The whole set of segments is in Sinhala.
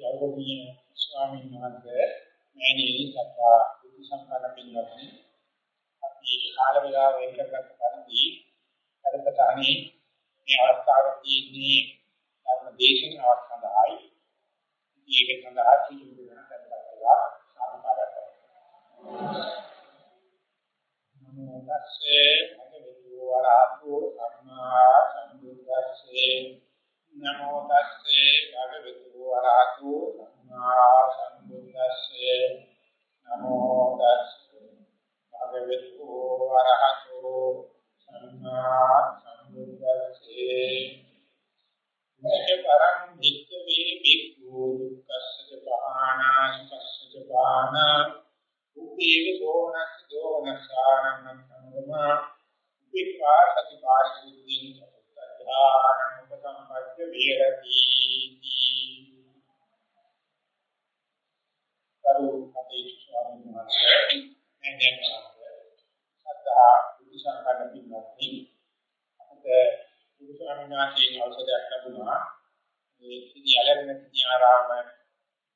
ගෞරවනීය ස්වාමීන් වහන්සේ මෑණියනි සත්‍යා බුද්ධ සම්පන්න පින්වත්නි අපි කාල වේලාව වෙන් කරගත් පරිදි අදට අනේ මේ අවස්ථාවේදී ධර්ම දේශනාවක් සඳහායි. මේක සඳහා සියලු දෙනා කරලා සාදුකාරය නමෝ තස්සේ භගවතු වරහතු සම්මා සම්බුද්දස්සේ නමෝ තස්සේ භගවතු වරහතු සම්මා සම්බුද්දස්සේ නමෝ තස්සේ භගවතු වරහතු සම්මා සම්බුද්දස්සේ මේක පරම් වික්ඛවේ වික්ඛු දුක්ඛස්ස පහානා සුඛස්ස පහානා උපේව දෝනස් දෝනසානං සම්මම උපේක්ඛා සතිපාරිසුද්ධින් චතුත්ථානං උපසම්පද්ද විහෙරති කරු කටේ ස්වාමීන් වහන්සේ එන්නේ සත්‍තා බුද්ධ සංකල්ප පින්වත්නි අපිට බුදු ස්වාමීන් වහන්සේගේ අවසරයක් ලැබුණා මේ සිටි අලගෙන ඥානාරාම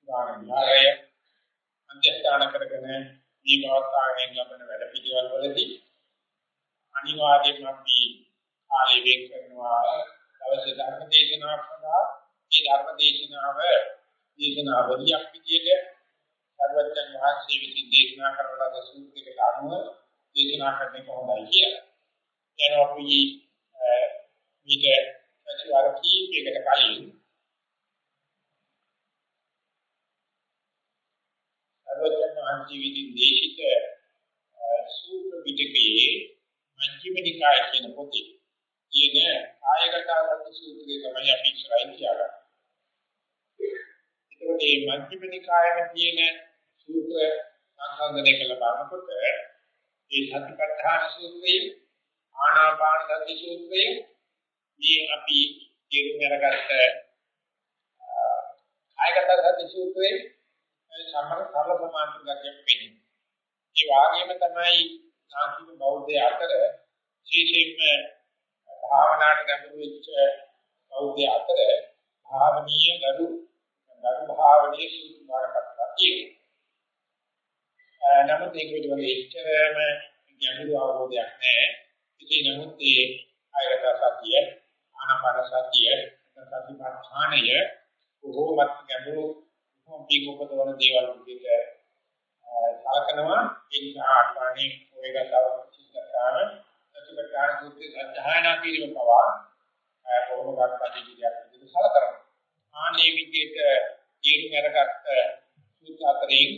ගාන විහාරය අධ්‍යස්ථාන කරගෙන මේ පවත්වාගෙන ලබන වැඩ පිළිවෙල වලදී අනිවාර්යයෙන්ම අපි කාලය වෙන් කරනවා දවසේ ධර්ම දේශනාවක් සඳහා මේ ධර්ම දේශනාව දේශනාවලියක් විදිහට සර්වඥ වහන්සේ විසින් දේශනා කරන ලද සූත්‍රයකට අනුව දේශනා කරන්නේ කොහොමදයි කියලා. එන අපි මේක සතිවාර කීපයකට කලින් සර්වඥ වහන්සේ විසින් දේශිත සූත්‍ර පිටකයේ මජ්ක්‍ධිම නිකාය කියන පොතේ තියෙන කායගතවත් සූත්‍රය තමයි අපි ඉස්සරහින් තියාගන්නේ. ඒකෝ මේ මජ්ක්‍ධිම නිකායේ තියෙන සූත්‍ර සංසන්දනය කළ බලනකොට ඒ සතිපට්ඨාන සූත්‍රය ආනාපාන සති සූත්‍රය මේ අපි තේරුම් අරගත්ත කායගත සති සූත්‍රයේ සමහර සරල සමාන්තර ගතියක් වෙන්නේ. ඒ වගේම තමයි සාහිත්‍ය බෞද්ධ අතර විශේෂයෙන්ම භාවනාවට ගැඹුරු වෙච්ච බෞද්ධ අතර භාවනීය ගරු ගරු භාවනීය සූත්‍රමාරකත්වය තියෙනවා. නමුත් ඒක පිළිබඳව එච්චරම ගැඹුරු අවබෝධයක් නැහැ. ඉතින් නමුත් ඒ ආයත සතිය ආනාපාන සතිය සතිපට්ඨානය බොහෝමත් ගැඹුරු පිටුපතවන දේවල් විදිහට සලකනවා ඒ නිසා ආනාපානේ ඔය ගතව සිද්ධාන සතිපට්ඨාන සූත්‍රය අධ්‍යයනා කිරීම පවා බොහෝම ගන්න පිළිගියක් විදිහට සලකනවා. ආනේ විදිහට තීරු අරගත්ත සූත්‍ර අතරින්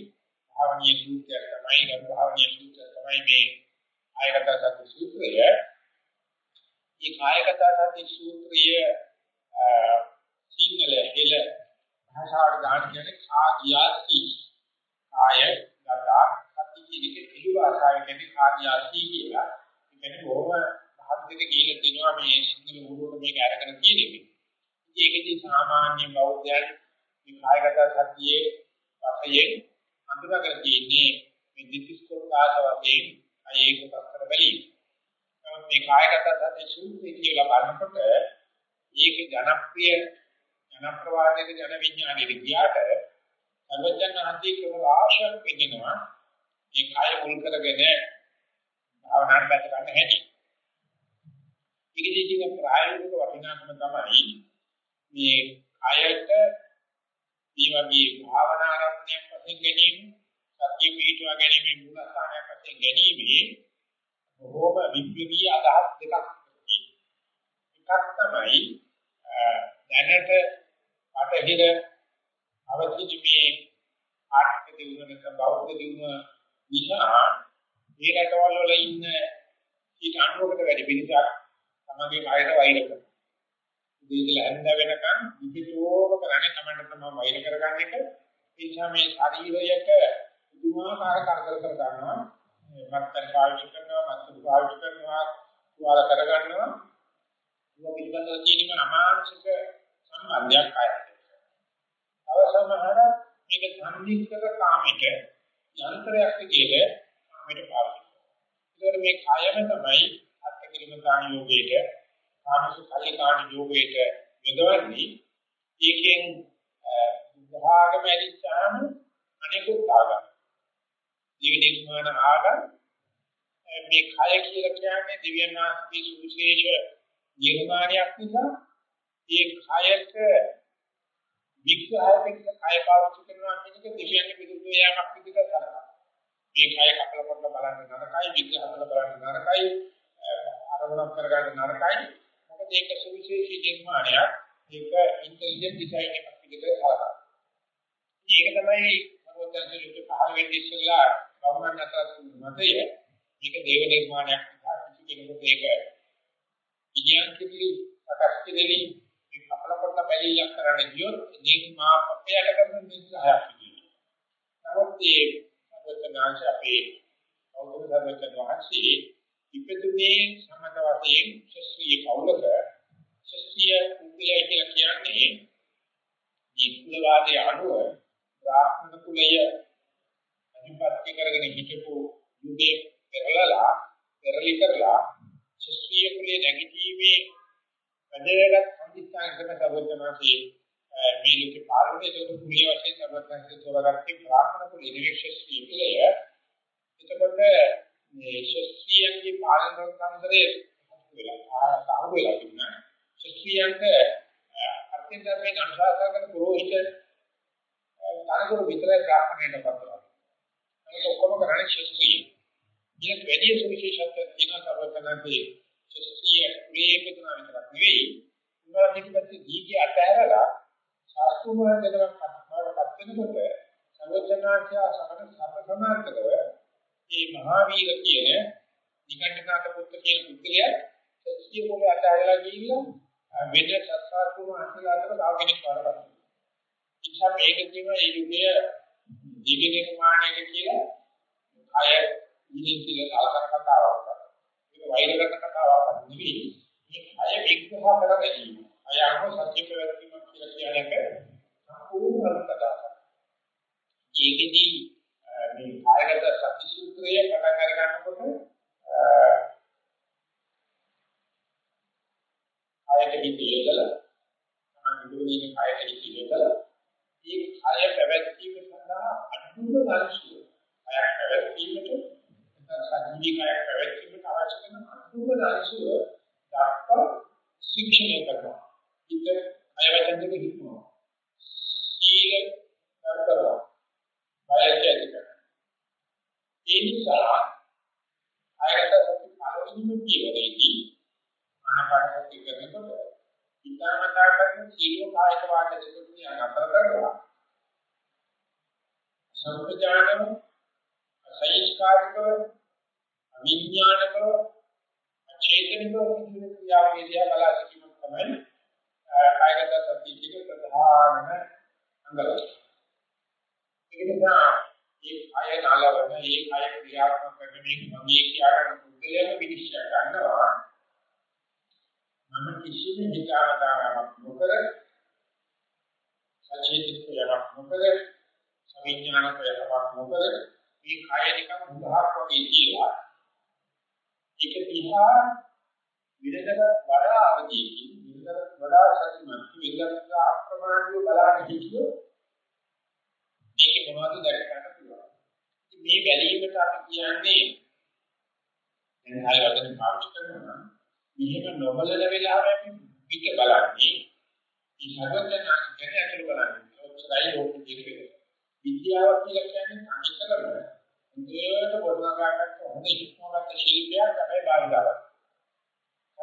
භාවනීය සූත්‍රය තමයි ගරු භාවනීය සූත්‍රය තමයි මේ ආයත සති සූත්‍රය. මේ කායගත සති සූත්‍රය සිංහල හෙළ භාෂාවට දාන කියන්නේ කාගියාසි. කාය ගත සති කියන එක පිළි භාෂාවෙන් කියන්නේ කාගියාසි කියලා. ඒ කියන්නේ බොහොම භාෂිතක කියලා තියෙනවා මේ සිංහල උරුම මේක අරගෙන කියන එක. ඒකෙදි සාමාන්‍ය බෞද්ධයන් මේ කායගත සතියේ වශයෙන් අඳුරගෙන තියෙන්නේ මේ දිස්කොල්ලාස වශයෙන් අයේක පස්තර බැලීම. මේ කායගත සති සූත්‍රය කියලා බලනකොට ඒක ජනප්‍රිය ජනප්‍රවාදයේ ජන විඥානයේ ගියාට සර්වජන් ආදී ක්‍රම ආශාවක් පිටිනවා මේ කාය මුල් කරගෙන භාවනාවට පැත ගන්න හැටි. ඒකදී තියෙන ප්‍රායෝගික වටිනාකම තමයි මේ කායයට මේ වගේ භාවනා ආරම්භණයක් වශයෙන් ගැනීම සත්‍ය පිටුවා ගැනීම මූලස්ථානයක් වශයෙන් ගැනීම බොහෝම විප්ලවීය අදහස් දෙකක් එකක් තමයි දැනට අටහිර අවශ්‍ය මේ ආර්ථික දියුණුවක බෞද්ධ දියුණුව නිසා මේ රටවල් වල ඉන්න ඊට අනුවකට වැඩි පිළිසක් තමගේ කායයට වෛර කරනවා. දීගල හැන්ද වෙනකන් විහිදුවෝම කරන්නේ තමයි තමයි වෛර කරගන්න එක. ඒ නිසා මේ ශරීරයක පුදුමාකාර කරදර කර ගන්නවා. මත්තන් පාවිච්චි කරනවා, මත්තු පාවිච්චි කරනවා, තුවාල කරගන්නවා. ඒක පිළිබඳව තියෙන අමානුෂික සම්බන්ධයක් ආයතන. තව සමහර මේක සම්නික්කර කාමයට යන්ත්‍රයක් විදිහට කාමයට පාවිච්චි කරනවා. ඒකට මේ කායම තමයි අත්කිරීම කාණ යෝගයට, කාමසු කල්ලිකාණ යෝගයට යොදවන්නේ. ඒකෙන් විභාගම ඇරිච්චාම අනිකුත් ආගම්. ජීවි නිර්මාණ ආගම් මේ කය කියලා කියන්නේ දිව්‍යනාස්ති සුවිශේෂ නිර්මාණයක් නිසා ඒ කයක විග්‍රහයකින් කය පාවිච්චි කරනවා කියන එක දෙවියන්ගේ විරුද්ධ යාමක් විදිහට කරනවා. මේ කය කපල කොට බලන්න නරකයි විග්‍රහ කරලා බලන්න නරකයි අරමුණක් කරගන්න නරකයි. මොකද ඒක සුවිශේෂී නිර්මාණයක්. ඒක ඉන්ටෙලිජන්ට් ඩිසයින් එකක් විදිහට කරනවා. ඒක තමයි සර්වඥාන්සේ ලෝකේ පහළ වෙන්නේ ඉස්සෙල්ලා බෞද්ධයන් අතර මතය. මේක දේව නිර්මාණයක් නිසා කිසි කෙනෙකුට ඒක ඉදියන් කිලි සකස් කෙරෙලි මේ කපල කොට බැලියක් කරන්න ගියොත් නිර්මා අපයට කරන නිසායක් කියනවා. නමුත් මේ සර්වඥාන්සේ අපේ බෞද්ධ ධර්මයෙන් වහන්සේ ඉපදුනේ සමත වශයෙන් ශස්ත්‍රීය කවුලක? ශස්ත්‍රීය කුලය කියලා කියන්නේ මේ කුලවාදයේ අනුව බ්‍රාහ්මණ කුලය අධිපත්‍ය කරගෙන හිටපු යුගයේ පෙරලලා පෙරලි කරලා ශස්ත්‍රීය කුලයේ නැගිටීමේ වැඩගත් සම්දිස්ථාන කරන සර්වඥාන්සේ මේ ලෝකේ පාලනය කරන කුලිය වශයෙන් සර්වඥාන්සේ තෝරාගත්තේ බ්‍රාහ්මණ කුලයේ නිවික්ෂස්ත්‍රී කුලය. එතකොට මේ ශස්ත්‍රීයන්ගේ පාලන තන්ත්‍රයේ වෙලා සාහු වෙලා තිබුණා. ශස්ත්‍රීයන්ට අත්‍යන්තයෙන් අනුශාසන කරන පුරোহিত තනතුරු විතරයි බ්‍රාහ්මණයට පත්වනවා ඒක ඔක්කොම කරන්නේ ශස්ත්‍රීය. ඊට වැඩි සුවිශේෂත්වයක් තියෙනවා සර්වඥාන්සේ ශස්ත්‍රීය කුලයේ පුදුනා විතරක් නෙවෙයි. උන්වහන්සේට දීගේ අතහැරලා ශාස්ත්‍රීය දෙකක් අත්මාරපත් වෙනකොට සර්වඥාන්සේ සමන සම්ප්‍රමාණකව මේ මහාවීර කියන නිකණ්ඨනාත පුත්‍ර කියන පුත්‍රයා සත්‍ය මොලේ අතහැරලා ගිහිල්ලා වෙද සත්‍යාත්ම අන්තිලාතර තව කෙනෙක් වඩපත්. ඉතින් මේක කියන ඒ යුගය දිවි නිර්මාණය කියලා අය ඉන්නේ කියලා කලකර කතාවක් කරනවා. ඒක වෛර කරන කතාවක් නෙවෙයි. මේ අය විග්‍රහ කර ගැනීම. අය අනුව සත්‍ය ප්‍රවැත්මක් කියලා කියන එක සම්පූර්ණ කතාවක්. ඒකෙදී මේ කායගත සත්‍ය සූත්‍රය පටන් අර ගන්නකොට කායක හිත යොදලා තමයි දුන්නේ කායක හිත යොදලා ඒ කාය පැවැත්වීම සඳහා අනුම දර්ශනය කාය පැවැත්වීමට නැත්නම් සජීවී කාය පැවැත්වීමට අවශ්‍ය කරන අනුම දර්ශනය දක්වා ශික්ෂණය කරනවා. ඒක අයවැයෙන් දෙක හිතනවා. සීල කරනවා. බය ඇති කරනවා. ඒ නිසා ආයත සති පළවෙනිම පියවරේදී ආනාපානසති කරනකොට ඉතාමතා කරන සීල කායික වාද දෙකක් අතර කරලා සම්පජානන අසයිස්කාරිකව අවිඥානිකව අචේතනිකව කියන ක්‍රියාවේදියා බලා සිටීම තමයි කායික සති කියන ප්‍රධානම අංගලයි. ඒ නිසා ඒ කය නලවන, ඒ කය ක්‍රියාත්මක කරන මේ මගේ කියාගෙන පුද්ගලයන් විනිශ්චය ගන්නවා. මම කිසිම හිතාවතාවක් නොකර සචේතික යමක් නොකර සවිඥානික යමක් නොකර මේ කය නිකන් උදාහරණ වගේ කියලා. ඒක දිහා විරදක වඩා අවදීකින් විරදක වඩා සතුටුමත් විරදක අප්‍රමාදීව බලන්න හිතුවොත් මේක මොනවද දැක ගන්න පුළුවන්. මේ බැලීමට අපි කියන්නේ දැන් ආයෙ වචන පාවිච්චි කරනවා මෙහෙම නොබලන වෙලාවෙ පිට බලන්නේ මේ සර්වඥාන්ස ගැන අතුරු බලන්නේ. ඔච්චරයි ඕක දෙකේ. විද්‍යාව කියලා කියන්නේ අනිකරම හොඳට පොඩ්ඩක් ගන්නත් හොඳ ඉක්මවගත්ත ශිල්පයක් තමයි භාවිතාවක්.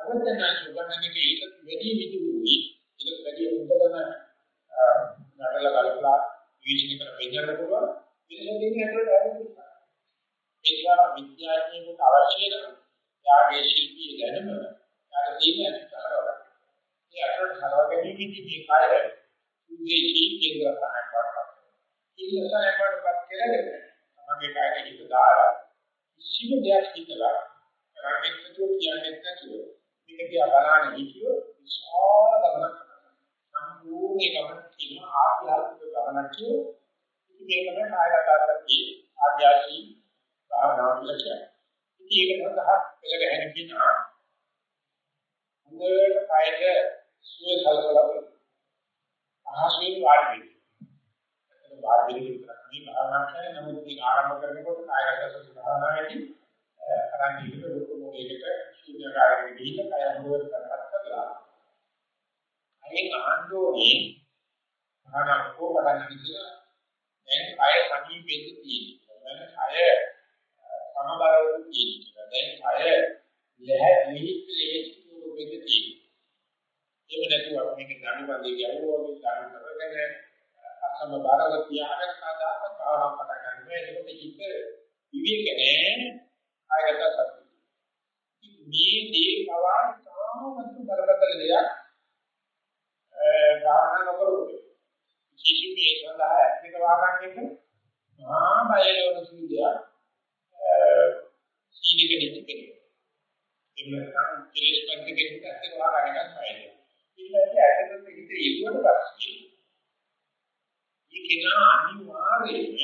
සර්වඥාන්ස උගන්වන්නේ ඒක වැඩි විදුලි ඒක වැඩි හොඳටම නඩල ගලපලා විශ්ලේෂණය කර වෙන්නට පුළුවන්. විශ්ලේෂණය ඇතුළට ආරම්භ ඒකා විද්‍යාඥයෙකුට අවශ්‍ය නම් යාගේ ශිල්පීය දැනුම යාගේ තියෙන අනිතරවල. ඒ අතට හරවගැනීමේදී මේ කාය උදේශී කේන්ද්‍ර ස්ථානයක් වඩපත්. කේන්ද්‍ර ස්ථානයක් වඩපත් කරගෙන තමගේ කායට හිත දාලා කිසිම දෙයක් හිතලා කරන්නේ නැතුව කියන්නේ නැතුව මේක දිහා බලන්න හිතියෝ විශාල ගමනක් සම්පූර්ණ ගමන කියන ආධ්‍යාත්මික ගමනක් කිය. ඉතින් මේක තමයි කායගතකදී ආධ්‍යාත්මික භාවනාව කියලා කියන්නේ. ඉතින් ඒක සඳහා පෙළ ගැහෙන කෙනා හොඳට කායක සුවය සලසලා බලන්න. අහසෙන් වාඩි වෙන්න. වාඩි වෙන විතරක් නෙවෙයි භාවනා කරන්නේ නමුත් මේ ආරම්භ කරනකොට කායගත සති භාවනාවේදී අරන් ඉන්න ලොක මොලේකට ශූන්‍යකාරයෙ ගිහින් කය හොරව කරපත් කරලා අයින් ආන්දෝනේ භාවනා කොහොමද කියලා දැන් කය සමීපෙද තියෙනවා. දැන් කය සමබරව තියෙනවා. දැන් කය ලැහැ නිහිතලේ රූපෙද තියෙනවා. එහෙම නැතුව අපි මේක ධනුබන්දේ ගැලුවා වගේ ධනු කරගෙන අසම බාරව තියාගෙන සාදාක භාවනා පටන් ගන්නවා. එතකොට හිත විවේක නැහැ ආයත සති මේ දේ පවා තාමත් බරපතල දෙයක් භාවනා නොකරුවොත් කිසිමේ සඳහා ඇත්තක වාගන්න එක මහා බයලවන සුදුයක් සීනික දෙයක් කෙනෙක්. එහෙම නැත්නම් කෙලෙස් පන්තිකෙත් ඇත්තක වාගන්න එකක් බයලවන ඊළඟට ඇටකට හිත යෙදුවට පස්සේ මේ කෙනා අනිවාර්යයෙන්ම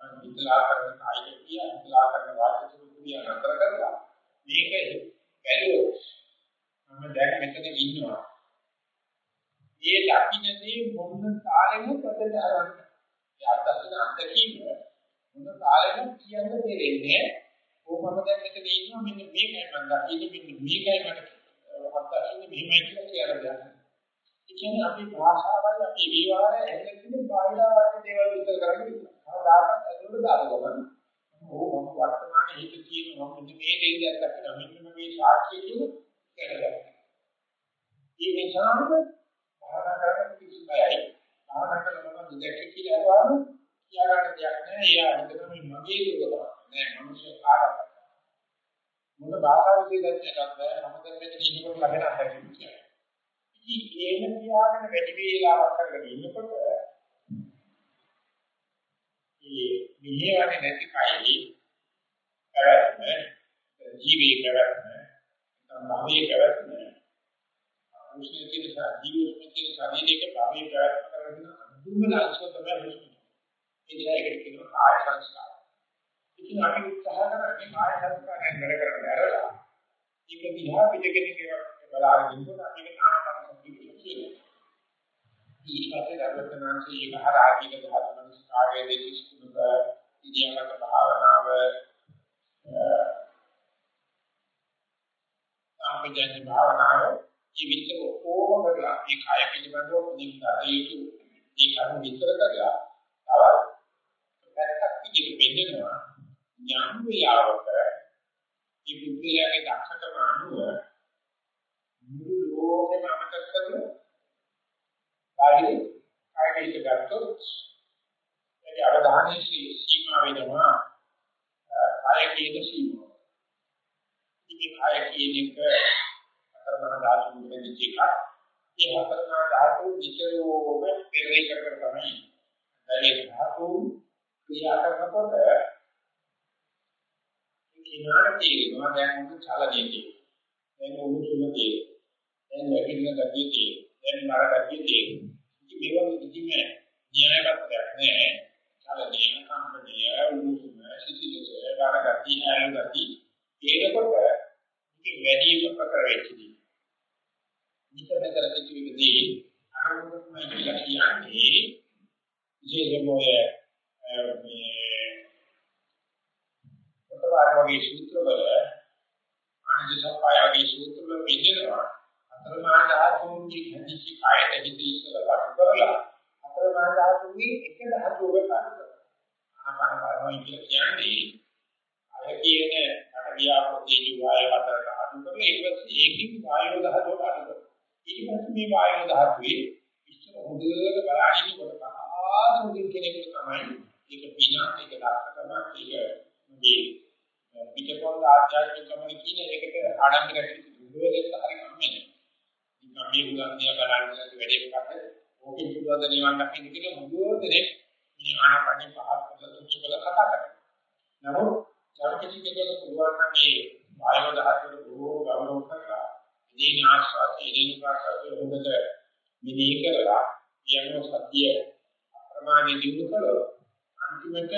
තමයි විතලා කරන කායික කියා විතලා කරන වාචික ක්‍රියා නතර කරලා මේක බැලුවොත් මම දැන් මෙතන ඉන්නවා ඒ දකින්නේ මොන තාලෙම පදට අරන් යාදසන අත්දැකීම මොන තාලෙම කියන්න දෙන්නේ කොහොමද දැන් මෙතන ඉන්නවා මෙන්න මේකයි මම දකින්නේ මෙන්න මේකයි මට අත්දැකීම මෙහෙමයි කියලා කියලා දෙනවා. ඒ කියන්නේ අපි භාෂාවයි අපි විවරය ඇහෙන්නේ බාහිර දේවල් විස්තර කරන්නේ විතරයි. කවදාකවත් ඇතුළට දාගන්න. ඕ මම වර්තමානයේ හිත තියෙනවා මෙන්න මේ දෙයක් දැක්කම මෙන්න මේ සාක්ෂිය කියන කරගන්න. ඒ නිසාම භාවනා කරන කිසිමයි. භාවනා කරන මම දෙයක් කියලා අහුවාම කියාගන්න දෙයක් නෑ. එයා හිතන මේ මගේ දුක නෑ. මනුෂ්‍ය කාර්යයක්. මොන භාෂාවකද දැක්කත් බෑ මම දැන් මෙතන ඉන්නකොට ලැබෙන අත්දැකීම කියන්නේ. ඉතින් ඒන කියාගෙන වැඩි වේලාවක් කරගෙන ඉන්නකොට මේ මෙහෙවන්නේ නැති කයයි පැවැත්ම ජීවී පැවැත්ම සම්භාවී පැවැත්ම මුස්ලිම් කියන ජීවී කියන ශරීරයක භාවී පැවැත්ම කරගෙන අඳුම ලක්ෂ්‍ය තමයි මුස්ලිම්. ඒ කියන්නේ කියනවා කාය සංස්කාර. ඉතින් අපි උත්සාහ කරන්නේ කාය සංස්කාරයෙන් වැඩ කරන්න ඇරලා ඒක දිහා පිටකෙනෙක් බලාගෙන ඉන්නකොට අපි ඒක ආනාපාන සතිය කියනවා. ඊට පස්සේ දරුවචනාංශයේ ඒක හරාගීක ධාතු මනස්කාරයේ දෙකිස්තුක ඉදියාගත භාවනාව ආපජාති භාවනාව ජීවිත ඔක්කොම කරලා මේ කාය පිළිබඳව නිවිතයුතු ඒ කර්ම විතර කරලා තවත් පැත්තක් විදිහට වෙන්නනවා යම් වෙලාවක මේ බුද්ධයාගේ දක්ෂකම අනුව මුළු ලෝකෙම අමතක කරලා බාහිර කායික ගත්තොත් ඒ අවධානයේ සීමා වෙනවා. කාය කියන සීමාව. ඉතින් කාය කියන එක අතරමන ධාතු දෙකක්. ඒ අතරමන ධාතු විචරෝම පෙරේ කර තමයි. ඒ ධාතු ක්‍රියා කරනකොට කිනාට තේරෙනවා දැන් උන් චලනයේ තියෙනවා. දැන් උන් සුම තියෙනවා. දැන් වැටෙන ගතිය තියෙනවා. දැන් නර ගතිය තියෙනවා. ඉතින් මේවා කිසිම න්‍යායපත්‍යක් නැහැ. චලනයේ කම්පණය, උණුසුම, සිසිලස, නර ගතිය, හැල ගතිය. ඒකකොට ඉතින් වැඩිම ප්‍රකර වෙච්චදී. විතරතර කිසිවෙදී අරමුණක් මම කියලා කියන්නේ විශේෂයෙන්ම මේ සප්පාය වගේ සූත්‍රවල ආනන්ද සප්පාය වගේ සූත්‍රවල පිළිදෙනවා අතරමහා ධාතුන්ගේ හදිසි කායත හිතී ඉස්සලා වට කරලා අතරමහා ධාතුන්ගේ එක ධාතුවක කරලා ආනාපාන බලනවා කියන්නේ අය කියන කටවියාපෝ තේජු වාය අතර අඩු කරලා ඊට පස්සේ ඒකින් වායෝ ධාතුවට අඩු කරනවා ඊට පස්සේ මේ වායෝ ධාතුවේ ඉස්සර හොඳට බලන්නේ කොට ආසුදින් කෙනෙකුට තමයි ඒක පිනා ඒක දක්ෂකමක් ඒක මේ පිටකොන්ද ආධ්‍යාත්මික ගමන කියන එකට ආඩම්බර කටයුතු දෙක හරි කම්මනේ. නිකම් මේ උදාහරණය බලන්න වැඩේ මොකක්ද? ඕකෙ පුළුවන් ද නිවන් දකින්න කියලා මුදුවදනේ මේ ආනාපානෙ පහත් කරලා තුච්ච කරලා කතා කරනවා. නමුත් යම් කිසි කෙනෙකුට පුළුවන් නම් මේ වායව දහතුට බොහෝ ගෞරව කරලා ඉදින් ආස්වාදයේ ඉදින් පාසයේ හොඳට මිදී කරලා යන සත්‍ය අප්‍රමාණී දිනු කළොත් අන්තිමට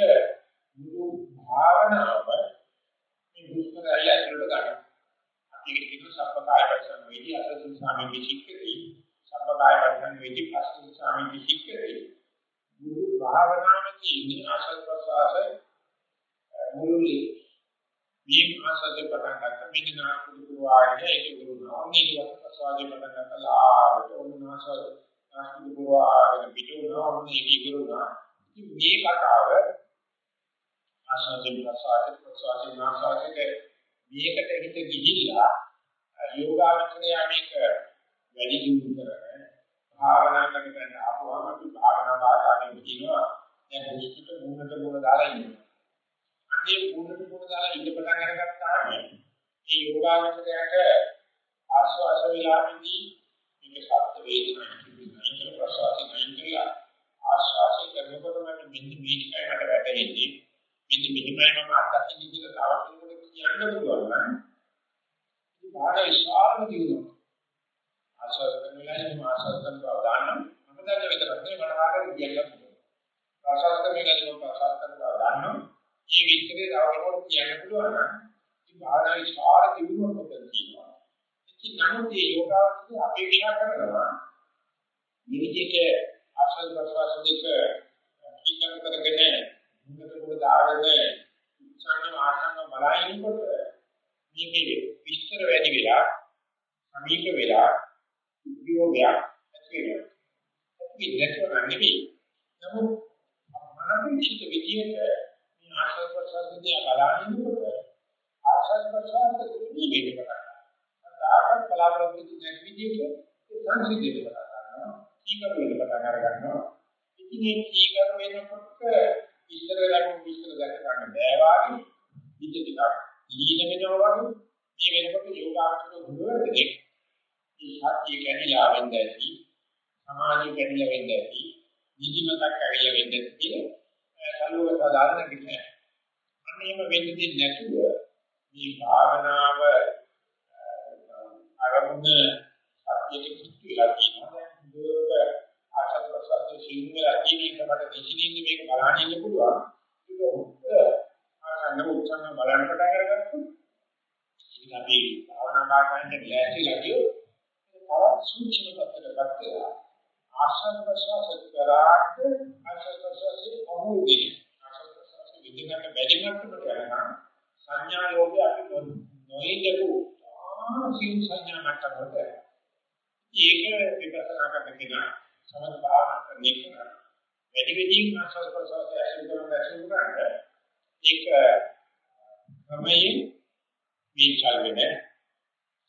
මුළු භාවනාව දුෂ්කරය ඇතුළට ගන්නවා. අපි කියන සම්පකාය වචන වේදී අසසු සාමි විචික්කති සම්පකාය වචන වේදී පස්ස සාමි විචික්කති මුළු භාවනාවේදී ඉන්නේ ආසල් ප්‍රසආස මුළුල්ලේ මේ ආසල්ේ පටන් ගන්න මිදිනා කුරුවාගේ ඒක ගුරුනා නිලවත් ප්‍රසආගේ පටන් ගන්න ලාවට ඔන්නාසල් ආස්තු කුරුවාගේ පිටුනා ඔන්නේ ගුරුනා මේ කතාව ආසල්ේ ප්‍රසආගේ ප්‍රසආගේ නාසාගේ මේකට හිත ගිහිල්ලා යෝගාවචරය මේක වැඩි දියුණු කරගෙන භාවනා කරන ආපුවම අපි භාවනා භාෂාවෙන් කියනවා දැන් හුස්මට මූණට මූණ දාලා ඉන්නවා. අන්නේ මූණට මූණ දාලා ඉන්න පටන් අරගත්තාම මේ යෝගාවචරයට ආස්වාස වේලාවේදී මේක සත්‍ය වේදනාවක් කියන ප්‍රසවාසය නැංගිලා ආස්වාසය කරනකොට මම මෙන්න මේකයි මට වැටහෙන්නේ. මෙන්න මෙහෙමයි මම අත්දකින්නේ කියලා තව කෙනෙකුට කියන්න පුළුවන් නම් ඉතින් බාහිර විශාලම දියුණුවක්. ආශාස කරන වෙලාවේ මම ආශාස කරන බව දන්නම්. මම දන්න විතරක් නෙවෙයි මට කාටද කියන්න පුළුවන්. ආශාස කරන වෙලාවේ මම ආශාස කරන බව දන්නම්. මේ විස්තරේ තවදුරටත් කියන්න පුළුවන් නම් ඉතින් බාහිර විශාල දියුණුවක් මොකද කියනවා. ඉතින් නමුත් මේ යෝගාවචරය අපේක්ෂා කරනවා මේ විදිහට ආශාස ප්‍රසවාස දෙක කීකර කරගෙන මුලට මුල දාගෙන උත්සන්න ආසන්න බලයින්කොට මේකේ විස්තර වැඩි වෙලා සමීප වෙලා උද්‍යෝගයක් ඇති වෙනවා. අපි දැක්කම නෙවෙයි. නමුත් අනාපේක්ෂිත විදියට මේ ආශාස ප්‍රසාරදී බලනින්නකොට ආශාස ප්‍රසාරද දෙවි වෙන්න පටන් ගන්නවා. දායක කලාපෘති නැති විදියට සංසිද්ධියට පටන් ගන්නවා. කීකර වෙන්න පටන් අර ගන්නවා. ඉතින් මේ කීකර වෙනකොට විස්තර ලැබුණු විස්තර දැක ගන්න බෑ වාගේ විදිහ ටිකක් දීන වෙනවා වගේ මේ වෙනකොට යෝගාචර ගුරුවරයෙක් මේ සත්‍ය කැඩිලා වෙන්න ඇති සමාධිය කැඩිලා වෙන්න ඇති නිදිමතක් කැඩිලා වෙන්න ඇති කියලා සල්ලුව සාධාරණ කිව්වා. අන්න එහෙම වෙන්න දෙන්නේ නැතුව මේ භාවනාව අරමුණ සත්‍යයට කිච්චු වෙලා තියෙනවා. දැන් දුරට ආශත් ප්‍රසද්ද සිංහල අධීනීක මට දෙසිනින්ද මේක බලන්න ඉන්න පුළුවන්. ඒක උත් ආසන්න උත්සන්න බලන්න පටන් අරගත්තොත් ඉතින් අපි භාවනා මාර්ගයෙන් ලෑස්තිලා කියෝ තවත් සූක්ෂම පැත්තකට ගත්තා. ආශත් ප්‍රසද්ද කරාට ආශත් ප්‍රසද්ද අමුදේ ආශත් ප්‍රසද්ද විදිහට බැරි මට්ටමට යනවා. සංඥා යෝගය අපි නොහිතපු ආසින් සංඥා මට්ටමකට ඒක විපස්සනා කරන කෙනා සමථ භාවනා කරන එක වැඩි වැඩියෙන් ආස්වාද ප්‍රසවාසය අසුර කරන අසුර කරන ඒක තමයි මේ චල්වෙන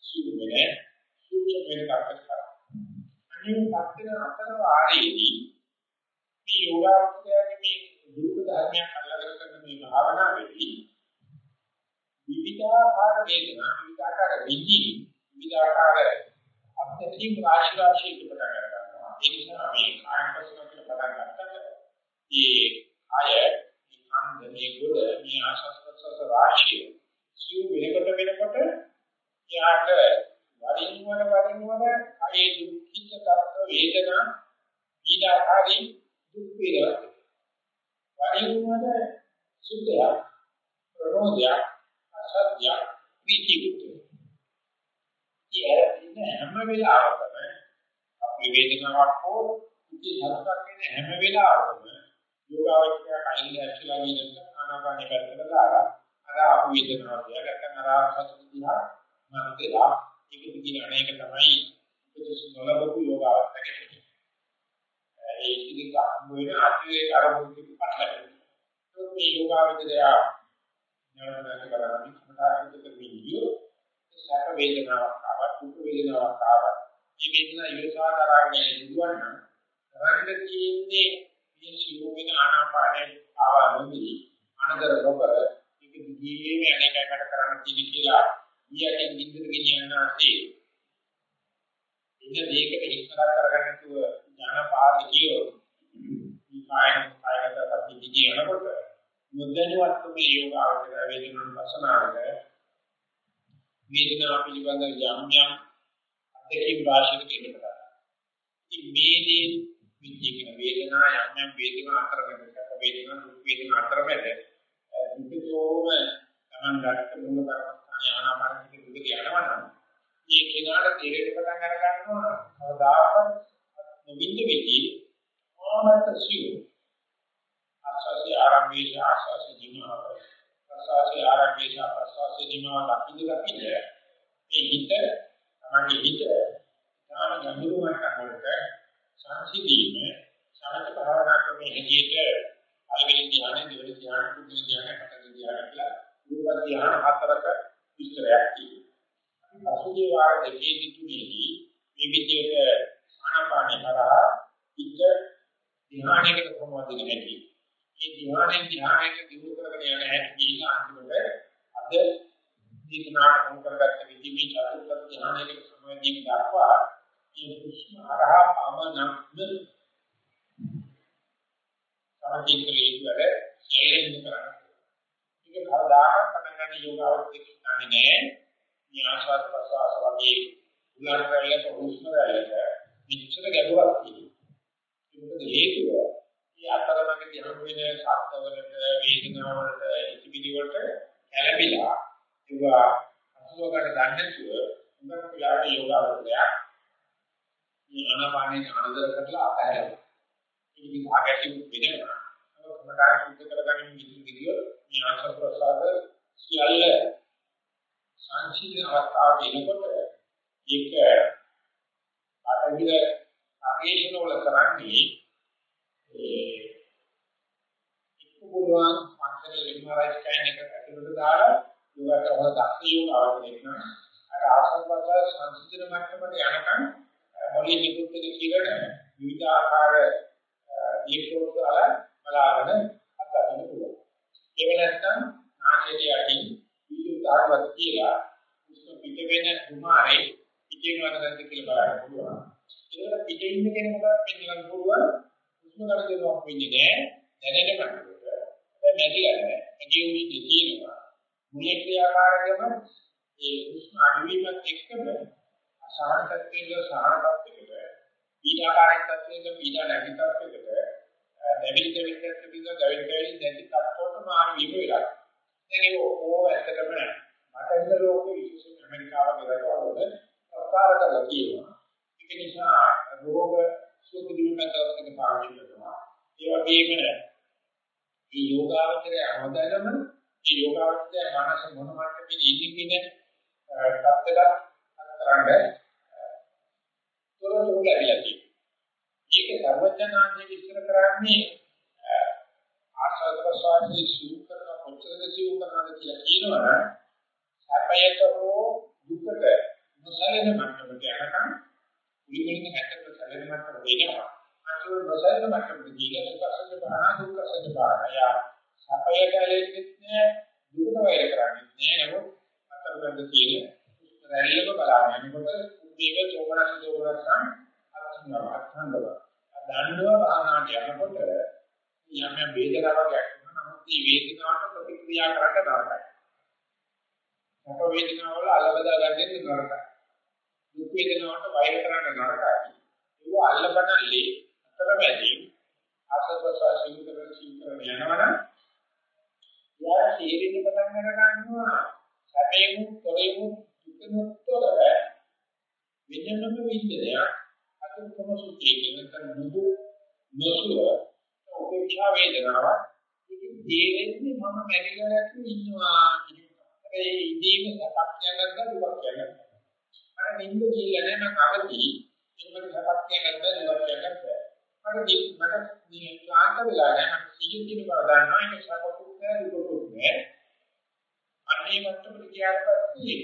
සුදුවෙන සූක්ෂම වෙන කාර්යයක් අනිත් පැත්තේ අතර වාරයේදී මේ යෝගාවචරයේ මේ දුක ධර්මයක් අල්ලගෙන කරන මේ භාවනාවේදී විවිධාකාර වේදනා විවිධාකාර විදි විවිධාකාර අත්‍යවශ්‍ය රාශි රාශි පටන් ගන්නවා. ඒ නිසා මේ කායන පසුන කියලා පටන් ගන්නකොට මේ ආය මේ ඛණ්ඩ මේ ගොඩ මේ ආශස් ප්‍රසස් රාශිය සියු වෙනකොට වෙනකොට යාට වරින් වර වරින් වර ආයේ දුක්ඛිත තත්ත්ව වේදනා ඊදාකාරී දුක් වේදනා වරින් වර සුඛය ප්‍රෝධය අසත්‍ය විචිකිච්ඡ ඉතින් හැම වෙලාවකම අපි වේදනාවක් හෝ ඉති හත්ක් වෙන හැම වෙලාවකම යෝගාවචරය කයින් ඇස්ලා ගිහින් ආනාපානෙ පැත්තට දාලා අර ආපු වේදනාව දිහා නැත්නම් අර ආපසු දිහා මන්දලා ඒක දිගින අනේක තමයි උපදේශ නොලබපු යෝගාවචරයේ ඒ ඉතිරි ගන්න වෙන අතිවේ අරමුණු පිටපත් මේ යෝගාවචරය නරඹන කරන්නේ සමථාරිත කරමියෝ සැප වේදනාවක් ආවත් දුක් වේදනාවක් ආවත් මේ වේදනාව ඉවසා කරන්නේ දුවන් නම් කරන්න තියෙන්නේ මේ සිව් වෙන ආනාපානයේ ආවා නොදී අනදර නොකර ඒක දිගේම අනේකකට කරන්න තියෙන කියලා ඊයටින් නින්දට ගෙනියන්නාසේ ඉන්න මේකට ඉස්සරහ කරගන්න තුව ඥානපාරේ කියෝ. මේ කායන කායගත ප්‍රති දිගිය යනකොට මුදෙනවත් මේ යෝග අවශ්‍ය වේදනාවන් පසනාවක වේදනාව පිළිබඳ යම් යම් අධ්‍යක්ෂ රාශියක තියෙනවා. ඉතින් මේ දේ විද්‍යිකන වේදනා යම් යම් වේදනා අතරමැද වේදනා දුක් වේදනා අතරමැද දුකෝම තමන් ගන්න මුල කරස්ථාන ආනාපානික දුක යනවා නම් මේ කෙනාට තේරෙන්න පටන් අර ගන්නවා කවදාකවත් නොවිඳ වෙටි ආමත සිව් ආස්වාසේ ආරම්භයේ ආස්වාසේ දිනව ප්‍රසවාසයේ ආරම්භයේ ප්‍රසවාසයේ දිනව දකින්න දකින්න මේ හිත තමයි හිත තාම ගැඹුරු මට්ටම් වලට සංසිඳීම සමත භාවනා ක්‍රමයේ හැටියට පළවෙනි ධ්‍යානෙ දෙවෙනි ධ්‍යානෙ තුන්වෙනි ධ්‍යානෙ හතරවෙනි ධ්‍යානෙ කියලා රූප ධ්‍යාන හතරක විස්තරයක් තියෙනවා. අසුචි වාර දෙකේදී තුනේදී මේ විදිහට ආනාපානය කරා පිට ධ්‍යානයකට කොහොමද නැති. මේ ධ්‍යානෙන් ධ්‍යානයට දියුණු කරගෙන යන හැටි කියලා අන්තිමට අද දීකනාට මොන කරගත්ත විදිහේ චතුර්ථ ධ්‍යානයකට සමවැදීම දක්වා මේ හුස්ම හරහා පමණක්ම සමථින් කලේතු වැඩ ශරීරයෙන් කරන්නේ. ඒක කවදාකවත් පටන් ගන්න යෝගාවචිත කියන්නේ නෑ. මේ ආස්වාද ප්‍රසවාස වගේ උලන් රැල්ලක හුස්ම රැල්ලක විචිත්‍ර ගැඹුරක් තියෙනවා. ඒකට හේතුව මේ අතරමඟදී හම් වෙන ශබ්දවලට වේදනාවලට ඉතිවිලි වලට කැළඹිලා ඒවා අසුව ගන්න දන්නේ නැතුව උඟක් යාට යෝගාවචරයක් මේ අනාපානේ අනදර කරලා අතහැරලා ඉතින් ආගැටි වෙනවා. කමඨාන සුද්ධ කරගන්න ඉතින් විදිය මේ ආශ්‍රව ප්‍රසාද සියල්ල සංසිඳන අවස්ථාවට එනකොට ඒක අටවිද අගේෂණ වල කරන්නේ ඒ එක්ක පුළුවන් ෆන්ක්ෂනල් එම්ආර්ఐ ස්කෑන් එක ඇතුළට දාලා යෝගට හොර දක්ෂ යෝග අවශ්‍ය නම් අර ආශ්‍රව ප්‍රසාද සංසිඳන මට්ටමට යනකම් මොළේ නිකුත් වෙන කියලා විවිධ ආකාර දීප්තෝත් දාලා බලාගෙන අත්දකින්න පුළුවන්. ඒක නැත්නම් නාසයේ යටින් විදුලි තාරවත් කියලා උස්ම පිට වෙන කුමාරේ පිටින් වරදන්ද කියලා බලන්න පුළුවන්. ඒකට පිටින් ඉන්න කෙනෙකුට පෙන්වන්න පුළුවන් උස්ම ගන්න දෙයක් වෙන්නේ නැහැ. දැනෙන්න මට්ටමට. හැබැයි මැදිලා නැහැ. ඇගේ උඩින් තියෙනවා. මුලික ක්‍රියාකාරකම ඒ උස්ම අඩුවීමත් එක්කම අසහනකත්වයේ සහනකත්වයකට පීඩාකාරී තත්ත්වයක පීඩා නැති තත්ත්වයකට නැවිලි දෙවිලි තත්ත්වයක දැවිලි දැවිලි නැති තත්ත්වයකට මාරු වීම වෙලා. දැන් ඒක ඕව ඇත්තටම මට ඉන්න ලෝකෙ විශේෂයෙන් ඇමරිකාව වගේ ප්‍රකාර කරලා තියෙනවා. ඒක නිසා රෝග සුඛ දිනුමතක පාවිච්චි කරනවා. ඒ වගේම මේ යෝගාවචරය හොදනම මේ යෝගාවචරය මනස මොන මට්ටමේ ඉඳින්න තත්ත්වයක් කරන්නේ තොරතුරු ලැබිලා තියෙනවා. ඒක සර්වඥාන්සේ විස්තර කරන්නේ ආස්වාද ප්‍රසවාසයේ සූ කරන කොච්චරද සූ කරනවද කියලා කියනවනම් සැපයට හෝ දුකට නොසැලෙන මට්ටමට යනකම් උලිමින් හැටක සැලෙන මට්ටම වෙනවා. අන්තිම නොසැලෙන මට්ටමට ගිහින් දුක්ඛසත්‍ය බාහන දුක්ඛසත්‍ය බාහන යා සැපයට ඇලෙන්නේ නැහැ දුකට වෛර කරන්නේ නැහැ නමුත් අතරමැද තියෙන රැල්ලක බලාගෙන යනකොට මේක චෝමනස් චෝමනස්සන් අත්ංගව අත්ංගව දඬුව භාවනාවට යනකොට යම් යම් වේදනාවක් ඇතිවෙනවා නමුත් මේ වේදනාවට ප්‍රතික්‍රියා කරන්න නරකයි. අප වේදනාවල අලබදා ගන්නෙත් නරකයි. දුක් වේදනාවට වෛර කරන්න නරකයි. ඒක අල්ලබනල්ලේ අතරමැදි ආසස්වසා සිංකරන සිංකරන යනවනම් යාර තීරෙන්න පටන් අර ගන්නවා සැපේමු තොරේමු දුකමුත් තොර වෙනම විඳනයක් අතුරුකම සුඛී කියන නුදු නොසුව උපේක්ෂා වේදනාවක් ඉතින් තේරෙන්නේ මම මැරිලා නැතුව ඉන්නවා කියන එක. හැබැයි ඉඳීම සපක් කියනකට දුක් කියනවා. මට නිින්ද කියලා නෑ මම අවදි. ඒකට සපක් කියනකට දුක් කියනවා. මට මට මේ ක්ලාන්ත වෙලා නෑ මම සිහින් දින බව දන්නවා ඒක සපකුත් නෑ දුකුත් නෑ. අන්නේ මට්ටමට ගියාට පස්සේ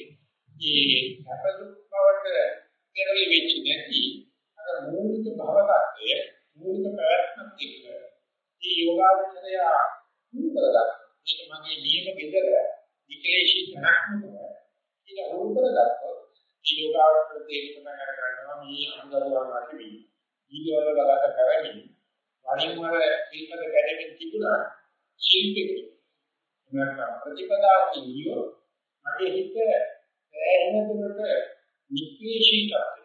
මේ සපදුක් බවට පෙරලි වෙච්ච නැති අර මූලික භව tattය මූලික ප්‍රයත්නත් එක්ක මේ යෝගාවචරය මුල් කරගන්න. මේක මගේ නියම gedara වික්ලේශී ධනක්ම කියලා උරු කරගත්තොත් මේ යෝගාවචර තේරුම් ගන්න ගන්නවා මේ අනුගතවම ඇති ඊළඟ බලකට පැවැණි වරින් වර ශිල්පද කැඩෙමින් තිබුණා ශිල්පික නැත්නම් ප්‍රතිපදාකින් යෝ මගේ හිත ඇහෙන දුරට නික්ලේශී තත්ත්වය.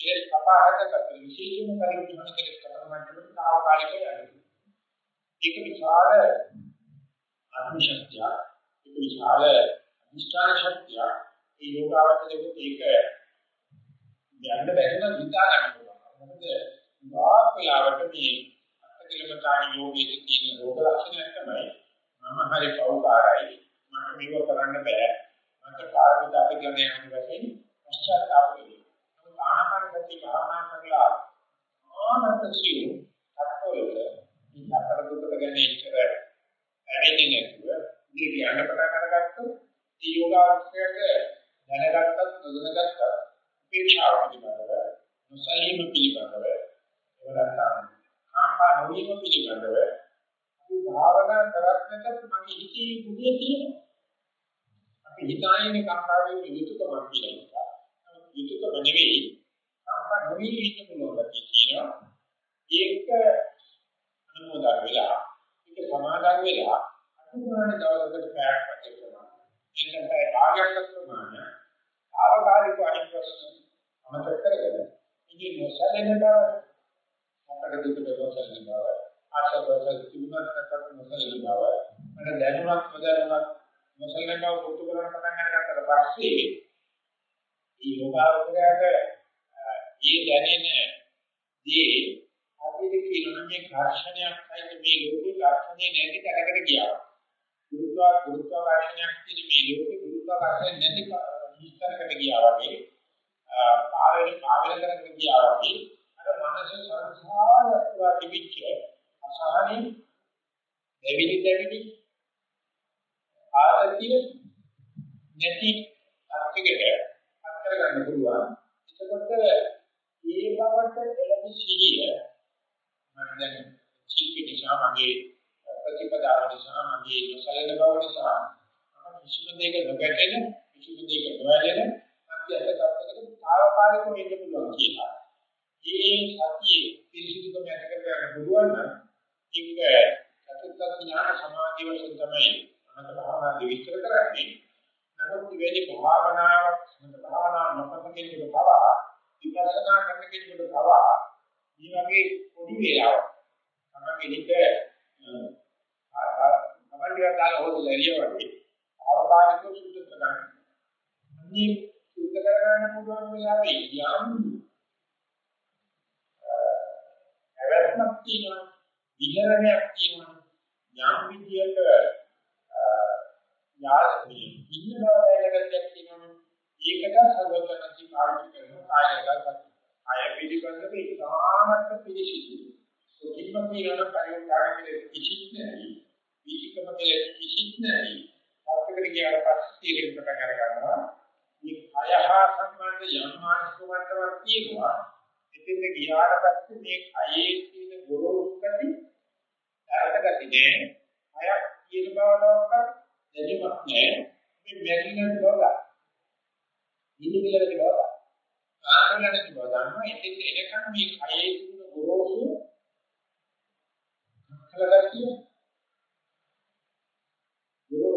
ඒ කපාහකට විශේෂම පරිවර්තන කෙරෙහි කරන මට්ටමට తాවකාලික යනවා. ඒක විශාල ආත්ම ශක්තිය, ඒක විශාල අධිෂ්ඨාන ශක්තිය, ඒ යෝගාවචරයේ ඒක යන්න බැරි නම් හිතා ගන්න පුළුවන්. මොකද වාක්‍යවට මේ අත්ක ප්‍රතිලමතාන යෝගයේ තියෙන රෝග ලක්ෂණයක් තමයි මම හරි පෞකාරයි මට මේක කරන්න බෑ මට කාර්යදාත කියන යන වශයෙන් පශ්චාත්තාප වෙනවා ආනාපාන සති භාවනා කරලා ආනන්දසිය අත්වල ඉන්න අපර දුකට ගැන ඉච්චර ඇරෙන්නේ නැතුව මේ කියන්න පටන් අරගත්තොත් ඒ යෝගාවචරයට දැනගත්තත් නොදැනගත්තත් උපේක්ෂාව පිළිබඳව නොසලීම පිළිබඳව එවනත්නම් කාම්පා නොවීම පිළිබඳව අපි භාවනා කරත් මගේ හිතේ බුදිය තියෙනවා. අපි හිතාගෙන කාම්පාවේ යුතුයකමක් කියලා යුතුයකම නෙවෙයි කාම්පා නොවී ඉන්න පුළුවන් කියලා ඒක අනුමෝදන් වෙලා ඒක සමාදන් වෙලා අතුමාන දවසකට පැයක් වගේ කරනවා. මේකට පැය භාගයක් ප්‍රමාණය ආවකාලික අනිත් ප්‍රශ්න අමතක කරගෙන ඉතින් මොසලෙන බව අපට දුකට මොසලෙන බව ආශාවසල් තිබුණත් නැත්නම් මොසලෙන බව මට දැනුණත් නොදැනුණත් මොසලෙන බව පුරුදු කරන පටන් ගන්නකට පස්සේ මේ යෝගාවචරයට ඒ දැනෙන දේ අපිට කියනවා මේ ඝර්ෂණයක් සහිත මේ ලෝකේ ඝර්ෂණේ නැති තැනකට ගියා. ගුරුත්වා ගුරුත්වාකර්ෂණයක් තියෙන මේ ලෝකේ ගුරුත්වාකර්ෂණය නැති හිස්තරකට ගියා වගේ පාවෙන පාවෙන කරකට ගියා වගේ අර මනස සංසාරය පුරා තිබිච්ච අසහනෙ දෙවිලි දෙවිලි ආතතිය නැති අත්‍යකට අත්කර ගන්න පුළුවන්. එතකොට මේ බවට එළඹ සිටිය මම දැන් චීපි නිසා මගේ ප්‍රතිපදාව නිසා මගේ නොසලෙන බව නිසා මම කිසිම දෙයක නොගැටෙන කිසිම දෙයක නොවැළෙන මධ්‍යස්ථ තත්ත්වයකට తాවකාලිකව ඉන්න පුළුවන් කියලා. මේ සතියේ පිළිසිදුකම ඇති කර ගන්න පුළුවන් නම් ඒක චතුත්ථ ඥාන සමාධිය වශයෙන් තමයි අනත භාවනාදී විස්තර කරන්නේ. නමුත් ඉවෙනි භාවනාවක් සමත භාවනා නොකරන කෙනෙකුට පවා විපස්සනා කරන කෙනෙකුට පවා මේ වගේ පොඩි වේලාවක් තමයි හිත තමයි දාලා හොදලා එළිය වගේ අවබෝධය සුද්ධ කරගන්න. අනිත් සුද්ධ කරගන්න පුළුවන් වෙලාවේ යම් අවස්ථක් තියෙනවා විහරණයක් තියෙනවා. යම් විදියක යාත්‍රී ඉන්න බව දැනගන්නක් තියෙනවා. ඒකට සර්වඥාන්ති පාවිච්චි කරන කායගත අය පිළිබඳව ඉතාමත් පිළිසිදු. සුඛිම කියන පරිවර්තනයේ කිසිත් නැති විචිකම දෙල කිසිත් නැති අපකට කියන පස්සේ තේරුම් පටන් ගන්නවා මේ කය හා සම්බන්ධ යම් මානසික මට්ටමක් තියෙනවා. ඉතින් ගියාට පස්සේ මේ කයේ තියෙන ගොරෝසු ගති දැරට ගති නෑ. අය කියන බවවත් දැනීමක් නෑ. මේ මැරින බව ගන්න. ඉන්නේ කියලා බව ගන්න. ආරම්භ නැති බව දන්නවා. ඉතින් එනකන් මේ කයේ තියෙන ගොරෝසු කලගතිය ගුරු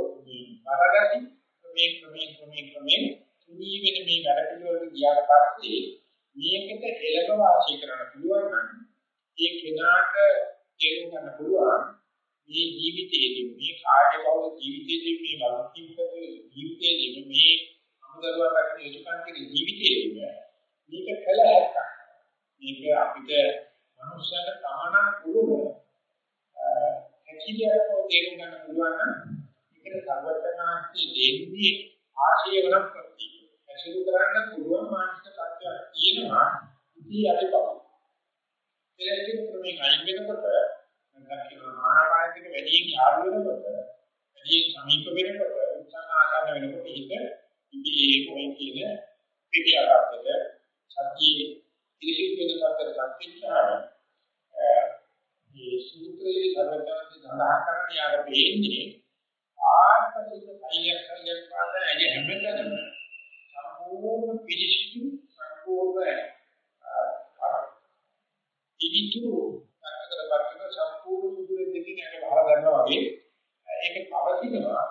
බරගති ක්‍රමයෙන් ක්‍රමයෙන් ක්‍රමයෙන් ක්‍රමයෙන් තුනී වෙන මේ වැඩ පිළිවෙලට ගියාට පස්සේ මේකට එළඹ වාසය කරන්න පුළුවන් නම් ඒ කෙනාට තේරුම් ගන්න පුළුවන් මේ ජීවිතයේදී මේ කාර්ය බහුල ජීවිතයේදී මේ ලෞකික ජීවිතයේදී මේ අමුදරුවා කරන යුතුයකම් ජීවිතයේදී මේක කළ හැකියි. මේක අපිට මනුෂ්‍යයන්ට තමනක් පුරුම හැකියාව තේරුම් ගන්න පුළුවන් නම් ඒකට සර්වඥාන්ති දෙන්නේ ආශයවන ප්‍රති ඇසුරු කරන්න පුළුවන් මානසික තත්ත්වයක් තියෙනවා ඉතින් අද බව. ඒකේ ක්‍රමයෙන් අයින් වෙනකොට නැත්නම් කියන මානපානික වැඩි ඥාන වෙනකොට වැඩි සමීප වෙනකොට උත්සාහ ආකාර වෙනකොට ඒක ඉතින් කොයි කියන පිටියකට සත්‍යයේ ඉරිසිදු වෙන තත්ත්වයක් සම්පූර්ණ මේ සූත්‍රයේ සර්වඥාන්ති සඳහන් කරන යාර වෙන්නේ ආත්මික සයියක් සයියක් පාද ඇයි හැමතැනම සම්පූර්ණ පිළිසිදු සම්පූර්ණ ඉදිතු අතර බක්කන සම්පූර්ණ සුදුරේ දෙකින් ඇට බහලා ගන්නවා වගේ ඒක පවතිනවා.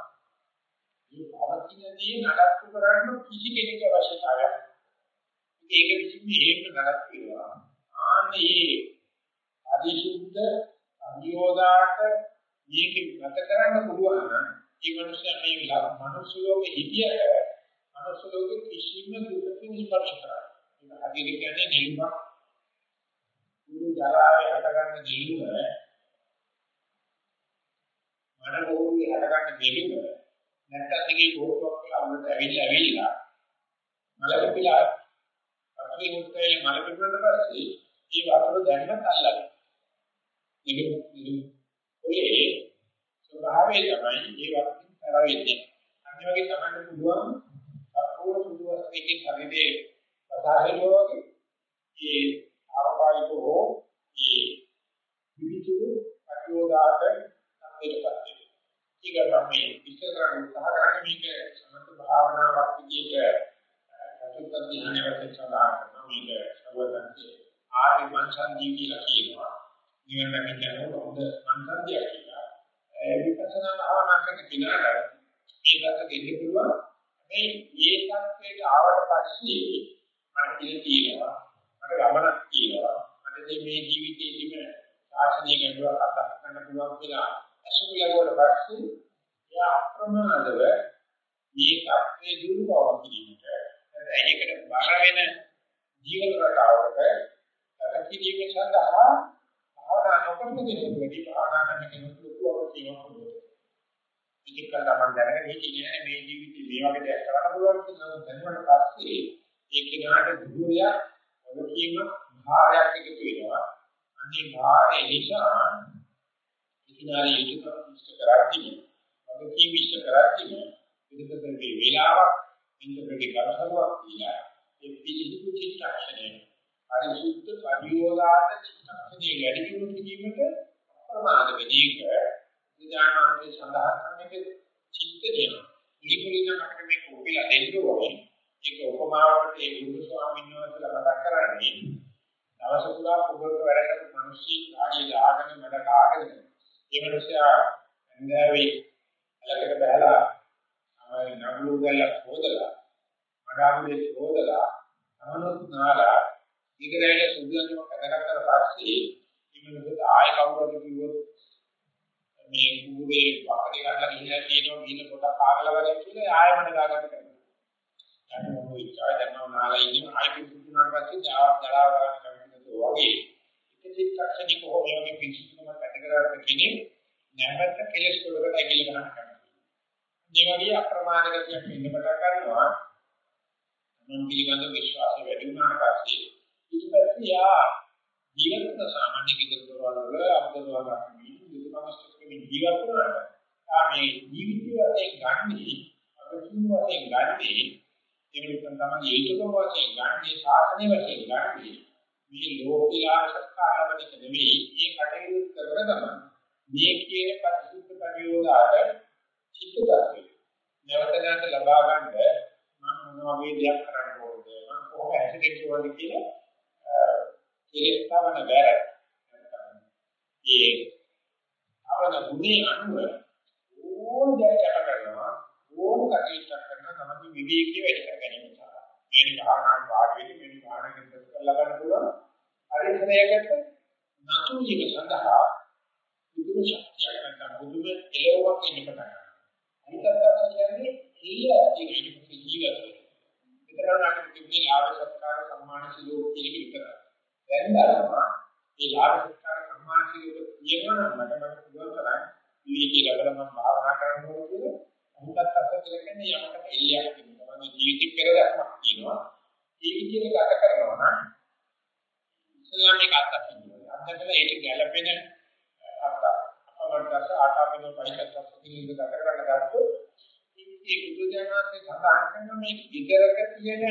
මේ පවතිනදී නඩත්තු කරන්න කිසි කෙනෙක් අවශ්‍යතාවයක් ඒක විසින් මේක නඩත්තු වෙනවා. ආන්නේ අදිශුද්ධ අනියෝදාට මේක ගත කරන්න පුළුවන් නම් ඒ මනුස්සයා මේ මනුස්ස ලෝකෙ හිටියට මනුස්ස ලෝකෙ කිසිම දුකකින් ස්පර්ශ කරන්නේ. ඒක හදිහට කියන්නේ නිල්මක් කුරු ජරාවේ හටගන්න නිල්ම මන බෝරුවේ හටගන්න දෙවිම නැත්තම් දිගේ බෝරුවක් කියලා උඩට ඇවිල්ලා ඇවිල්ලා මල පිපිලා අත්‍රි මුත්තේ මල පිපුණාට පස්සේ ඒ වතුර දැන්නත් අල්ලගන්න. ඉතින් ඔය ස්වභාවය තමයි ඒ වතුර තර වෙන්නේ. අනිත් වගේ තමයි පුළුවන් අපෝර සුදු වස්තුවකින් ශරීරයේ වතාහෙනවා වගේ ඒ ආරෝපයික හෝ ඒ විවිධ අභිෝදාත සම්පේතපත් ඒක තමයි විස්තර කරන්න උත්සාහ කරන්නේ මේක සමථ භාවනාවක් විදිහට චතුත් ධ්‍යාන වශයෙන් සඳහන් කරනවා. මේක සර්වතන්සේ ආර්ය මනසන්දී කියලා කියනවා. නිවන දැකගෙන හොඳ මනසන්දිය කියලා. ඒ විපස්සනා භාවනා කරන කෙනාට මේකට දෙන්න පුළුවන් මේ මේ තත්ත්වයට ආවට පස්සේ මට ඉතින් තියෙනවා මට ගමනක් තියෙනවා මට මේ ජීවිතේදීම සාසනීය ගැඹුරක් අත්දැක ගන්න පුළුවන් කියලා අසුරු ලැබුවට පස්සේ එයා අප්‍රමාදව මේ තත්ත්වයේ දුරු බව කිරීමට ඒකට බර වෙන ජීවන රටාවකට පැතිරීම සඳහා භාවනා නොකරන කෙනෙකුට වැඩි භාවනා කරන කෙනෙකුට ලොකු අවශ්‍යතාවයක් ඉතින් කළා මම දැනගෙන හිටියේ මේ ජීවිතේ මේ වගේ දෙයක් කරන්න පුළුවන් කියලා දැනුවට පස්සේ ඒ කෙනාට දුරියක් වගකීම භාරයක් එකතු වෙනවා. අනේ භාරය නිසා ඉතිනාරි යුතුයකම් ඉෂ්ට කරද්දී වගකීම් ඉෂ්ට කරද්දී විදකතරේ වේලාවක් ඉන්ද්‍රගේ ගලසාවක් කියලා ඒ පිළිසිදු චිත්තක්ෂණය පරිසුද්ධ පරියෝගාත චිත්තක්ෂණය වැඩි දියුණු කිරීමට ප්‍රමාද වෙන එක විඥානයේ සඳහන් කරන එක චිත්ත දෙනවා. ඉලිකුලින අපිට මේක ඔපිලා දෙන්න ඕනේ. ඒක උපමාවකට ඒ බුදු ස්වාමීන් වහන්සේලා මතක් කරන්නේ දවස පුරා කුඹරක වැඩ කරන මිනිස්සු ආදී දාගෙන මඩ කාගෙන ඒ මිනිස්සයා ඇඳාවේ අලකට බහලා තමයි නගලු ගල හොදලා මඩාමුලේ හොදලා අමනොත් නාලා ඉගරේල සුදුන්ව කඩගත්තට පස්සේ ඉමනොත් ආය කවුරුද කිව්වොත් මේ කුඹේ වකඩේ ගන්න ගිහිල්ලා තියෙනවා ගිහින් පොඩක් කාගල වගේ කියලා ආයමන ගාගන්න කරනවා. දැන් මොන ඉච්ඡාය දැනනවා නාලා ඉන්නේ ආයි පිටුනාට පස්සේ ජාව ජලාව ගන්න කමිටු වගේ. ඒක චිත්තක්ෂණික හෝ මේ වගේ පිටුනම කැටගරාට කෙනෙක් නැවත කෙලස් වලට ඇගිලි ගන්න කරනවා. මේ වගේ අප්‍රමාද ගතියක් ඉන්න පටන් ගන්නවා. මම පිළිගන්න විශ්වාසය වැඩි වුණාට පස්සේ ඊට පස්සේ යා ජීවිත සාමාන්‍ය කිදකවල වල අමුදවල ගන්න යුතුයකමස්කමින් ජීවත් වෙනවා. මේ ජීවිතයේ ගන්නේ අපිට වශයෙන් ගන්නේ එනිකන් තමයි යුතුයකම වශයෙන් ගන්නේ සාසනය වශයෙන් ගන්නේ. මේ ලෝකීලා සත්කාරවලික නෙවෙයි මේ කටයුතු කරන ගමන් මේ කියන පරිසුද්ධ පරියෝගාට චිත්තදර්ශය නැවත නැවත ලබා ගන්න මම මොන වගේ දෙයක් කරන්න ඕනද? මම කොහොම හැසිරෙන්න ඕනද කියලා කෙලස්තාවන බැර. ඒ අවන ගුණේ අනුව ඕන දෙයක් කරනවා ඕන කටයුත්තක් කරනවා තමයි විවේකී වැඩ කර ගැනීම සඳහා. මේ භාවනාව වාඩි වෙන්න මේ භාවනාවෙන් ප්‍රතිඵල ලබන්න පුළුවන්. පරිසරයකට නතු වීම සඳහා බුදුම ශක්තියක් නැත්නම් බුදුම එළවක් ඉන්න පටන් ගන්නවා. අනිත්‍යත්වය කියන්නේ ඉල්ලතිය කියන ජීවිතය විතරක් අපිට කිව්වේ ආව සත්කාර සම්මාන සිලෝක කියන විතරයි. දැන් බලනවා මේ ලාභ සත්කාර සම්මාන සිලෝක කියනවා නම් මට මට පුළුවන් තරම් විවිධ ලබන මම භාවනා කරනවා කියලා. අනිත්‍යත්වය කියලා කියන්නේ යමකට එල්ලයක් තියෙනවා මේ ජීවිත පෙරදක්මක් තියෙනවා ඒ විදිහට ගත කරනවා නම් ඉස්ලාමික අත්දැකීම් අත්දැකලා ඒක ගැළපෙන අර්ථ අපවර්තස ආකාරයෙන් පහිතත් පිළිඳ ගත කරන්න ගත්තොත් මේ බුදුජානකේ සඳහන් කරන මේ විතරක තියෙන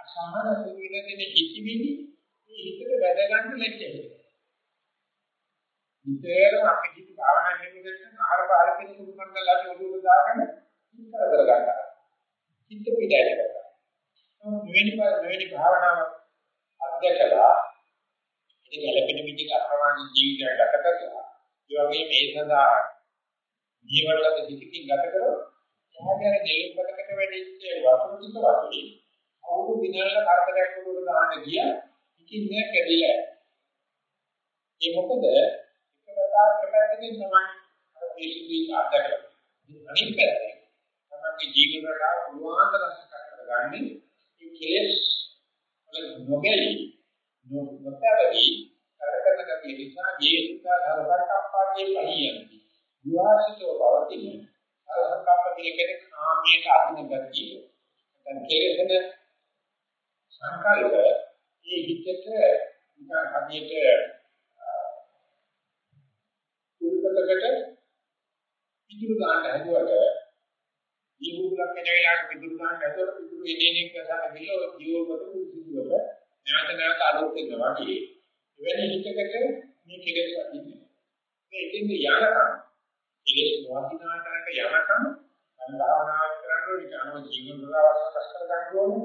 අසහන සුවිදෙන හිතිවිලි මේ හිතට වැද ගන්න ලැජ්ජයි. විතරම අපි හිත භාවනා කරනකොට ආහාර පාල කියන කුරුකම් කරලා ඔළුව දාගෙන හිත කර ගන්නවා. හිත පිටයි කරනවා. මෙවැනි මෙවැනි භාවනාව අධ්‍යක්ෂලා ඉතින් ගැළපෙන විදිහට අප්‍රමාණ ජීවිතයක් ගත කරලා ඒ වගේම ඒ සඳහා ජීවවලද හිතකින් ගත කරොත් එයාගේ දෙලොපකට වැඩිච්ච වතුරු ටික වගේ අවුරු විනාල කරදරයක් වල දාන්න ගියා ඉතින් නෑ කැඩිලා ඒ මොකද එකවතාවක පැත්තකින් තමයි අර පිළිසිදි අත්දැකලා අනිත් පැත්තෙන් තමයි ජීවන රටාව පුළුවන් තරම් කරගන්නේ මේ කෙලෙස් වල නොගැලී නොතවදී කරකරන කතිය නිසා ජීවිත ධර්මයක් අප්පාගේ පහියන්ති විවාසිතව පවතින අර සංකප්ප පිළිකෙන කාමයට අදින ගතිය. දැන් කෙලෙසන සංකල්ප ඒ හිතට නිකන් හදියට කුල්පතකට පිටුරු දාන්න හැදුවට ජීවුලක් වෙන වෙලාවට පිටුරු දාන්න හැදුවට පිටුරු එදින එක කරලා ගිහලා ජීවවල කුසිදුවට නැවත නැවත අලුත් වෙනවා වගේ. එවැනි හිතකට මේ කෙලෙස් වදින්නේ. මේ ඉතින් යනකම් කෙලෙස් වදිනාටක යනකම් මම භාවනා කරනකොට ඒක අනුව ජීවන රටාවක් සකස් කර ගන්න ඕනේ.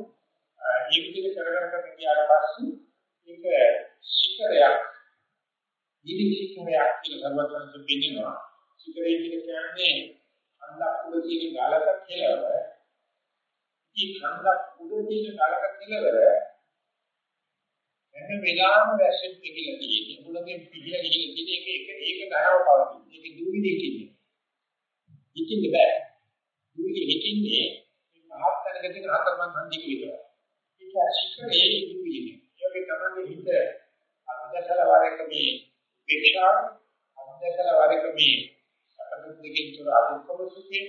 මේ විදිහට කරගෙන කරගෙන ගියාට පස්සේ ඒක ශිඛරයක් නිදි ශිඛරයක් කියලා සර්වඥයන් දෙන්නවා. ශිඛරය කියන්නේ කන්දක් උඩ තියෙන ගලක කෙලවර. මේ කන්දක් උඩ තියෙන ගලක කෙලවර හැම වෙලාවෙම වැස්සෙන් පිළිලා තියෙන්නේ. මුලගෙන් පිළිලා ගිහින් තියෙන එක එක ඒක ධරව පවතින. ඒක දුවිදි කියන්නේ. ඉතින් බෑ. දුවිදි හිටින්නේ මේ මහත් තැනක තියෙන හතරමන් හන්දික විතරයි. ඒක ශිඛරයේ දුවිදි. ඒකේ තමයි හිත අධ්‍යසල වරක මේ වික්ෂාව අධ්‍යසල වරක මේ සකදුක් දෙකින් තුර අදුක්කම සුඛේ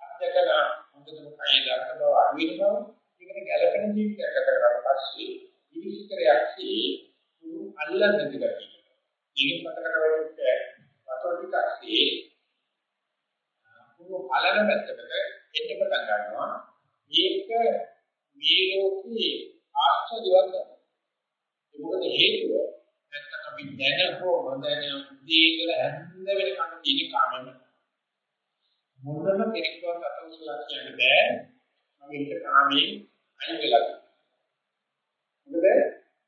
අධ්‍යකන හොඳටම කය දරක බව අඩු වෙන බව ඒකට ගැළපෙන ජීවිතයක් ගත කරලා පස්සේ ඉවිසිකරයක්සේ උරු අල්ලන්නේ නැති ගැටි. මේක මතකට වලට වතුර ටිකක්සේ උරු අලන පැත්තකට එන්න පටන් ගන්නවා. මේක මේ ලෝකේ ආශ්චර්යවත්. ඒ මොකද හේතුව නැත්නම් අපි දැන හෝ නොදැන උදේ ඉඳලා හැන්ද වෙනකන් තියෙන කාමෙම මොනම කෙනෙක්වත් අත උසලා කියන්න බෑ. මම ඒක කාමයෙන් අයින් වෙලා මොකද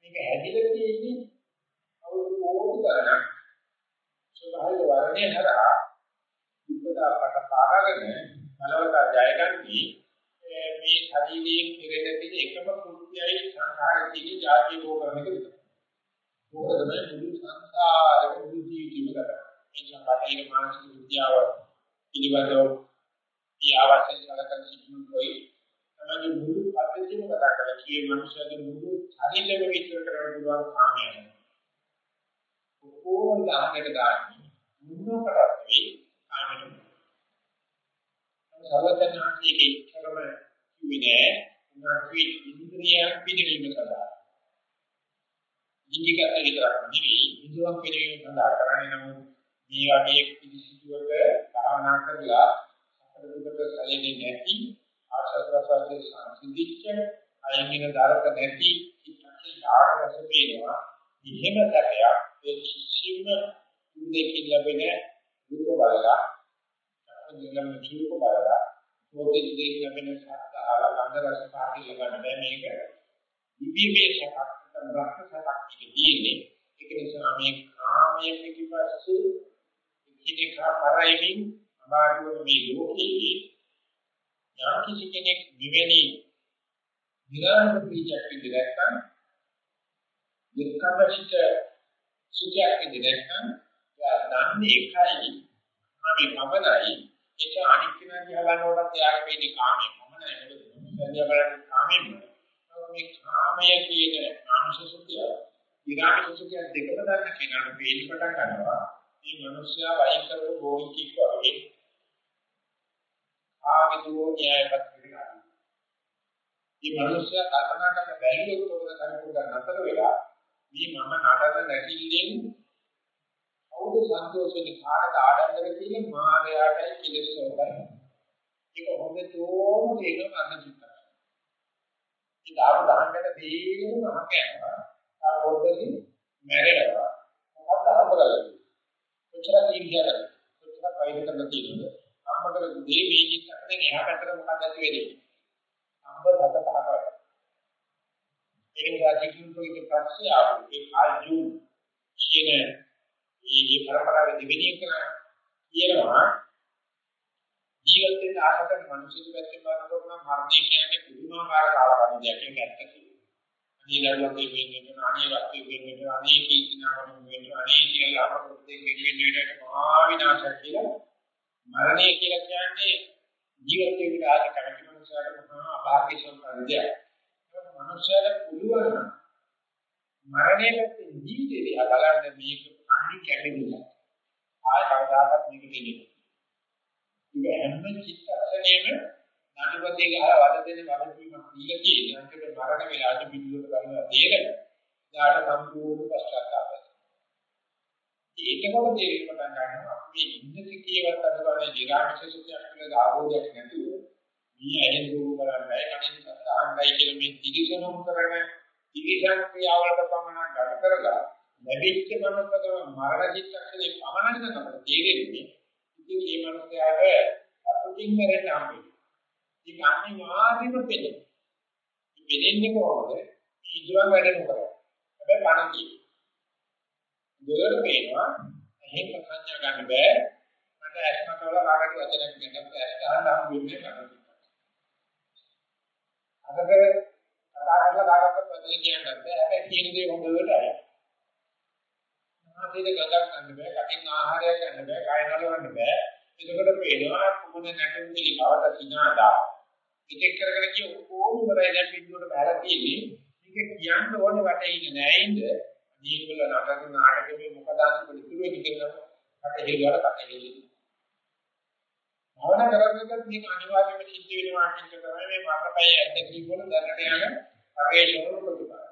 මේක හැදිලා තියෙන්නේ අවුරුදු කෝටි ගණනක් ස්වභාවික වර්ණය හරහා විපදාකට පාරගෙන බලවතා ජයගන්නේ මේ ශරීරයෙන් කෙරෙන තියෙන එකම කෘත්‍යයි සංඛාරයේ තියෙන જાතිය භෝගන එක විතරයි. මොකද මේ මුළු සංසාරේ මුළු ජීවිතේම කරා. මේ සම්පතේ මානසික විද්‍යාව පිළිබඳව ಈ අවශ්‍ය සලකන සිටින કોઈ තමයි මුළු පද්ධතියම කතා කරලා කියේ මනුෂ්‍යගේ මුළු ශරීරෙම විස්තර කරන්න පුළුවන් කාමයන්. කොහොමද අහකට දාන්නේ? මුන්නකටත් වේ කාමයට. සර්වඥාන්තිගේ කරම කිවිනේ උනාකී ඉන්ද්‍රිය පිළිගීම සඳහා. ඉන්දිකත විතරක් නෙවෙයි ඉන්ද්‍රියක් පිළිගීම සඳහා කරන්නේ. නමුත් මේ වගේ පිළිසිතුවක භාවනා කරලා අපිට දුකට සැලෙන්නේ නැති ආශාස ප්‍රසාරයේ සංසිද්ධිච්ච අයින් දරක නැති ඉතින් ආරවස පේනවා. ඉහෙම සැපයක් ඒ කිසිම දෙකින් ලැබෙන දුක බලලා නිලම් චුරුක බලලා මොකද දෙකින් ලැබෙන සත්‍ය ආලංග රස පාටි ලබන්න බෑ මේක. ඉබීමේ සකක් බ්‍රහ්ම සකක් කියන්නේ ඒක නිසා මේ කාමයේ පිටිපස්සේ ඉතිකා පරයිමින් අමාරුව මේ ලෝකයේ යම් කිසි කෙනෙක් මෙවැනි විරාම ප්‍රීතියක් විදිහටම එක්කවචිත සුඛයක් විදිහටම යා දන්නේ එකයි. අපි පමණයි ඒක අනිත් කෙනා දිහා බලනකොට එයාගේ මේක කාමයේ පමණයි මොකද මොකද බලන්නේ කාමයෙන්ම මේ කාමය කියන ආංශ සුඛය විරාම සුඛය දෙකම ගන්න කෙනාට පිළිප පටන් ගන්නවා මේ මිනිස්සයා වයින් කරපු ගෝවිකික් වගේ ආගිතෝ න්‍යායපත් කරනවා මේ මිනිස්සයා කල්පනා කරන බැරිලොත් ඔබ කරුණු නතර වෙලා මේ මම නඩන නැතිලෙන් කවුද සන්තෝෂෙන්නේ කාටද ආඩම්බර කියන්නේ මායාවටයි කෙලෙස් වලටයි. ඒක හොඳටම තේරෙන අන්න චිත්තය. ඒ දාපු දහන්නට තේරෙන මහක යනවා. ආ පොඩ්ඩකින් මැරෙනවා. මොකක්ද හම්බගලන්නේ. කොච්චර තීන්දුවද? කොච්චර පයිද කරලා තියෙනවද? අම්මකට දේ මේ චිත්තයෙන් එහා පැත්තට මොකක්ද ඇති වෙන්නේ? අම්බ දත පහකට. ඒ නිසා ටිකින්කෝගේ පස්සේ ආපු ඒ ආයු කියන මේ පරම්පරාවේ දෙවෙනි එක කියනවා ජීවත් වෙන්න ආශ කරන මිනිස්සු පැත්තෙන් බලනකොට නම් මරණය කියන්නේ පුදුමාකාර කාලකන්නියක් ඒක ඇත්ත කියලා. අනේ දරුවන්ගේ වෙන්නේ අනේ වස්තු වෙන්නේ අනේ කීකිනාවම වෙන්නේ අනේ කියලා අපකට දෙන්නේ වෙන්නේ මහා විනාශයක් කියලා. මරණය කියලා කියන්නේ ජීවත් වෙන්න ආශ කරන මිනිස්සුන්ට මහා අභාග්‍ය සම්පන්නයක්. මනුෂ්‍යයාට පුළුවන් නම් මරණයට ජීවිතේ දිහා බලන්න මේක අනිත් කැටගරියක්. ආය කවදාකවත් මේක දෙන්නේ. ඒක හැම චිත්තක්ෂණයෙම නඩුවතේ ගහලා වද දෙන වදවීමක් දීලා තියෙන අන්තිමට මරණ වෙලාවට පිළිවෙල කරනවා තේරෙන. ඊට සම්පූර්ණ පශ්චාත්තාපය. ඒකවල තේරෙන්න පටන් ගන්නවා මේ ඉන්න සිටියවත් අදවන්නේ නිරාමිෂ සුඛයක් කියලා ආවෝදයක් නැතුව මේ ඇහෙන් දුරු කරන්නේ කණින් සත්‍යහන්යි කියලා මේ දිවිසනුම් කරන දිවිසන් ක්‍රියාවලට පමණ ගත කරලා ලැබිච්ච මනසකම මරණ චිත්තක්ෂණේ පමණක් තමයි තේරෙන්නේ ඉතින් මේ මනසයාට අතුකින් මරන්න හම්බෙන්නේ ඒක අනිවාර්යයෙන්ම පෙළෙන පෙළෙන්නේ කොහොමද? මේ ඉදුවන් වැඩ නොකර හැබැයි පණ කියන්නේ දෙලට පේනවා එහෙම සංඥා ගන්න බෑ. මට ඇස්ම කවලා කාටද වචනයක් දෙන්න ඇස් ගන්න හම් වෙන්නේ නැහැ අදක කතා කරලා කාටවත් වචන කියන්න බෑ. හැබැයි කියන දේ හොඳට අය නාසයේ ගඳක් ගන්න බෑ කටින් ආහාරයක් ගන්න බෑ කය නලවන්න බෑ එතකොට පේනවා කුමන නැටුම් පිළිකාවට සිනාදා ඉතින් කරගෙන කිය ඔක්කොම ඉවරයි දැන් බින්දුවට බහලා තියෙන්නේ මේක කියන්න ඕනේ වටේ ඉන්නේ නෑ ඉන්නේ දීවල නටන නාටකෙ මොකද අන්තිමට ඉතුරු වෙන්නේ කියලා කට හේලවල කට හේලි. භවනා කරද්දීත් මේක අනිවාර්යයෙන්ම සිද්ධ වෙනවා කියන එක තමයි මේ මරණපය ඇත්තටම වල දැනට යන පරිශ්‍රම ප්‍රතිපල.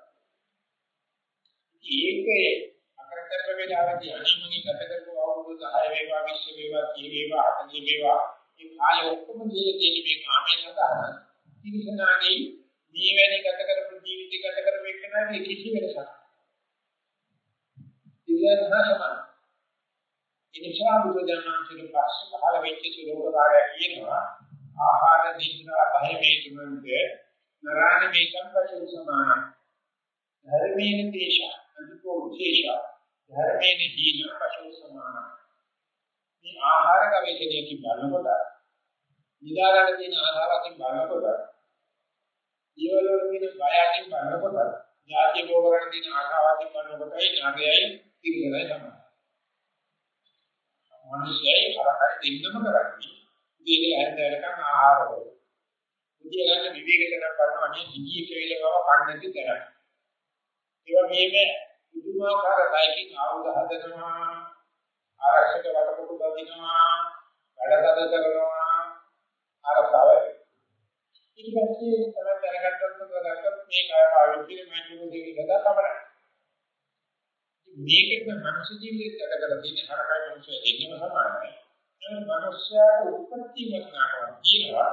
ඒකේ අකරතර වේලාවදී අනිමනි ගත කරපු අවුරුදු 10 වේවා 20 වේවා 30 වේවා 40 වේවා මේ කාලෙ ඔක්කොම දීලා තියෙන මේ කාමෙන් අදහන ඉතිසනාගේ මේ වැනි ගත කරපු ජීවිත ගත කරපු එක නෑ කිසි වෙනසක් දෙවියන් හා සමානයි. ඉනිසා බුදුදහමේ පස්සේ පහළ වෙච්ච සුලෝකකාරය කියනවා ආහාර දින්නා බය මේ තුනන්ගේ නරාණ මේ සංපචන සමාන. ධර්මයේ දේශ අනිකෝ විශේෂ ධර්මයේ දීන පශු සමාන. මේ ආහාර ගවේෂණයකින් බලනකොට නිදාගන්න තියෙන ආහාරකින් බලනකොට ජීවවල තියෙන බයකින් බලනකොට ජාතිය භෝග කරන තියෙන ආශාවකින් බලනකොට ඒ නාගයයි ඉරියවයි තමයි. මිනිස්සයි හරකයි දෙන්නම කරන්නේ. ඉතින් හැන්දෑලකම ආහාර වල. ඉතින් ගන්න විවේකයෙන් කරනවා නේ දිගී කියලා බව කන්නති තරයි. ඒ වගේම පුදුමාකාර බයිකින් ආයුධ හදනවා ආරක්ෂක වටකොටු බඳිනවා වැඩ කරනවා ආරක්ෂාවයි. ඊට පස්සේ තමයි දැනගත්තොත් ගත්තොත් මේ කාය පාවිච්චි කරන මයික්‍රෝ දෙකක තමයි. මේකෙත් මනුෂ්‍ය ජීවිතයට කරලා තියෙන හරකයි මනුෂ්‍ය දෙන්නම සමානයි. ඒ මනුෂ්‍යයාට උත්පත්ති වස්නාවක් කියනවා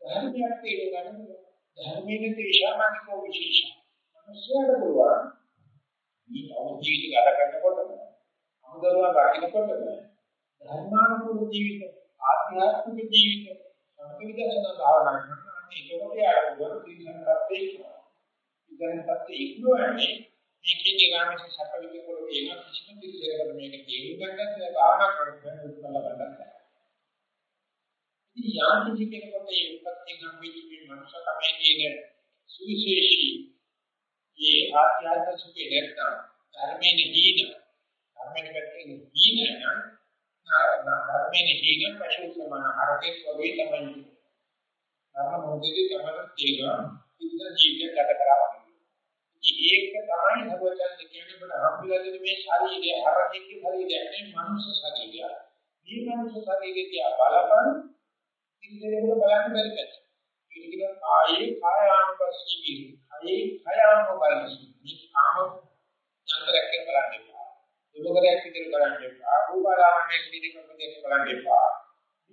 ධර්මයක් තේරුම් ගන්න ධර්මයේ තේශාමනිකෝ විශේෂ. මනුෂ්‍යයාට පුළුවන් මේ අවු ජීවිත ගත කරනකොටම අමුදරුවා රකින්නකොටම ධර්මානුකූල ජීවිත ආධ්‍යාත්මික ජීවිත සමථ භාවනා කරනවා. ඒකෝට යාට පුළුවන් ත්‍රිසංකප්පේ ඉන්නවා. ඉතින් ඉක්මවන්නේ මේකේ ගාමිෂ සැප විදිහට කියන කිසිම පිළිසරකට මේක තේරුම් ගන්නත් භාවනා කරන්න උත්සාහ කරන්න. ඉතින් යාන්ති කෙනෙකුට මේ උපත්ති ගම්බීජී මනුෂ්‍ය තමයි කියන සුවිශේෂී මේ ආත්‍යන්ත සුඛේ නැත්නම් ධර්මයේ දීන ධර්මයේ පැත්තේ දීන නම් ධර්මයේ දීන පශු සමාන හරකේ වගේ තමයි. ධර්ම මොදේදී තමයි තේරෙනවා ඉන්න ජීවිතය ගත කරා ඒක තමයි හදවතෙන් කියන්නේ බල හම්බුලා දෙන මේ ශරීරය හරකෙක ශරීරයක් නෙවෙයි මනුෂ්‍ය ශරීරය. මේ මනුෂ්‍ය ශරීරය දිහා බලපන් ඉන්ද්‍රියවල බලන්න බැරි පැත්ත. ඒක කියන කායේ කායානුපස්සී විරි. කායේ කායානුප බලන්නේ. මේ කාම චන්ද්‍රයක් කියන බලන්න එපා. දුබකරයක් විදිහට බලන්න එපා. රූපාරාමණයක් විදිහට බලන්න එපා.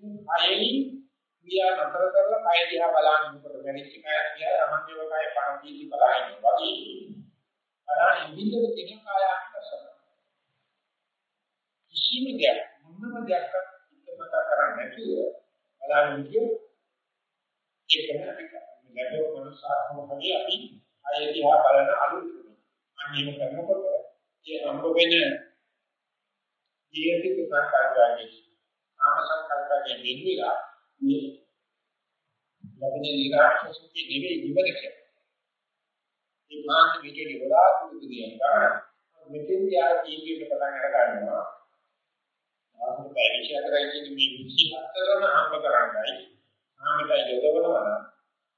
මේ කායේ ක්‍රියා නතර කරලා කය දිහා බලන්න මොකද වැඩිච්ච කය කියලා රමණ්‍යව කය පාන්තිලි බලන්න වගේ බලන්න ඉඳින්න තියෙන කය අනුසන කිසිම දෙයක් මොනම දෙයක් ඉක්මනට කරන්නේ නැතුව බලන්න කියෝ ඒක නෑ ලැබෙව මනසාත්ම භාවය අපි කය දිහා බලන අලුත් අන්නේම කරනකොට ඒ අම්බ වෙන ජීවිත සංකල්පයන්ගේ ආම සංකල්පයන්ගේ වෙන්විලා මේ ලැබෙන නිරාශසුකේ නෙවෙයි විවර කියලා. මේ මානසික විචේ වඩා දුරු කියනවා. මෙතෙන් යාර කීකේට පටන් අර ගන්නවා. ආසන පැවිදි කරලා ඉන්නේ මේ 24ම හම්බ කරන්නයි. ආමිලා යොදවනවා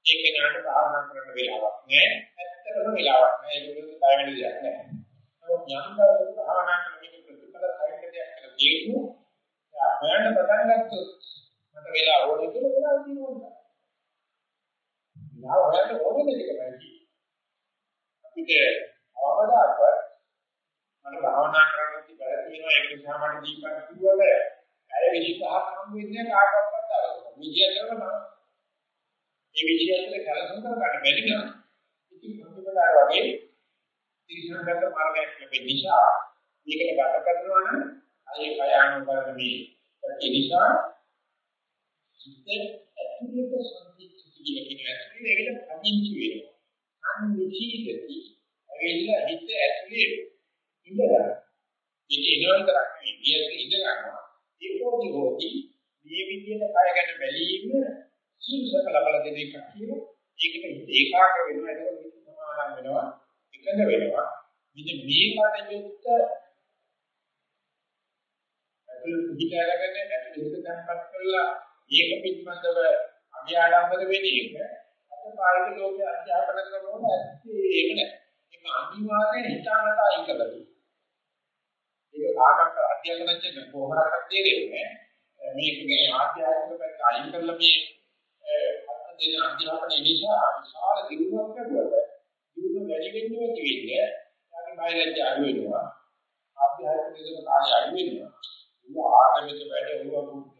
ඒක නාට භාවනා කරන්න වෙලාවක් නෑ. ඇත්තටම වෙලාවක් නෑ. ඒක නිකන් බය වෙන දෙයක් නෑ. නමුත් ඥානවල භාවනා කරන මේක ප්‍රතිඵල සාහිත්‍ය දෙයක් කියලා තේරුණු. එයා හොයන්න පටන් ගත්තොත් මට වෙලා ඕනේ කියලා වෙලා තියෙනවා. වෙලා හොයන්න ඕනේ දෙයක් තමයි. අපිට අවදාකර මම භාවනා කරන්න තිබලා තියෙනවා ඒක නිසා මට දීපක් කිව්වල ඇය විශ්වාස හම් වෙන්නේ කාටවත් අරගෙන. විජය කරනවා. මේ විජය ඇතුලේ කලසම් කර ගන්න බැරි නම් ඉතින් මොකදලා වගේ තිරසනගත මාර්ගයක් ලැබෙන නිසා මේකට ගත කරනවා නම් අය කයාන කරන මේ ඒ නිසා සිත් ඇතුළත සංකීර්ණ කියන ඇතුලේ ඒකට පදිංචි වෙනවා. අනිවිචිතති ඇවිල්ලා හිත ඇතුලේ ඉඳලා ඉත එනවා විතරක් නෙවෙයි ගියත් ඉඳ ගන්නවා ඒකෝදි හොති මේ විදිහට කය ගැන බැලීම සිංසක ලබල දෙන එකක් කියලා. ඒකට හිත ඒකාග්‍ර වෙනවා. ඒක හිත සමාදාන වෙනවා. එකඟ වෙනවා. මෙන්න මේ කටයුත්ත අතුල් පිට අරගෙන අතුල් හිත තැම්පත් කරලා ඒක පිටමන්දව අභ්‍යාඩම්බර වෙන එක අත කායික ලෝකයේ අධ්‍යාපන කරනවම ඇත්තේ ඒක නෑ. ඒක අනිවාර්යෙන් හිතාමතා අයින් කරලා ඒක කාටවත් අධ්‍යයනයෙන් කොහොමදක් තේරෙන්නේ මේක ගැන ආධ්‍යාත්මික පැත්ත අයින් කරලා මේ අර්ථ දෙන අධ්‍යාපනය නිසා විශාල දියුණුවක් ලැබුවා. දියුණුව වැඩි වෙන්නේ නැති වෙන්නේ. යාගේ බයලජ්‍ය අඩු වෙනවා. ආධ්‍යාත්මික දෙක කාලය අඩු වෙනවා. ඒ ආගමික වැඩ උව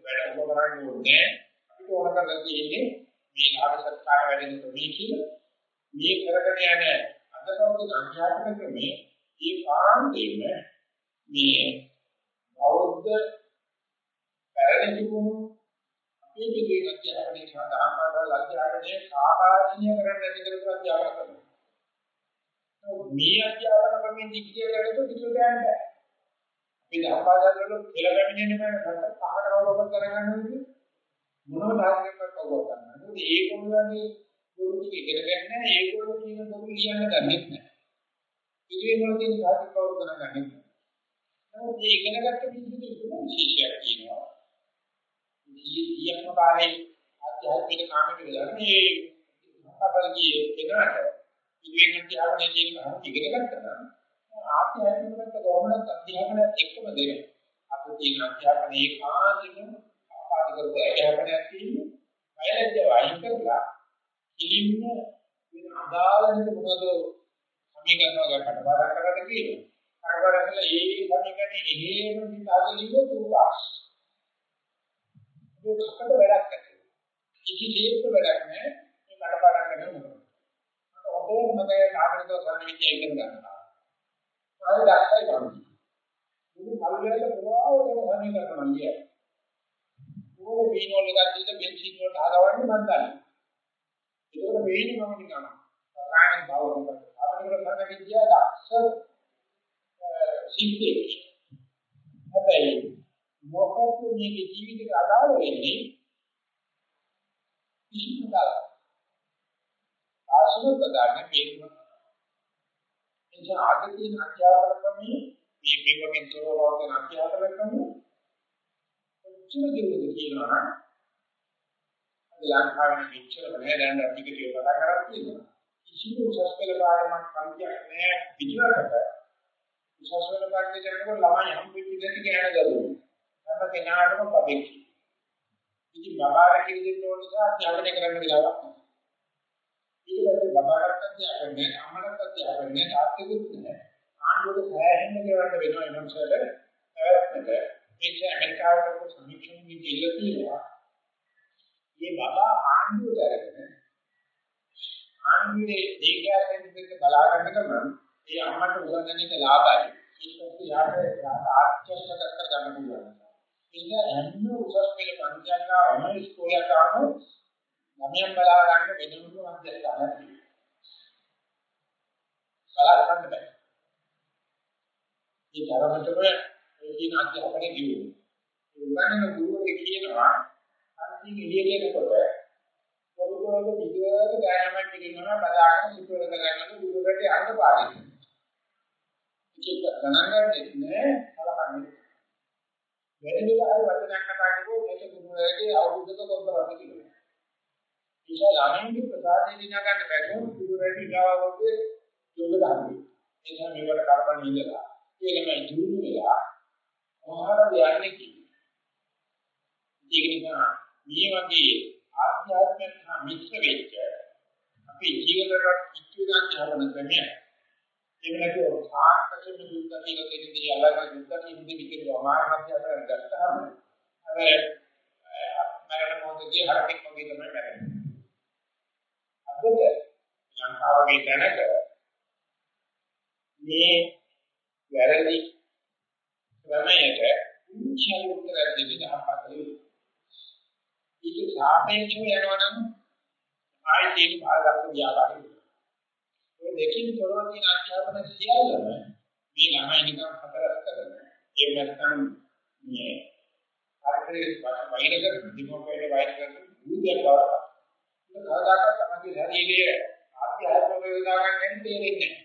වැඩ උව කරන්නේ ඕනේ. අපිට ඕන කරලා තියෙන්නේ මේ ආගම සත්කාර වැඩෙන ක්‍රමී කියලා. මේ කරගෙන යන අදකවගේ අධ්‍යාත්මික ක්‍රමයේ ඒ කාන්තේම මේ බෞද්ධ පැරණි තිබුණු අපේ විදිහට අධ්‍යාපනයේ සාධාරණ අධ්‍යාපනයේ සාපාදනීය කරන්න ඇති කරපු අධ්‍යාපන ක්‍රමය. මේ අධ්‍යාපන ක්‍රමෙන් දිගට යනකොට දිගට යන්න බෑ. අපි ධර්මාදාන වල පෙළ පැමිණෙන්නේ නැහැ පහට අවබෝධ කරගන්න ඕනේ. මොනම ධර්මයකට අවබෝධ කරගන්න. මොකද ඒගොල්ලන්ගේ ගුරු ටික ඉගෙන ගන්න ඒගොල්ලෝ කියන දොරු ලියන්න දන්නේ නැහැ. ඉතින් ඒගොල්ලෝ කියන ධර්ම කවුරු කරගන්නේ නමුත් මේ ඉගෙනගත්ත මිනිස්සුන්ට ඉන්න විශේෂයක් තියෙනවා. ඊයක්ම කාලේ ආධ්‍යාත්මික කාමයට වෙලා මේ අපරදී එනකට ඉගෙනගත්ත යාවනේ කියන ඉගෙන ගත්තා නම් ආධ්‍යාත්මිකට කොහොමද අධ්‍යාපනයත් එක්කම දෙන්නේ. අපේ තියෙන අධ්‍යාපනයේ කාන්තින ආපාදික අධ්‍යාපනයක් තියෙන්නේ. බයලජ්‍ය වයින් කරලා ඉලින්න වෙන අදාළ මොනවද සමීකරණ වලට කටපාඩම් කරන්න කියනවා. කරවරකල ඒ සමීකරණේ එහෙම විපාදිනව තුවාස්. ඒකකට වැඩක් නැහැ. කිසිසේත් වැඩක් නැහැ. මේ කඩපාඩම් කරන මොකද? ඔබ මගේ ආගමික සම්මිතිය ඉගෙන ගන්නවා. ආය දැක්කයි ගන්න. මුළු කල්යයට පුරාවට සමීකරණ මල්ලිය. ඕනේ බීනෝල් එකක් දීලා බෙන්සින් වලට හදවන්නේ මන් දන්නේ. ඒකට වෙන්නේ මම නිකන්. සාමාන්‍ය බව අපිට කරන්න විද්‍යාව දක්ෂ සිද්ධියක්. හැබැයි මොකක්ද මේක ජීවිතයට අදාළ වෙන්නේ කිසිම දාලා. ආසනක දාන්න මේක. එනිසා අද තියෙන අධ්‍යාපන ක්‍රමයේ මේ මේවකින් තොරව තියෙන අධ්‍යාපන ක්‍රමයේ කොච්චර දෙයක්ද කියනවා අද ලංකාවේ මෙච්චර නැහැ දැන් අපි කිව්ව කතා කරලා තියෙනවා. කිසිම උසස් පෙළ පාරමක් පන්තියක් නැහැ පිළිවෙලකට උසස් වල පාඩේ කරනකොට ළමයි හම්බෙච්ච දෙයක් කියන දරුවෝ. හැම කෙනාටම පබෙක්. ඉතින් බබාට කිරිදෙන්න ඕන නිසා අධ්‍යාපනය කරන්න වෙලාවක් නැහැ. ඊට පස්සේ බබාට අධ්‍යාපනය, අම්මට අධ්‍යාපනය, තාත්තෙකුත් නැහැ. ආණ්ඩුවට සෑහෙන්න ගෙවන්න වෙනවා ඒ මනුස්සයට. පැවැත්මට මේක ඇමරිකාවට සමීක්ෂණ විදිහට තියෙනවා. මේ බබා ආණ්ඩුවට අරගෙන ආණ්ඩුවේ දීගාසෙන් දෙක බලා ගන්න ගමන් ඒ අම්මට උගන්වන එක ලාභයි. ඊට පස්සේ යාට යාට ආර්ථිකව කර ගන්න පුළුවන්. ඒක හැම උසස් පෙළ පන්තියක් ආවම ඉස්කෝලයක් ආවම ළමයන් බලා ගන්න වෙනම මධ්‍යස්ථානයක් තියෙනවා. බලා ගන්න බෑ. ඒ තරමටම ඒ කියන අධ්‍යාපනය දියුණු. ඒ උගන්වන ගුරුවරයෙක් කියනවා අන්තිම එළියට එනකොට පොදුවල විදියට ගෑනමක් කියනවා බදාගෙන සිතුවල ගන්න ගුරුවරට යන්න පාරේ. ඒක ගණන් ගන්නෙත් නෑ කලකන්නේ. වැඩි විලාහේ වචනයක් කතා කරුවොත් මේක ගුරුවරයාගේ අවුරුද්දක කොන්තරක් කියලා. ඒසල ළමයින්ගේ ප්‍රසාදේ දිනා ගන්න බැරුව ගුරුවරයාගේ ගාවවගේ යොද ගන්නවා. ඒක මේවට කරපන් ඉඳලා. ඒ ළමයි දුරු වෙලා මොහොතද යන්නේ කියන්නේ. ඒක නිසා මේ වගේ ආධ්‍යාත්මික මිත්‍ර වෙච්ච අපි ජීවිතවල ඉච්ඡා ගන්න හදන ක්‍රමයක් එහෙම නැතුව සාර්ථකව දුක්ඛ කියලා දෙන්නේ අලග දුක්ඛ කියන්නේ විකේ අමාරුමත් අතර ගත්තාම අර මරණ මොහොතේ හරකෙක් වගේ තමයි මැරෙන්නේ. අදට ලංකාවේ තැනක මේ වැරදි ක්‍රමයට උන්චි උත්තර දෙන්න අපහසුයි. ඒක සාපේක්ෂව යනවනම් ආයෙත් ඒක බාරගත්ත ව්‍යාපාරය. ඔය දෙකින් තොරව තියෙන අධ්‍යාපන සියල්ලම මේ ළමයි නිකන් හතරක් කරන. ඒ නැත්නම් මේ ආර්ථික වෛර කරන දිමෝපේට වෛර කරන බුද්ධිය බව. ඒක කවදාකවත් තමයි ශරීරයේ ආධ්‍යාත්මික වේදනා ගන්න තේරෙන්නේ නැහැ.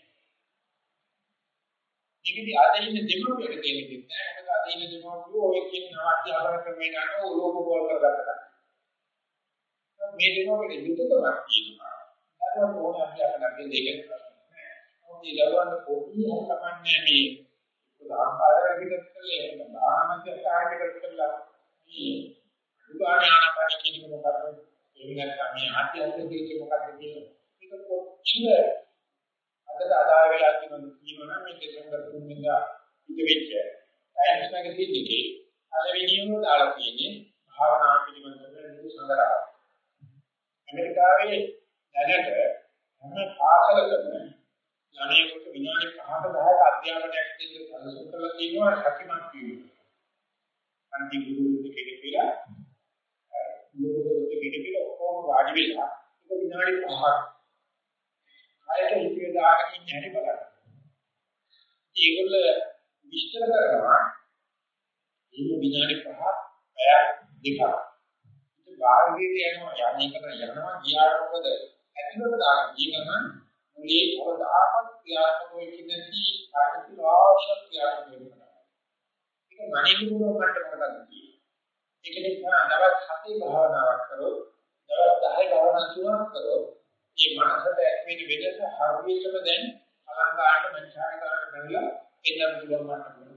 ඒකදී අද ඉන්න දෙමෝපියට තේරෙන්නේ නැහැ. මොකද අද ඉන්න දෙමෝපියෝ ඔය කියන අධ්‍යාපන ක්‍රමයට අනුව ඔලෝක බෝල් කරගත්තා. මේ දෙමෝපියට යුතුයකමක් තියෙනවා. දරුවන් ඕන අධ්‍යාපනයෙන් දෙකක් ප්‍රශ්නයක්. මොකද දරුවන් පොඩි හම්බන්නේ මේ උදාහරණයක් විදිහට කළේ බාහමත්‍යකාරයකට කළා. මේ උදාහරණ ආනපාන කියන මොකක්ද? ඒ නැත්නම් මේ ආධ්‍යාත්මික දෙයක් මොකක්ද කියන්නේ? මේක කොච්චර අදට අදාළ වෙලා තියෙනවා කියනවනම් මේ දෙසැම්බර් 3 වෙනිදා ඉඳ වෙච්ච ටයිම්ස් මැගසින් එකේ පළවෙනිම දාලා තියෙන්නේ භාවනා පිළිබඳව නිදු සංග්‍රහය. ඇමරිකාවේ දැනට හැම පාසලකම ළමයෙකුට විනාඩි 5ක 10ක අධ්‍යාපනයක් දෙන්න සැලසුම් කරලා තියෙනවා ශක්තිමත් වීම. අන්ති ගුරු දෙකේ කියලා ගුරු දෙකේ කියලා ඔක්කොම වාඩි වෙලා ඒක විනාඩි 5ක් ආයත හිතේ දාගෙන ඉන්න හැටි බලන්න. ඒගොල්ල විස්තර කරනවා මේ විනාඩි 5ක් පැය දෙකක්. ඒක ගාර්ගයේ යනවා යන්නේ කරන යනවා ගියාට මොකද ඇතුළට දාන ජීවන මුලේ කවදාකවත් ක්‍රියාත්මක වෙන්නේ නැති කාර්යසික අවශ්‍ය ක්‍රියාත්මක වෙනවා. ඒක මනිකුරු මට්ටමකට ගියේ. ඒක නිසා දවස් 7 භාවනාවක් කරොත් දවස් 10 භාවනා තුනක් කරොත් මේ මනසට ඇතිවෙන වෙනස හරියටම දැන් අලංකාරට මනසාරි කරන්න බැරිලා එන්න පුළුවන් මට්ටමකට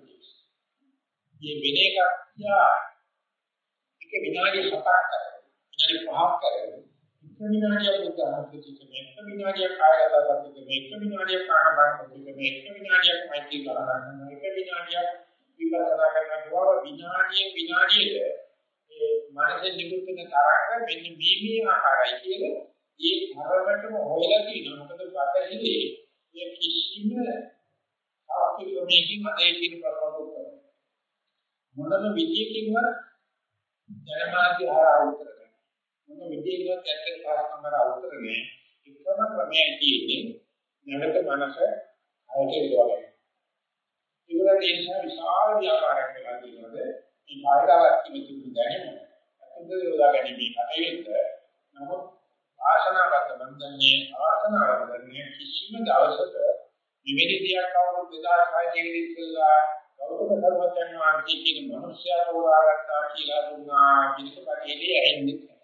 මේ වෙන එකක් යා එක විනාඩි 7ක් විනාඩි 5ක් කරගෙන එක විනාඩියක් උදාහරණයක් මේක විනාඩියක් කායගතවත් මේක විනාඩියක් කාණපාත මේක විනාඩියක් මෛත්‍රී කරගන්න මේක විනාඩියක් විපස්සනා කරනවා විනාඩිය විනාඩියට ඒ මනසේ නිකුත් වෙන තරංග මෙන්න මේ මේ ආකාරයි කියලා ඒ තරමටම හොයලා තියෙනවා. මොකද පතහිලේ මේ කිසිම ආර්ථිකමකින් මතේ කියන ප්‍රශ්න උත්තර මොනම විදියකින්වත් ජනමාධ්‍ය හරහා උත්තර ගන්න මොන විදියකින්වත් ඇත්තට පාරකම්බර උත්තර නෑ එකම ක්‍රමයයි තියෙන්නේ නැවත මනස ආයතේ ඉලවගන්න ඒගොල්ලන් ඒ නිසා විශාල ව්‍යාපාරයක් වෙලා තියෙනවද? මේ කායදාවක් කිමිතු දැනෙන්න අතුද යොදා ගැනීම කටයුත්ත. නමුත් ආශනාවත බන්ධන්නේ ආසනාවත බන්ධන්නේ කිසිම දවසක විවිධ දියක් අවුරුදු 2006 දී ඉස්සෙල්ලා ගෞතම සර්වඥ වහන්සේ කියන මිනිස්යා තෝරාගත්තා කියලා දුන්නා කිසික කටේදී ඇහෙන්නේ නැහැ.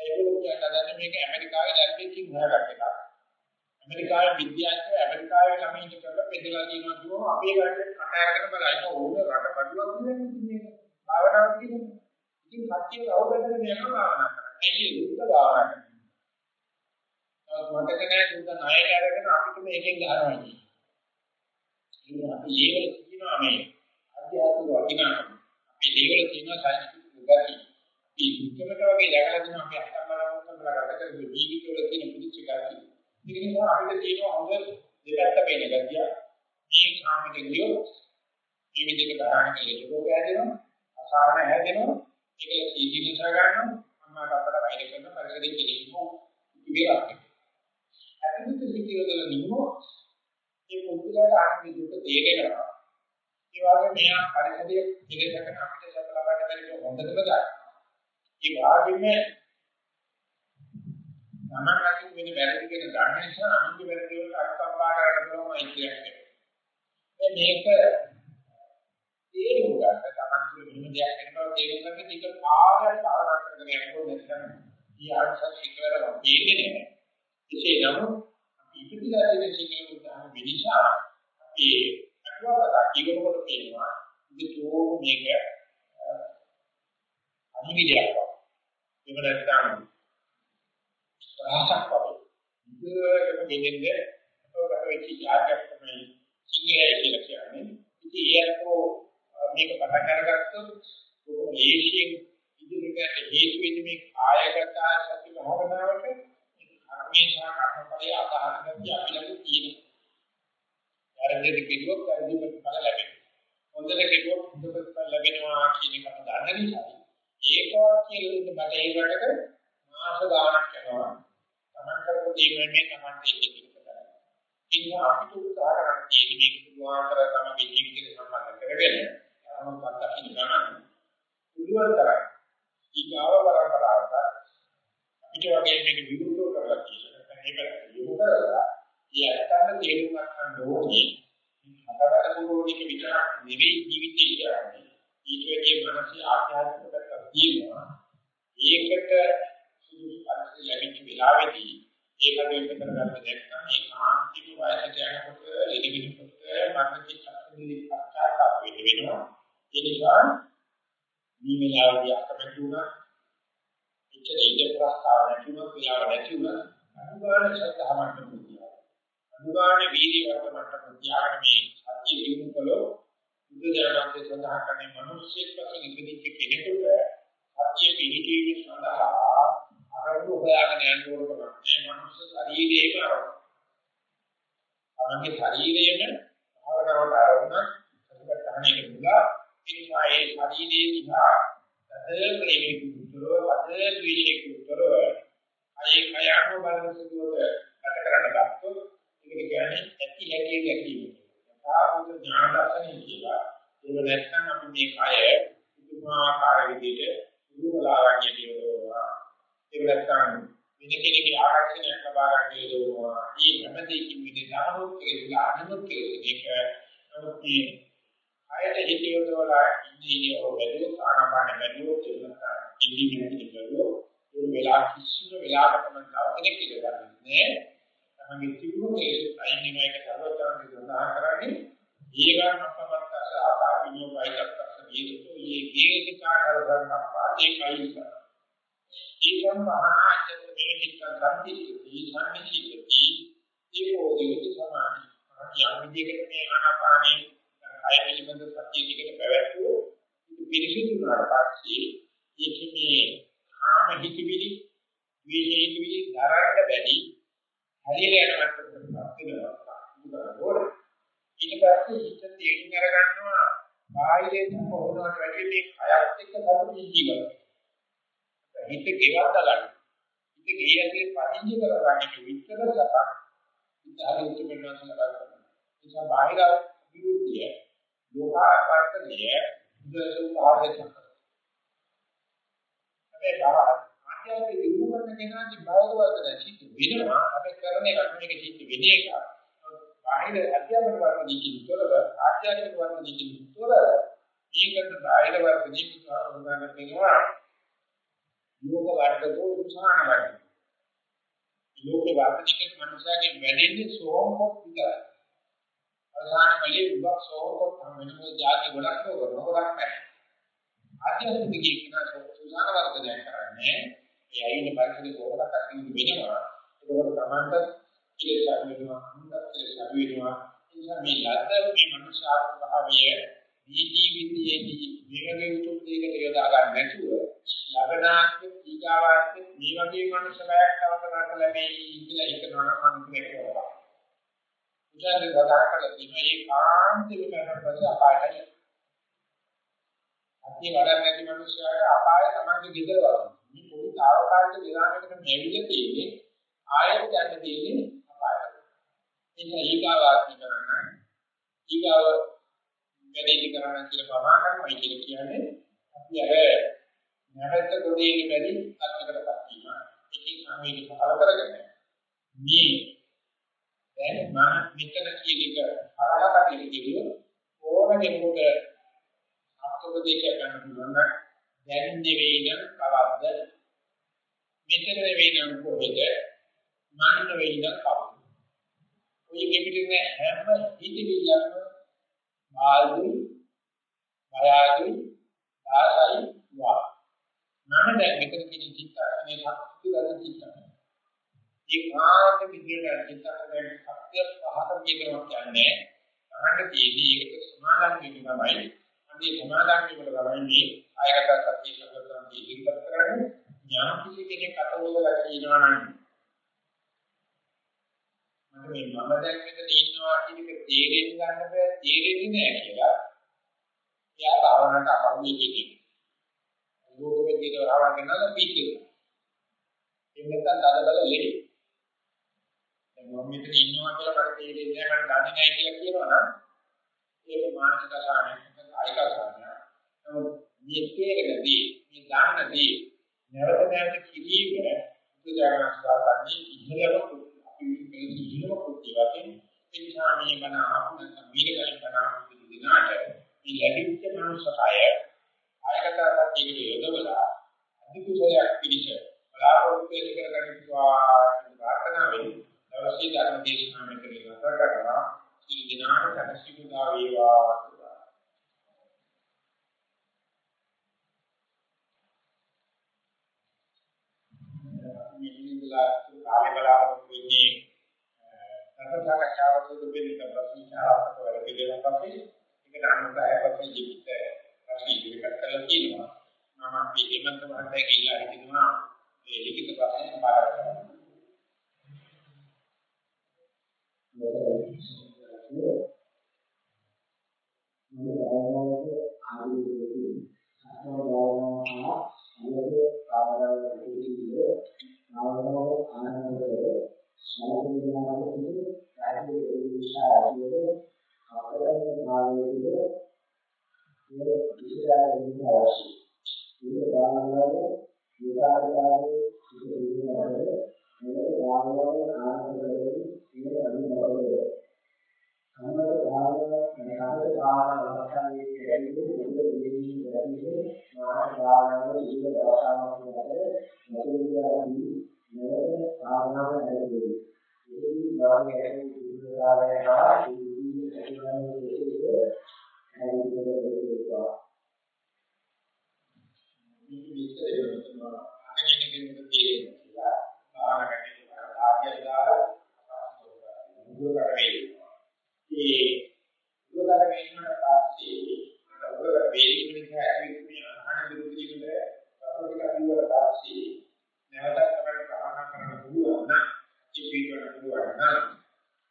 ඒකෝ කියන්නේ මේක ඇමරිකාවේ ලැබෙකින් හොයාගත්ත එකක්. ඇමරිකාවේ විද්‍යාඥයෝ ඇමරිකාවේ ළමයින්ට කරලා බෙදලා තියෙනවා කියෝ අපේ රටේ කට අරගෙන බලන්න ඕන රට බඩුවක් නෙමෙයි භාවනාවක් කියන්නේ. ඉතින් කට්ටිය රවුදගෙන යනවා භාවනා කරන්න. ඇයි දුක්ඛ භාවනා කරන්නේ? මතක නැහැ දුක්ඛ ණයට අරගෙන අපිට මේකෙන් ගන්නවා කියන්නේ. ඉතින් අපි ඒවල කියනවා මේ අධ්‍යාත්මික වටිනාකම. අපි ඒවල කියනවා සංස්කෘතික ගති. මේ දුක්ඛමට වගේ දැකලා දෙනවා අපි අත්තම්මලවත්තම්මල ගත කරපු ජීවිතවල තියෙන පුදුච්ච ගති. ඒක නිසා අපිට තියෙනවා හොඳ දෙපැත්ත පේන ගතිය. මේ කාමික ගියොත් මේ විදිහට ගහන කෙලෙක රෝග හැදෙනවා. අසහන හැදෙනවා. ඒක සීදීනස ගන්නවා. අම්මාට අපට වෛර කරන පරිසරයේ කෙලෙකෝ ඉවිරක්. අතිවිත සිටියදල නිමෝ මේ පොදුලට අනිත් දුක තේරෙනවා. ඒ වගේ මෙයා පරිසරයේ කෙලෙසකට අපිට සැප ලබන්න බැරි හොඳටම ගන්න. ඒ වගේම තමන්ට වෙන වැරදි කියන ගන්න නිසා අනුන්ගේ වැරදි වලට අත්සම්පා කරන්න පුළුවන් මෛත්‍රියක් වෙනවා. මේක තේරුම් ගන්න තමන් තුළ මෙහෙම දෙයක් වෙනවා තේරුම් ගන්න ටික කාලයක් භාවනා කරගෙන යනකොට නැත්නම් ඊ ආර්ථික ඉක්වර වගේ නෑ. එසේ නමුත් අපි ඉතිරිලා තියෙන සිංහල උදාහරණ විනිසා අපි අටවකට ඉවරකට කියනවා ඉතින් මේක අනිවිදයක්. එහෙම නැත්නම් රහසක් වගේ. ඉතින් ගෙනෙන්නේ වෙච්ච જાතියක් තමයි සිංහලයි කියලා කියන්නේ. ඉතින් ඒකෝ මේක පටන් අරගත්තොත් ඒෂියෙන් ඉදිරියට හේතු වෙන්නේ මේ කායගත සති භාවනාවට කර්මේ සහ කර්මඵලයේ ආදාහන ගතිය අපි ළඟ තියෙනවා. වැරදිද කිව්වොත් වැරදිම ඵල ලැබෙනවා. හොඳට කිව්වොත් හොඳ ඵල ලැබෙනවා කියන එක දන්න නිසා ඒකවත් කියලා ඉන්න බටේ රටක මාස ගාණක් යනවා. Taman කරපු දේ මේ Taman දෙන්නේ කියලා. ඉතින් අපිට උත්සාහ කරන්න තියෙන්නේ මේක පුදුමාකාර තමයි ජීවිතේ සම්බන්ධ කරගෙන යනවත් දකින්න ගන්න. පුළුවන් තරම් ඊගාව පරම්පරාවට අපිට වගේ මේක විරුද්ධව කරලා කියලා. ඒක යොමු කරලා යැත්තන්න තේරුම් ගන්න ඕනේ. හතරවල පුරෝණික විතරක් නෙවෙයි ජීවිතය කියන්නේ. ඊටදී මනසේ ආධ්‍යාත්මික පැත්තක් තියෙනවා. ඒකට සුදුසු පරිසර ලැබෙච්ච වෙලාවේදී ඒකට විතර කරගන්න නැත්නම් මේ කාන්තික වයසට යනකොට ලෙඩිවිනකොට මනසේ සම්පූර්ණ පස්චාත්තාප වෙනවා. ඒ නිසා මේ වෙලාවේදී අකමැති වුණා. එච්චර ඉඳ ප්‍රස්තාව නැති වුණා, වෙලාව නැති වුණා. අනුගාන ශ්‍රද්ධාවට මුදියා. අනුගාන වීර්ය වර්තමට මුදියාගෙන මේ සත්‍ය දිනු කළෝ බුදු දහමේ සඳහන් කරන්නේ මිනිස්සෙක් වශයෙන් ඉපදිච්ච කෙනෙකුට සත්‍ය පිළිගීම සඳහා අරමුණු හොයාගෙන යන්න ඕන කරන්නේ මනුස්ස ශරීරයේම අරමුණ. තමන්ගේ ශරීරයේම භාවනාවට අරමුණ සම්පතහණයක මුලා ඉන්නවා ඒ ශරීරයේ දිහා සදේවයේ කුතරව අදේ ද්වේෂයේ කුතරව අයේ කයano බලන සුදුවට ගත කරන්න ගත්තොත් ඒක කියන්නේ ඇති හැටි ගැටීම. සාමුද ඥාන දර්ශනය කියලා. ඒක නැත්නම් අපි මේ කය පුදුමාකාර විදිහට උරුමලාවන්‍ය දියුණුවා. ඒක නැත්නම් වෙන කෙනෙකුගේ ආකර්ෂණයක් ලබා ගන්න දියුණුවා. මේ හැමදේකින් විදිහට අනුමුත් කියලා අනුමුත් කියලා ඒක නමුත් මේ කයට හිතියොදවලා ඉන්නේ ඔය වැඩි ආනාපාන වැඩිවෝ කියලා ඉන්නේ නැති බැලුවෝ ඒ වෙලාව කිසිම වෙලාවකම තව කෙනෙක් කියලා ගන්නෑ. තමගේ තිබුණේ අයින් මේක සර්වතරන් සඳහන් කරන්නේ ඊගාන අපමත්තස ආපාවිනෝ වයිකප්පස දීතෝ යේ වේදිකාකර ධර්මප්පා ඒකයි. ඒකම් මහාචත්ත වේදික සම්පිති සම්මිතිති ඒකෝ දෙවිත සමාධි. යම් විදිහකට මේ ආනාපානේ අය පිළිබඳ සත්‍ය දිකට පැවැත්වුවෝ පිරිසිදු වුණාට පස්සේ ඒකේ කාම හිතවිලි ද්වේෂ හිතවිලි දරන්න බැරි හරියට යනකට වෙනවා ඊට පස්සේ හිත තේරුම් අරගන්නවා බාහිරයෙන් කොහොමද වැඩි මේ කයත් එක්ක සතුටින් ජීවත් හිත ගෙවද්ද ගන්න. හිත ගෙයන්නේ පරිණ්‍ය කරගන්න විතර සපක් ඉතාලි උත්තර වෙනවා කියලා නිසා බාහිර විරුද්ධිය ලෝකාකාරකය දුසු ආදේශ හැබැයි ආත්‍යන්තික දිනු කරන කෙනාගේ බාහිර වර්ග දැචිත් වෙනවා. අපි කරන එක මේක චිත්ත වෙන එක. බාහිර අධ්‍යාපන වර්ග දිකින් තොරව ආත්‍යන්තික වර්ග දිකින් තොරව මේකට බාහිර වර්ග දිකින් උදාහරණ දෙනවා. යෝග වර්ගකෝ උසහාන වර්ග. යෝග වර්ග දිකින් මනුෂයාගේ වැඩෙන්නේ සෝමපොත් විතරයි. අවසාන වෙලේ උගක් සෝමපොත් වෙනම જાති ගොඩක් නෝකරක් නැහැ. ආධ්‍යාත්මික කියන සුසාන වර්ධනය කරන්නේ. ඒ අයින පරිසරේ කොහොමද කටින් වෙනවා? ඒකවල තමන්ට ඉලෙස වෙනවා අනුන්ට ඉලෙස වෙනවා එනිසා මේ ලද්ද මේ මනුෂ්‍යාත්ම භාවය දීදී විද්‍යේදී මේකේ උතුම් දෙයකට යොදා ගන්න නැතුව ලබනාත්ම ඊගාවාත්ම මේ වගේ මනුෂ්‍යයක් තවතරට ලැබෙයි කියලා හිතනවා නම් මම කියනවා. උදාහරණ ගන්න කලින් මේ කාන්තික කරන පස්සේ අපායට අතිය වැඩක් නැති මිනිස්සුන්ට අපාය තමයි ගෙදර වගේ. මේ පොඩි తాවකාලික විරාමයකට මෙවිල තියෙන්නේ ආයෙත් යන්න තියෙන්නේ අපායට. එන්න ඊගාවාත්මි කරන ඊගාව වැඩි කරන කියලා ප්‍රමා කරනවා කියලා කියන්නේ අපි අර නැවත ගොඩේ බැරි අත්කටපත් වීම. ඒකේ සමීප පහල කරගෙන මේ දැන් මම මෙතන කියන එක හරහා කටියට ඕන කෙනෙකුට උපදේශ ගන්න පුළුවන් නම් දැන් නෙවෙයි නම් කවද්ද? මෙතන නෙවෙයි නම් කොහෙද? මන් නෙවෙයි නම් කවුද? ඔය දෙපිටින් හැම හිතවිල්ලක්ම මාළු මයාදු ආසයි වා මම දැන් මෙතන කියන චිත්තකනේ ශක්තිය ගන්න චිත්තකනේ ඒ කාර්ය විදියට චිත්තකනේ සත්‍ය පහත කියනවත් කියන්නේ අහන්න තියෙන්නේ ඒකට සමාදන් වීම තමයි. අන්නේ සමාදන් වීමට තමයි මේ ආයකට සත්‍ය සම්පතන් ඉදිරිපත් කරන්නේ. ඥාන කිසි කෙනෙක් අතෝලලා කියනවා නම් මට මේ මම දැන් මෙතන ඉන්නවා කියන එක තේරෙන්න ගන්න බෑ තේරෙන්නේ නෑ කියලා. එයා භාවනාවට අකරුණේ කෙනෙක්. ලෝක විද්‍යාවට භාවනා කරනවා පිටින්. එහෙම නැත්නම් දඩ බල ලෙඩේ. දැන් මම මෙතන ඉන්නවා කියලා මට තේරෙන්නේ නැහැ මට දන්නේ නැහැ කියලා කියනවා නම් ඒක මානසික අසහනයක් කායික අසහනයක්. නමුත් මේ තේරෙනදී මේ දාන්නදී නැවත නැවත කිරීම බුදුදානස්කාරන්නේ ඉහළම අපි මේ ඉහළම කුටි වශයෙන් එනිසා මේ මන ආපුන සම්මීලකයන් කරන දිනාට මේ ලැබිච්ච මනුස්සකය ආයකතාවක් කියන යොදවලා අධිකුසලයක් පිළිස බලාපොරොත්තු වෙන කරගන්නවා කියන ප්‍රාර්ථනාවෙන් දවසේ ධර්ම දේශනාව මෙතන ඉවර කරනවා. සීල දිනාට සැනසීමදා වේවා මෙලින්දලා කාලේ බලාපොරොත්තු වෙන්නේ සර්වසාකච්ඡාවට දුබෙනික ප්‍රශ්නාවක් වල පිළිවෙලක් පස්සේ ඒකට අනුග්‍රහය පස්සේ ජීවිත ප්‍රශ්න ඉදිරිපත් කරලා තියෙනවා. මම අපි හේමන්ත මහත්තයා කියලා හිතනවා ඒ ලිඛිත ප්‍රශ්න සමාදන් කරනවා මොකද ආදී සත්‍යවලනා අනිත් කාරණා දෙකේ නාමනෝ ආනන්දයේ සමථිනාමයේ රාජ්‍ය විශාරයේ අපරම භාවයේ මේ විශාරයේ අවශ්‍ය. මේ භාවනාව විකාරකාරී සිදුවීමවල මේ භාවනාව ආනන්දයේ මේ අනුභවය. සමථ භාවනාව සමථ භාවනාව අවස්ථාවේ කෙරෙහි මුල දෙවි දෙවි මාන භාවනාව ජීව දවසාවක් වල මුලින්ම නැවත භාවනාව නැරෙන්නේ. ඒකී භාවනාවේ ජීවිතාලය හා ජීවිතයේ ඇතිවන විශේෂ හැකියාව මේක විස්තරය වෙනවා. අකනින් කෙනෙකුට තේරෙනවා. භාවනා කරන ආර්ය දාලා මුදුර කරේ. ඒ මුදුර කරේ වීමට පස්සේ මුදුර වේලින් නිසා ඇති අහන දුරුදීකට ප්‍රතිකාර දීලා පස්සේ නැවතත් අපිට භාවනා කරන්න පුළුවන් නම් ජීවිතයට පුළුවන් නම්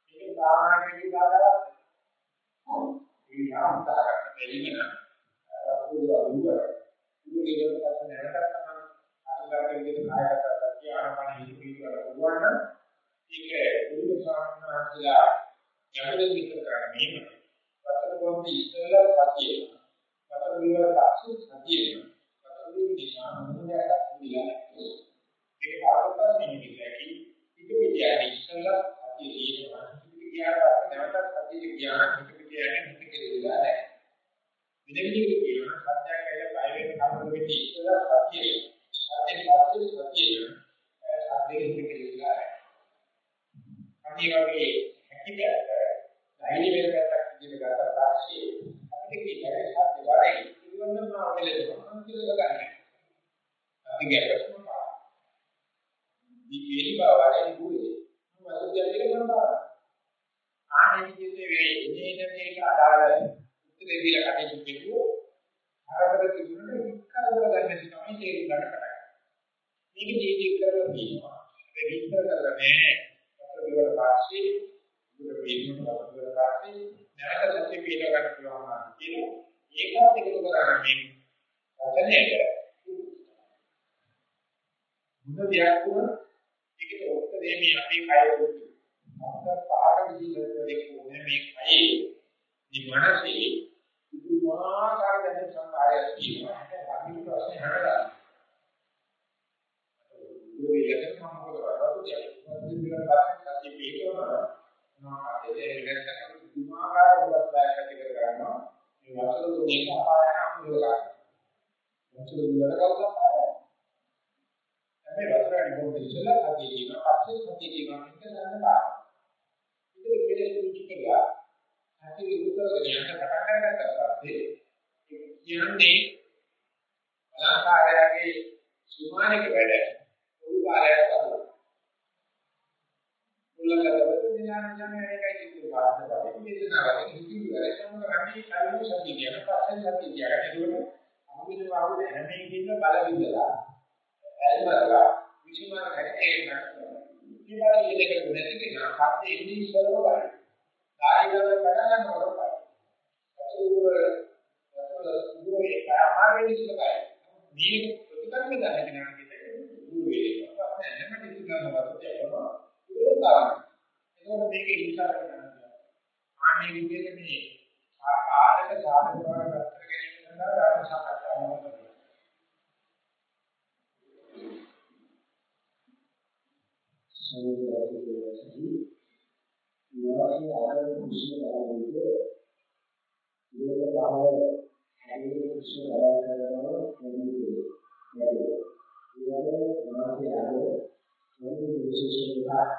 මේක භාවනා කරේ දාලා ඒ යාමතාවට දෙලින පුළුවන් දුර ඉතින් ඒක පස්සේ නැවතත් තමයි අනුගත විදිහට කායගත ධ්‍යානපණ ඉදිරියට පුළුවන් නම් ඒක බුදු සාමණේරලා යමෙන් විතර කරන්නේ මේක. පතර පොන්ති ඉස්සෙල්ලා සතිය. පතර විවර පස්සේ සතිය. පතර විවර නිසා මොනවද කියලා. ඒක කාටවත් නෙමෙයි දැකි. ඉතින් විද්‍යාවේ ඉස්සෙල්ලා සතිය තියෙනවා. ඉතින් ගියාට නැවතත් සතිය ගියා නම් ඉතින් කියන්නේ හිත කෙරෙලා නැහැ. වෙන විදිහකට කියනවා සත්‍යයක් කියලා බය වෙන කරුණු වෙටි ඉස්සෙල්ලා සතිය. සතිය පස්සේ සතිය. සතිය හිත කෙරෙලා නැහැ. අනිත් වගේ හැකියාව ධෛර්ය වෙන පැත්තක් විදිහට ගත්තා පස්සේ අපිට කියන්නේ සත්‍ය වරයි ඉන්නම අපලේ මොනවද කියලා ගන්න. අපි ගැටසම පාන. මේ පිළි බවයි දුවේ. මොකද කියන්නේ මොනවද? ආනේ විදිහට වේ ඉන්නේ මේක අදාළ උත්තර දීලා කටයුතු කෙරුවෝ අරකට තිබුණට විස්තර කරගන්න තමයි තේරුම් ගන්න කරන්නේ. මේක ජීවිත කරලා තියෙනවා. ඒ විස්තර කරලා නැහැ. අපිට විවර පස්සේ දුර වේගුණ අපිට පස්සේ නැවත සත්‍ය පිළ ගන්න පුළුවන් නම් කියන ඒකත් එකතු කරගන්න මේ වචනයට මුද ව්‍යාකුණ ඒකට උත්තරේ මේ අපේ කය දුක් අපට පාර විදිහට දෙකෝනේ මේ කයේ මේ මනසේ පුදුමාකාර දැන සංකාරයක් තියෙනවා අපි ප්‍රශ්නේ හරලා ඒ යකම මම මොකද කරන්නේ වතුන පස්සේ සත්‍ය පිළිවෙල මොනවාද ඒ වෙනසක් පුදුමාකාර උපස්ථායක ඇති කර ගන්නවා මේ වතුර දුන්නේ අපායන අමුල ගන්න. වතුර දුන්නට කවුද අපාය? මේ වතුරට පොඩ්ඩක් ඉස්සලා හදේ කියන පස්සේ හදේ කියන එක ගන්න බාර. ඉතින් කෙලෙස් දුක්ඛිකලා හදේ උත්තරගෙන යන කතා කරගත්තා පස්සේ කියන්නේ අලංකාරයගේ සුමානික වැඩ උදාරයක් කරනවා. මුලකටම විඥාන ඥානය එකයි කියන පාඩක වේදනාවට හිතිවිලා සම්ම රැමී කලින් සත්‍ය කියන පස්සේ සත්‍ය කියන එක දුන්න අමුදේ වගේ හැම එකකින්ම බල විඳලා ඇල්මරලා විසීම හැකේ නැත්නම් ඉතින් මේක නැති කෙනා කප්පේ ඉන්නේ ඉස්සරව බලන්න. ආයෙකම කරගන්න ඕන බලන්න. අතුරු අතුරු ඒක ආමාරේ ඉස්සරයි. මේ ප්‍රතිකර්ම ගන්න කෙනා කියන්නේ දුවේ. නැමෙට ඉස්සරවවත් ඒකම ඒක තමයි. ඒකෝට මේක ඉස්සර කරනවා. ආන්නේ විදිහට මේ ආකාරයක සාධක වල කතර ගැනීම සඳහා රාජ සාකච්ඡාවක් සංවේදකයන්හි නාමයේ ආරම්භ කුෂ්ණ බලයේ ඒක තමයි හැදී කුෂ්ණ බල කරනවා කියන්නේ. ඒක නාමයේ ආරම්භ මොන විශේෂණයක්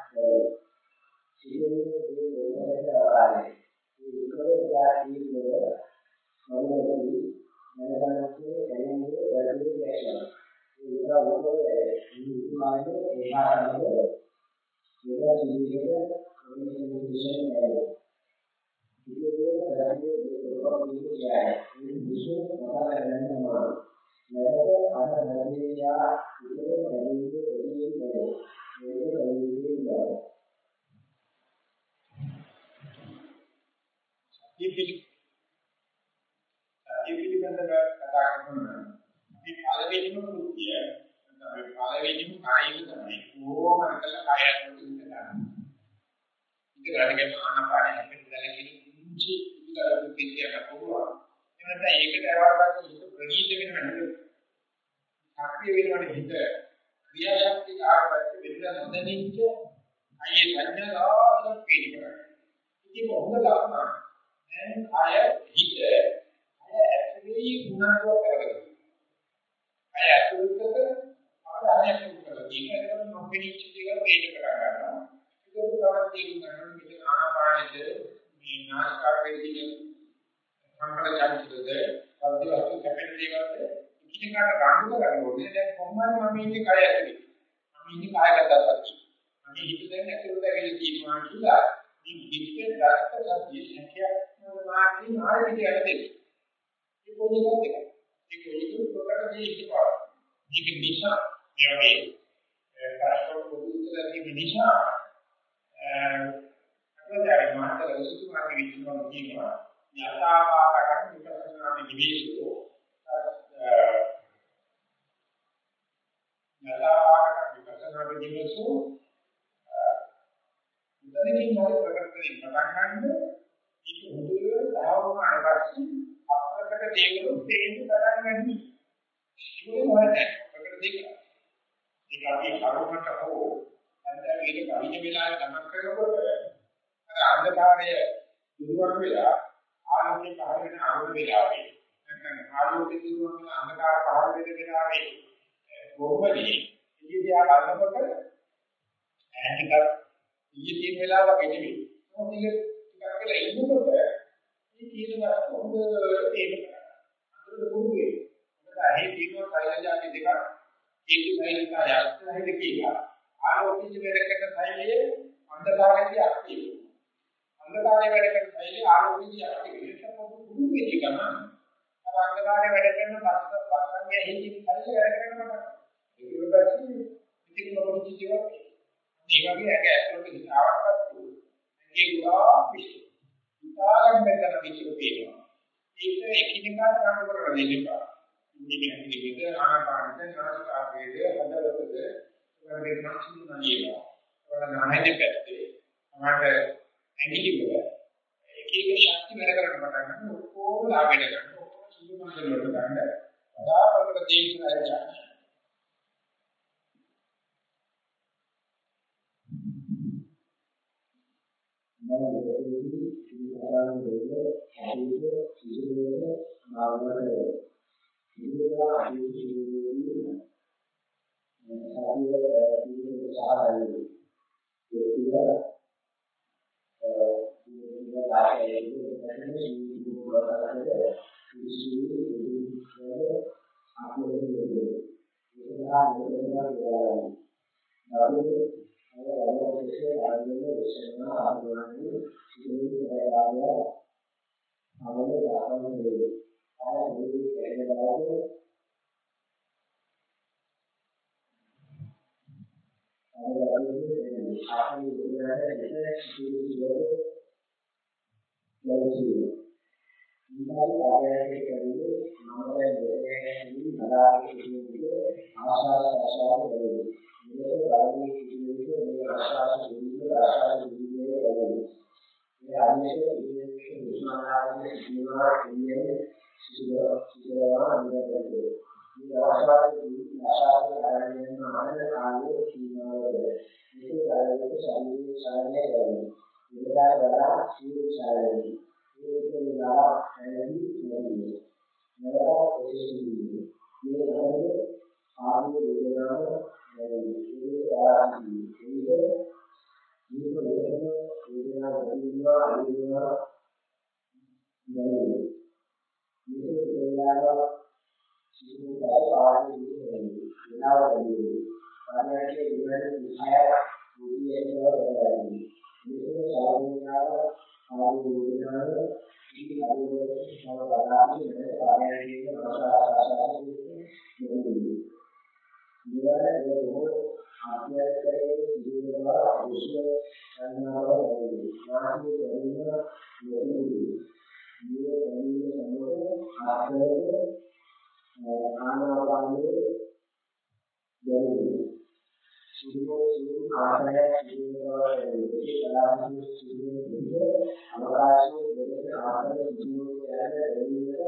සිදුවේ මේ මොහොතේ ආරයි. ඒක යාදී වල මොනවද මනසන්සේ දැනෙන්නේ වැඩි දැක්ෂණ. ඒක උඩ ඒ මාර්ගයේ ඒකාරව කරන විදිහ පේනවා. ඒක එකිනෙකාට කඩ කරලා දෙන්නවා. ඉන්නේ නිවිද ආනාපානද නාසිකාග්‍රේද හදවතද වගේ ප්‍රශ්න නලියනවා. වල නාමයේ පැත්තේ අපට ඇඟිලිවල එක එක ශක්ති වැඩ කරන්න පටන් ගන්න ඔක්කොම ලාභයට ගන්න ඔක්කොම සුදුමන්දල වලට ගන්න අදාපකට දේශනා කරනවා. මම උදාන දෙන්නේ ඇහිිත සිදුවේ භාවනාවේ ඉන්දියා අභිජීවී සතිය දිනේ සහායයි ඒක දිනේ ආශයයේ ඉන්නේ ජීවිතේ වලට කිසිම අපලෝකයේ ඒක තමයි ඒක තමයි මේ අවබෝධයේ ආධිනේ විශේෂණ ආධිවාදී සිදුවේ ආය අවල ධර්ම වේවි. ආදී කෙරෙනවාද අවබෝධයේ ආධිනේ විශේෂණ සිදුවේ යොමුවේ. ඉන්දාල් ආයතනයේ කරුණු නාමයෙන් දෙකෙන් බලාගෙන ඉන්නේ ආශා ප්‍රසාර වේවි. ආශාස කාරණයෙන් මානව කාලයේ සීමාවද මේක කාලයේ ශරීරයේ ශාරීරික කරන්නේ. මේකට වඩා සීල ශාරීරික ඒක විලා ඇලි කියන්නේ. නරක ප්‍රතිශීලී. මේ නරක ආදී වේදනාව ඒක ආරම්භයි. ඒක මේක වේදනාව වේදනාව වේදනාව අනිවාර්ය නෑ. මේක වේදනාව සිදුවන ආදී වේදනාව වෙනවද? කාර්යයේ ඉවරෙන් විහාර මුලියේ කරගන්න. මේක සාධනාව ආදී වේදනාව ඉති අදෝරේ සම බලාපොරොත්තු වෙන කාර්යයේ ප්‍රසාරාසාරයේ නෙමෙයි. මෙවර ඒ බොහෝ ආත්මයන්ගේ සිදුවෙනවා විශ්ව ගන්නවා වගේ. නාමයේ දැනීම නෙමෙයි. මේ දැනීම සමග ආත්මයේ ආනාපානයේ දැනීම සිදුවෝ සිදු කාර්යය සිදුවෙනවා ඒ කලාපයේ සිදුවෙන අවකාශයේ දෙක ආකාරයේ සිදුවෙන යන දෙවියන්ට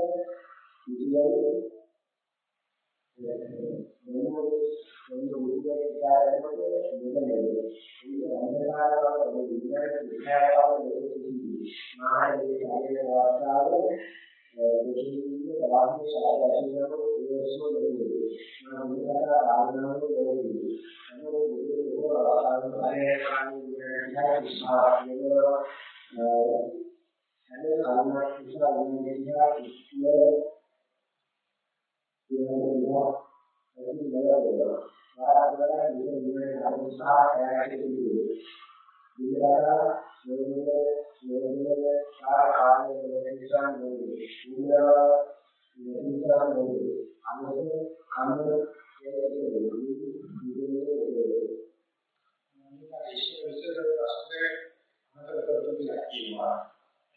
සිදුවෙන හැම කාරණාවක් නිසා විද්‍යාව ඉස්තුව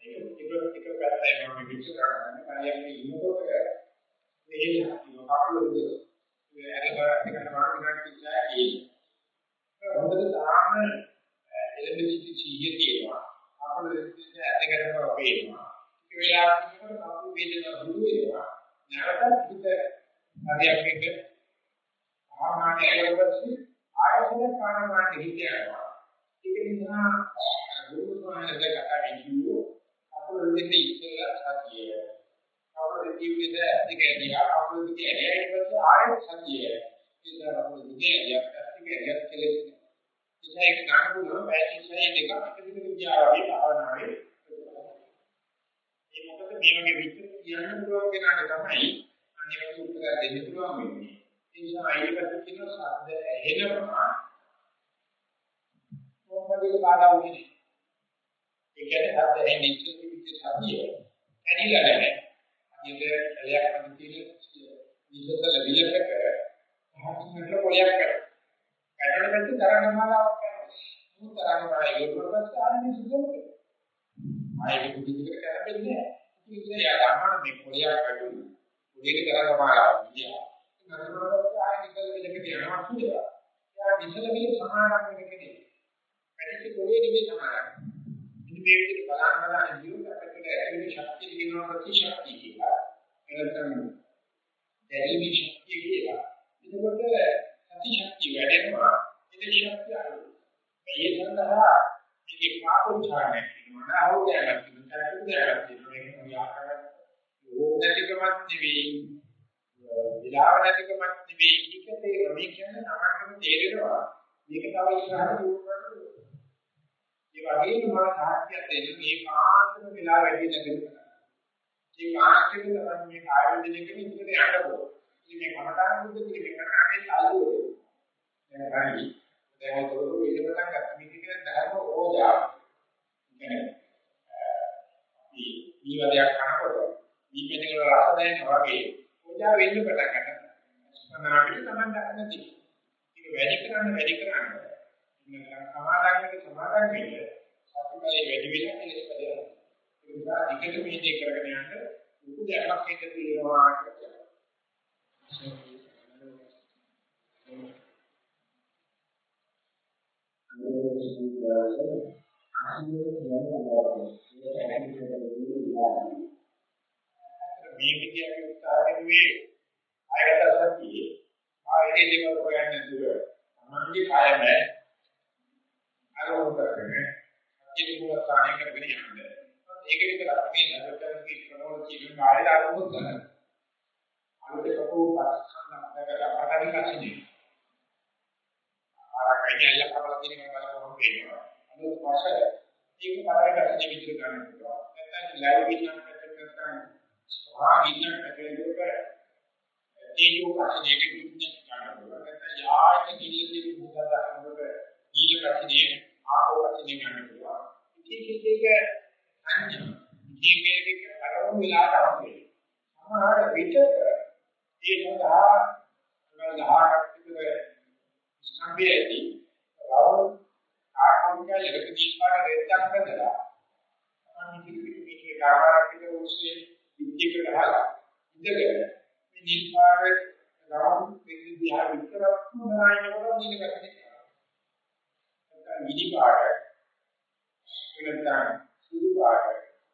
ඒක එක එක පැත්තයි මම විචාර කරන්නේ කාර්යයේ ඉන්නකොට මේ කකුල ඒ අරබර එකට මාර්ගයක් කිව්වා ඒ හොඳට තාම එලෙබ සිටි සිහිය තියෙනවා කකුල දෙකේ ඇදගෙනම වේනවා ඒ වෙලාවට කකුල වේදනාව දුරු වෙනවා නැවතත් හිත හරියක් එක ආමානය කරගත්තී ආයතන කාරණාට හිත යනවා ඒක නිසා ගුරුතුමාගේ කතා වෙන්නේ කකුල දෙකේ ඉස්සෙල්ලා සතියේ අපේ ජීවිතය ඇතිකේදියා අපේ ජීවිතය ඇතිකේදී ආයෙත් සතිය. ඒක අපේ ජීවිතය ඇතිකේදියා කෙලෙස්. ඒක ගන්න පුළුවන් පැතිසය දෙක අපිට විද්‍යාවේ භාවනාවේ. ඒ මොකද මේ වගේ විචිත කියන්න පුළුවන් කෙනාට තමයි අනිවාර්ය උත්තර දෙන්න පුළුවන් වෙන්නේ. ඒ නිසා අයියකට කියන ශබ්ද ඇහෙනවා මොකදද බාධා වෙන්නේ? ඒ කියන්නේ ශබ්ද ඇහෙන්නේ ඉච්ඡිත සතිය. ඇනිලා නැහැ. මේක එලයක් අන්න තියෙන විශේෂ ලැබිලකට පහසුකට පොලයක් කරා. කඩන පැත්තේ තරංග මාලාවක් කරනවා. මුත් තරංග මාලාව ඉවරවට පස්සේ ආන්නේ සුදුම කරනවා. ආයේ විදිහට කරන්නේ නැහැ. ඉතින් යා ගන්නවා මේ පොලයක් කඩුන. පොලේට තරංග මාලාවක් ගියා. නතරවට ආයේ නිකල් විලකට යනවා කියලා. යා විශේෂ විල සමානක් වෙන කෙනෙක්. පැටිච්ච පොලේ නෙමෙයි සමානක්. ඉතින් මේ විදිහට බලන්න බලන්න ජීවිතයකට ඇතුළේ ශක්තිය කියනවා ප්‍රතිශක්තිය කියලා. එනතන දැරීමේ ශක්තිය කියලා. එතකොට සති ශක්තිය වැඩෙනවා. ඒක ශක්තිය අඩුයි. මේ සඳහා මේකේ පාපෝච්චාරණය කියනවා. නහෝදයක් කියනවා. තරකුදයක් කියනවා. ඒක මොන ආකාරයක් ඕනෑකමක් නෙවෙයි. විලාව නැතිකමක් නෙවෙයි. ඒකේ මේ කියන්නේ නමකම තේරෙනවා. මේක තව ඉස්සරහට දුරකට ඒ වගේම මම සාක්ෂියක් දෙන්න මේ කාන්තම වෙලා වැඩි නැගෙන. මේ කාන්තෙම තමයි මේ කාය වේදනයකින් ඉතින් යන්න ඕන. ඉතින් මේ කමඨාන බුද්ධ පිළිවෙල කරන අපේ අල්ලුව. දැන් හරි. දැන් ඔතන වේද පටන් ගත්ත මේක කියන ධර්ම ඕජාව. කියන්නේ මේ ඊවදයක් කනකොට දීපෙනක රස දැනෙනවා වගේ පූජා වෙන්න පටන් ගන්නවා. සමහරවිට තමයි දක්න තියෙන්නේ. ඒක වැඩි කරන්න වැඩි කරන්න. ඉන්න සමාදන් වෙන්න සමාදන් වෙන්න සතුටේ වැඩි වෙලා කෙලස් පදේ. ඒ නිසා ටිකට මේ දේ කරගෙන යන්න ලොකු දෙයක් හිත තියෙනවා කියලා. මේ විදියට උත්සාහ කරුවේ ආයත සතියේ ආයේ දේවල් හොයන්නේ දුර තමන්ගේ කායම අරමුණු කරගෙන සත්‍ය දුරස්ථානය කරගෙන යන්නේ ඒක විතර අපි නරකයේ ක්‍රමවල කියන ආයත අරමුණු කරන අනුද කපෝ පස්සන්න අපකට අපහරි කසිනේ ආරකයි එල්ල කපලා දින කරලා වෙනවා අනුද පස්ස ඒක පරාය කසිනේ විතර ගන්න පුළුවන් නැත්නම් ලැබ විඥාන පැත්තට නැත්නම් ස්වාගින්න පැත්තට ඒකෝ කසිනේක විඥාන ගන්න පුළුවන් නැත්නම් යායක කිල්ලදී මුදල් දක්වනකොට ඊළ කසිනේ ආපෝ කසිනේ ගන්න පුළුවන් ඉතින් ඒක සංඥා ජීවිතයක අරමුණු වෙලාට හම්බෙන්නේ සමහර විට ඒ සඳහා ගහකට විතර ස්කම්බියදී රවුම් ආකාරයක ලෙක දීපාර රෙද්දක් බඳලා අනිත් පිටේ කාමාරක් විතර උස්සේ විද්‍යක ගහලා ඉඳගෙන මේ දීපාර රවුම් විද්‍යාව විතරක් නෝනායනකොට නිල ගැටේ නැත්නම් විදි පාර වෙනතන සුදු පාර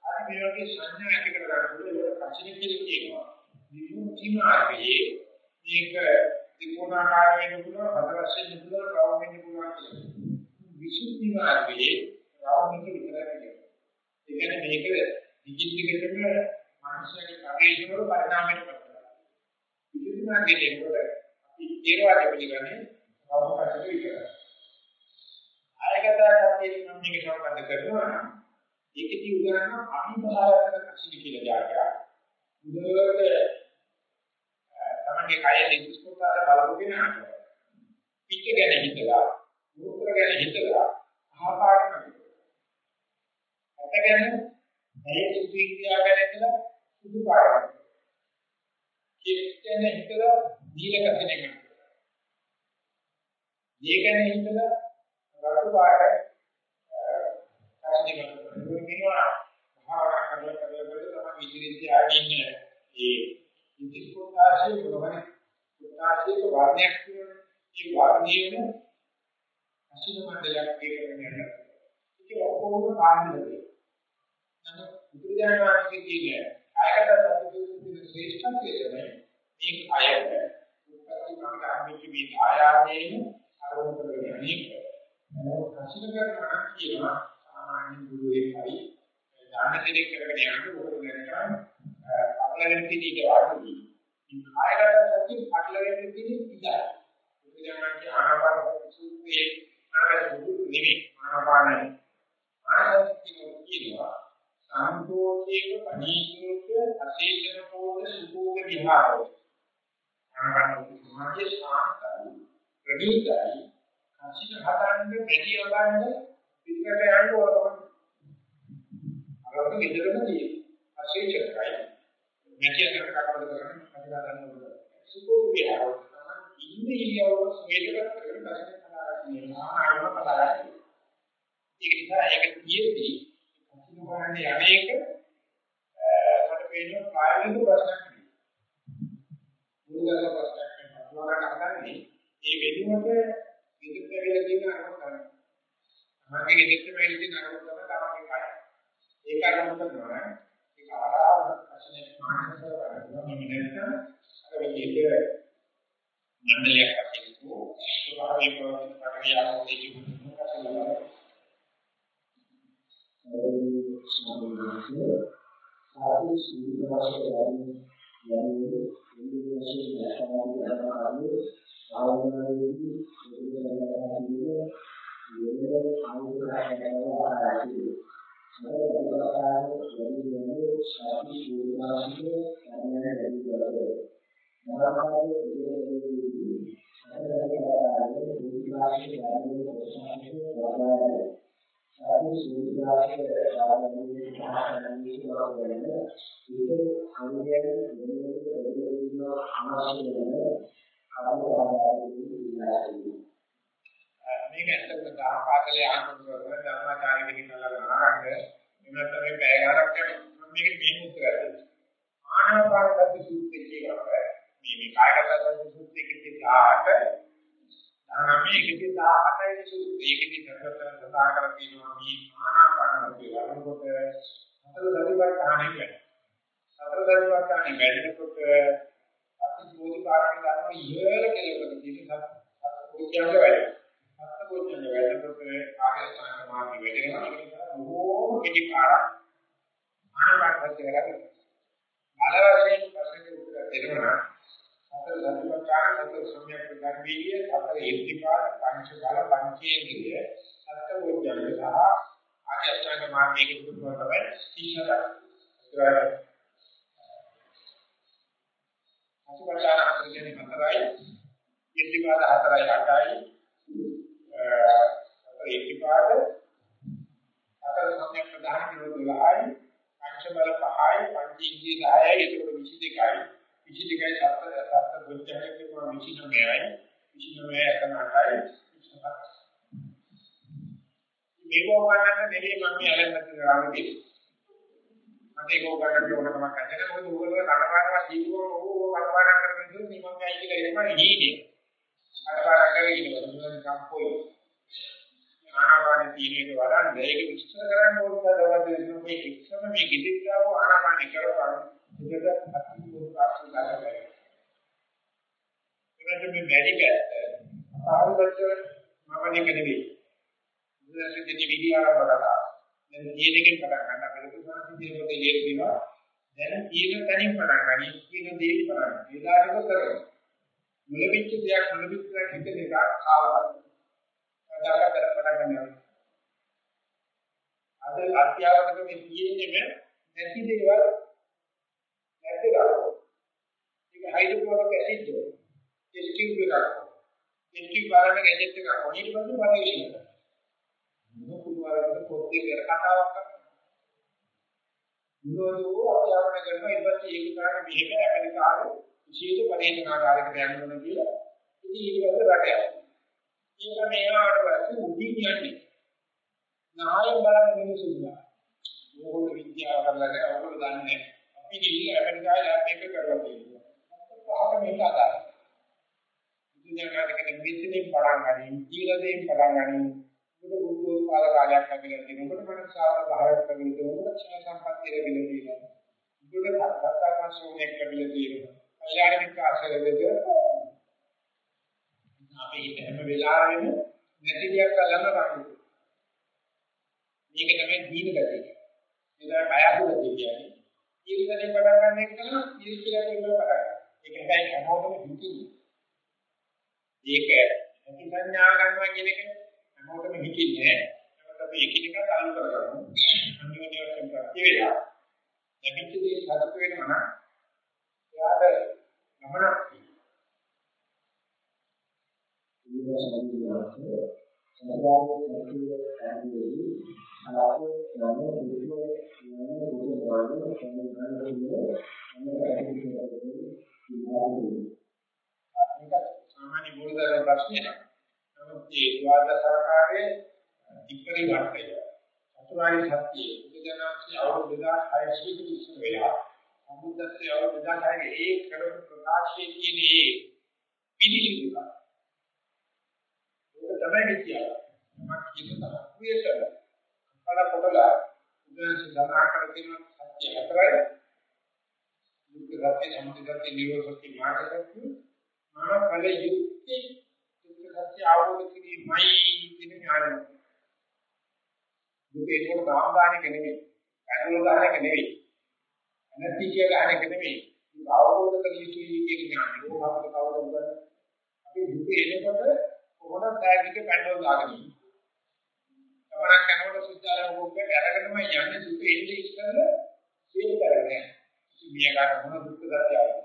අනිත් මේ වගේ සංඥා ඇති කර ගන්න පුළුවන් ඒක පස්සේ කියලා කියනවා විමුක්ති මාර්ගයේ මේක ත්‍රිකෝණාකාර වෙන්න පුළුවන් හතරස් වෙන්න පුළුවන් රවුම් වෙන්න පුළුවන් කියලා. විසුද්ධි මාර්ගයේ රවුම් එක විතරයි කියන්නේ. ඒ කියන්නේ මේක දිගින් දිගටම මානසික පරිශ්‍රවල පරිණාමයට පත් වෙනවා. විසුද්ධි මාර්ගයේ එනකොට අපි ඒවාට පිළිගන්නේ රවුම් පැත්තට විතරයි. ආයතන සත්‍යයේ නම් මේක සම්බන්ධ කරනවා නම් ඒකදී උදාහරණ අභිභාවයකට කසින කියලා જાගයක්. උදාහරණයට තමන්ගේ කය දෙවිස්කොතාර බලපු කෙනාට පිට ගැන හිතලා මූත්‍ර ගැන හිතලා ආපාර කරනවා. අත ගැන මේ සුඛියා ගැන හිතලා සුදු පාරක්. කිස් ගැන හිතලා දීල කසිනේ කරනවා. මේ ගැන හිතලා රතු පාට කසිනේ කරනවා. මේවා භාවනා කරලා කරලා කරලා තමයි ඉදිරියට ආගෙන ඒ ඉතිස් කොටාසේ මොනවද? කොටාසේක වර්ණයක් තියෙනවා. ඒ වර්ණයේම අසින මණ්ඩලයක් ඒකගෙන යනවා. ඒක ඔක්කොම කාණ්ඩවල. නමුත් බුදුරජාණන් වහන්සේ කියන්නේ ආයකට සත්‍යයේ ශ්‍රේෂ්ඨත්වය තමයි මේක අයව. උත්පත්ති මඟ අම්මිච්ච මේ ආයාදයෙන් අරමුණු කරගෙන යන්නේ. නමුත් අසින කරනවා කියනවා සාමාන්‍ය ගුරුවරයෙක්යි ඥාන දෙයක් කරගෙන යනකොට ඔබ දැනගන්න පටලගෙන තියෙන ඊට වඩා මේ කායගත සති පටලගෙන තියෙන ඉඳලා බුදුදහමේ ආනාපාන සූත්‍රයේ ආනාපාන දුරු නෙමෙයි ආනාපානයි ආනාපාන කියනවා සම්පෝෂේක පණීකේක අශේෂන පෝද සුභෝග විහාරෝ ආනාපාන සමාධිය ශාන්තයි ප්‍රණීතයි කසින හදන්න මෙටි යවන්න පිටකට යන්න ඕන තමයි අරකට ඉඳගෙන තියෙන්නේ. අශේෂකයි නැති අකට කවද කරන්නේ? අදලා ගන්නකොට සුකෝ විහාරව ඉන්නේ ඉරියව්ව ස්වේදගත කරගෙන දැසෙන කලාවක් ආයම කතාවක් ඒක නිසා ඒක කියෙද්දී කසින කරන්නේ අනේක මට පේන ප්‍රායෝගික ප්‍රශ්නයක් නෙවෙයි. මුලදල ප්‍රශ්නයක් නෙවෙයි. අපලෝක කරන්නේ ඒ වෙනුවට විදුත් වෙලා තියෙන අරමුණ ගන්න. තමන්ගේ විදුත් වෙලා තියෙන අරමුණ තමයි තමන්ගේ කාය. ඒක අරමුණ කරනවා ඒක ආරාම ප්‍රශ්නේ මානසික කරගන්නවා මේ නැත්නම් අර විදිහට මණ්ඩලයක් අතරිකෝ ස්වභාවික ප්‍රක්‍රියාවක් දෙකක් සාධු සීලවශයෙන් යන්නේ ඉන්දිය වශයෙන් දැකගන්න කරනවා භාවනාවේදී සිදුවෙන යෙදෙන ආයුධයන්වල ආරම්භයි. සමහරවිට වැඩි වෙන සාපි සූදානයේ යන්නේ වැඩි කරේ. මහාභාරයේ ඉදිරියේදී සමහරවිට බුද්ධාශය ධර්මයේ ප්‍රසන්නයේ වදාළේ. සාපි සූදානයේ ආරම්භයේ දැනගන්න ඕනේ. ඒක අනුගයන වෙනකොට අමාරු වෙනවා. මේක ඇත්තටම දහම් පාඩලේ ආනන්දවල ධර්මාචාර්ය කෙනෙක්ලා ආරම්භ එන්නත් මේ පැය ගණක් යනවා මේක මෙහෙම උත්තර දෙන්න. ආනාපාන සති සූත්‍රයේ කියනවා මේ මේ කායගත සති සූත්‍රයේ කිව්වට ධානමේ කිව්ව 18 සූත්‍රයේදී සර්වතර සඳහන් කරලා තියෙනවා මේ ආනාපාන සති වරනකොට සතර සතිපට්ඨානෙ වෙනවා. සතර සතිපට්ඨානෙ වැඩිනකොට අතිපෝධි කාරණේ ගන්නවා ඉහළ කෙලවරක තියෙන සත්පුරුෂයන්ගේ වැඩ. සත්පුරුෂයන්ගේ වැඩනකොට ආගස්ථාන මාර්ගය වැඩෙනවා. ඒක බොහෝම පිටි පාරක් ආනාපාන සතිය කරගන්න. බලවශයෙන් ප්‍රශ්නෙට උත්තර දෙනවා. සතර සතිපට්ඨාන සතර සම්‍යක් ප්‍රඥාවීය සතර ඉර්ධිපාද පංච බල පංචේන්ද්‍රිය සත්පුරුෂයන්ගේ සහ ආගස්ථාන මාර්ගයේ කුතුහල තමයි ඉස්සර අසුබචාර හතර කියන්නේ හතරයි. ඉර්ධිපාද හතරයි අටයි අ ඉර්ධිපාද හතර සම්‍යක් ප්‍රධාන කිලෝ 12යි පංච බල 5යි පංච ඉන්ද්‍රිය 10යි ඒක 22යි 22යි සත්‍ය සත්‍ය බුද්ධහේ කියන 29යි 29යි එකම 8යි 27යි මේක වගන්න නෙවෙයි මම මේ අරන් කරන්නේ. මට ඒක උගන්නන්න ඕන කමක් නැහැ. මොකද උගල කඩපාඩම් දීපුවම ඕක කඩපාඩම් කරන විදිහ නිමං ඇයි කියලා එනවා නීනේ. කඩපාඩම් කරගෙන ඉන්නවා. නිකම් පොයි. ආනාපාන තීනේ වරන් මේක විස්තර කරන්න ඕන දවස් මේ එක්සම මේ කිදිස්තාව ආනාපාන කරපන්. ඒකට අතිපූර්ව ප්‍රශ්න ගන්නවා. ඒකට මේ බැරි පැත්ත ආරුවට මම නෙකෙන්නේ. ඉතින් විදිහ ආරම්භ කරා. දැන් තියෙන එකෙන් පටන් ගන්න අපිට සාහිත්‍ය පොතේ ලියනවා දැන් තියෙන තැනින් පටන් ගන්න කියන දේ පටන් ගන්න. ඒලාටම කරනවා. මුලවිච්ච දෙයක් මුලවිච්ච දෙයක් හිතේ එකක් කාලවත්. අදාක කර පටන් ගන්නවා. අද අත්‍යවශ්‍යක මේ තියෙන්නේ නැති දේවල් නැති කරා. ඒක හයිඩ්‍රොක්ලෝරික් ඇසිඩ් එක. ස්කිව් එකක්. ස්කිව් බලන ගැජට් එකක්. ඊට පස්සේ පරිශීලනය කරනවා. මොන පුදුවරකට පොත්තේ පෙර කතාවක් කරනවා. මොනවදෝ අධ්‍යාපනය කරනවා ඊට පස්සේ ඒක කරන්නේ මෙහෙම ඇමරිකාවේ විශේෂ පරිශනාකාරයකට යන්න ඕන කියලා. ඉතින් ඊට පස්සේ රට යනවා. ඒක මේවාට පස්සේ උඩින් යන්නේ. නායම් බලන මිනිස්සු ඉන්නවා. ඕගොල්ලෝ විද්‍යාව කරලා නැහැ ඕගොල්ලෝ දන්නේ නැහැ. අපි ගිහින් ඇමරිකාවේ ලැබ් එක කරලා තියෙනවා. පහක මේක අදාළයි. ඉතින් යාකට කෙනෙක් මෙතනින් පටන් ගනින්, ඊළඟෙන් පටන් ගනින් උඩ බුද්ධෝත්පාද කාලයක් ලැබිලා තියෙනකොට මට සාර බහරක් ලැබිලා තියෙනකොට ක්ෂණ සම්පත්තිය ලැබිලා තියෙනවා. උඩ සත්‍යාකාශෝණයක් ලැබිලා තියෙනවා. කල්යාණ විකාශය ලැබෙද අපි හිත හැම වෙලාවෙම නැති දෙයක් අල්ලන්න බලන්න. මේක තමයි දීන ගතිය. ඒක බය අඩු ගතිය කියන්නේ. ඊර්ෂ්‍යාවෙන් පටන් ගන්න එක තමයි ඊර්ෂ්‍යාවෙන් පටන් ගන්න. ඒක හැබැයි හැමෝටම හිතින්නේ. ඒක නැති සංඥා ගන්නවා කියන එක හැමෝටම හිතින්නේ නැහැ. නමුත් අපි එකිනෙක අලු කරගමු. අන්‍යෝන්‍ය වශයෙන් ප්‍රත්‍ය වේලා. ලැබිච්ච දේ සතුට වෙනවා නම් එයාට ගමනක් තියෙනවා. සමාජයේ සතුට කාර්යයේ අලාපේ යන විදිහේ යන විදිහේ මේක සාමාන්‍ය මූලධර්ම ප්‍රශ්නයක්. නමුත් මේ ද්වාද සරකාරයේ ඉපරි වර්තය චතුරාර්ය සත්‍ය බුදුදහමේ අවුරුදු 2600 කට ඉස්සර වෙලා සම්බුද්ධත්වයේ අවුරුදු 2600 ඒ කරන ප්‍රකාශයේ කියන්නේ පිළිසිදුක. ඒක තමයි විද්‍යාව. මම කියන තමයි කල කොටලා උදේ සඳහන් කර තියෙන සත්‍ය හතරයි. දුක්ඛ සත්‍ය, සමුදය සත්‍ය, නිරෝධ සත්‍ය, මාර්ග සත්‍ය. මම කල යුක්ති දුක්ඛ සත්‍ය අවබෝධ කිරීමයි කියන ඥානය. දුක ඒකෝට දාම් ගන්න එක නෙමෙයි. ඇතුළ ගන්න එක නෙමෙයි. අනතිකිය ගන්න එක නෙමෙයි. දුක අවබෝධ කර යුතුයි කියන ඥානය. ඕක අපිට කවුද උගන්වන්නේ? අපි දුක එනකොට කොහොමද ටැග් එක පැනවල් දාගෙන ඉන්නේ. තමරක් කරනකොට සුද්ධාලම කොක්කේ අරගෙනම යන්නේ දුක එන්නේ ඉස්සෙල්ලා සීල කරගෙන. මිය ගන්න මොන දුක්ඛ සත්‍යය.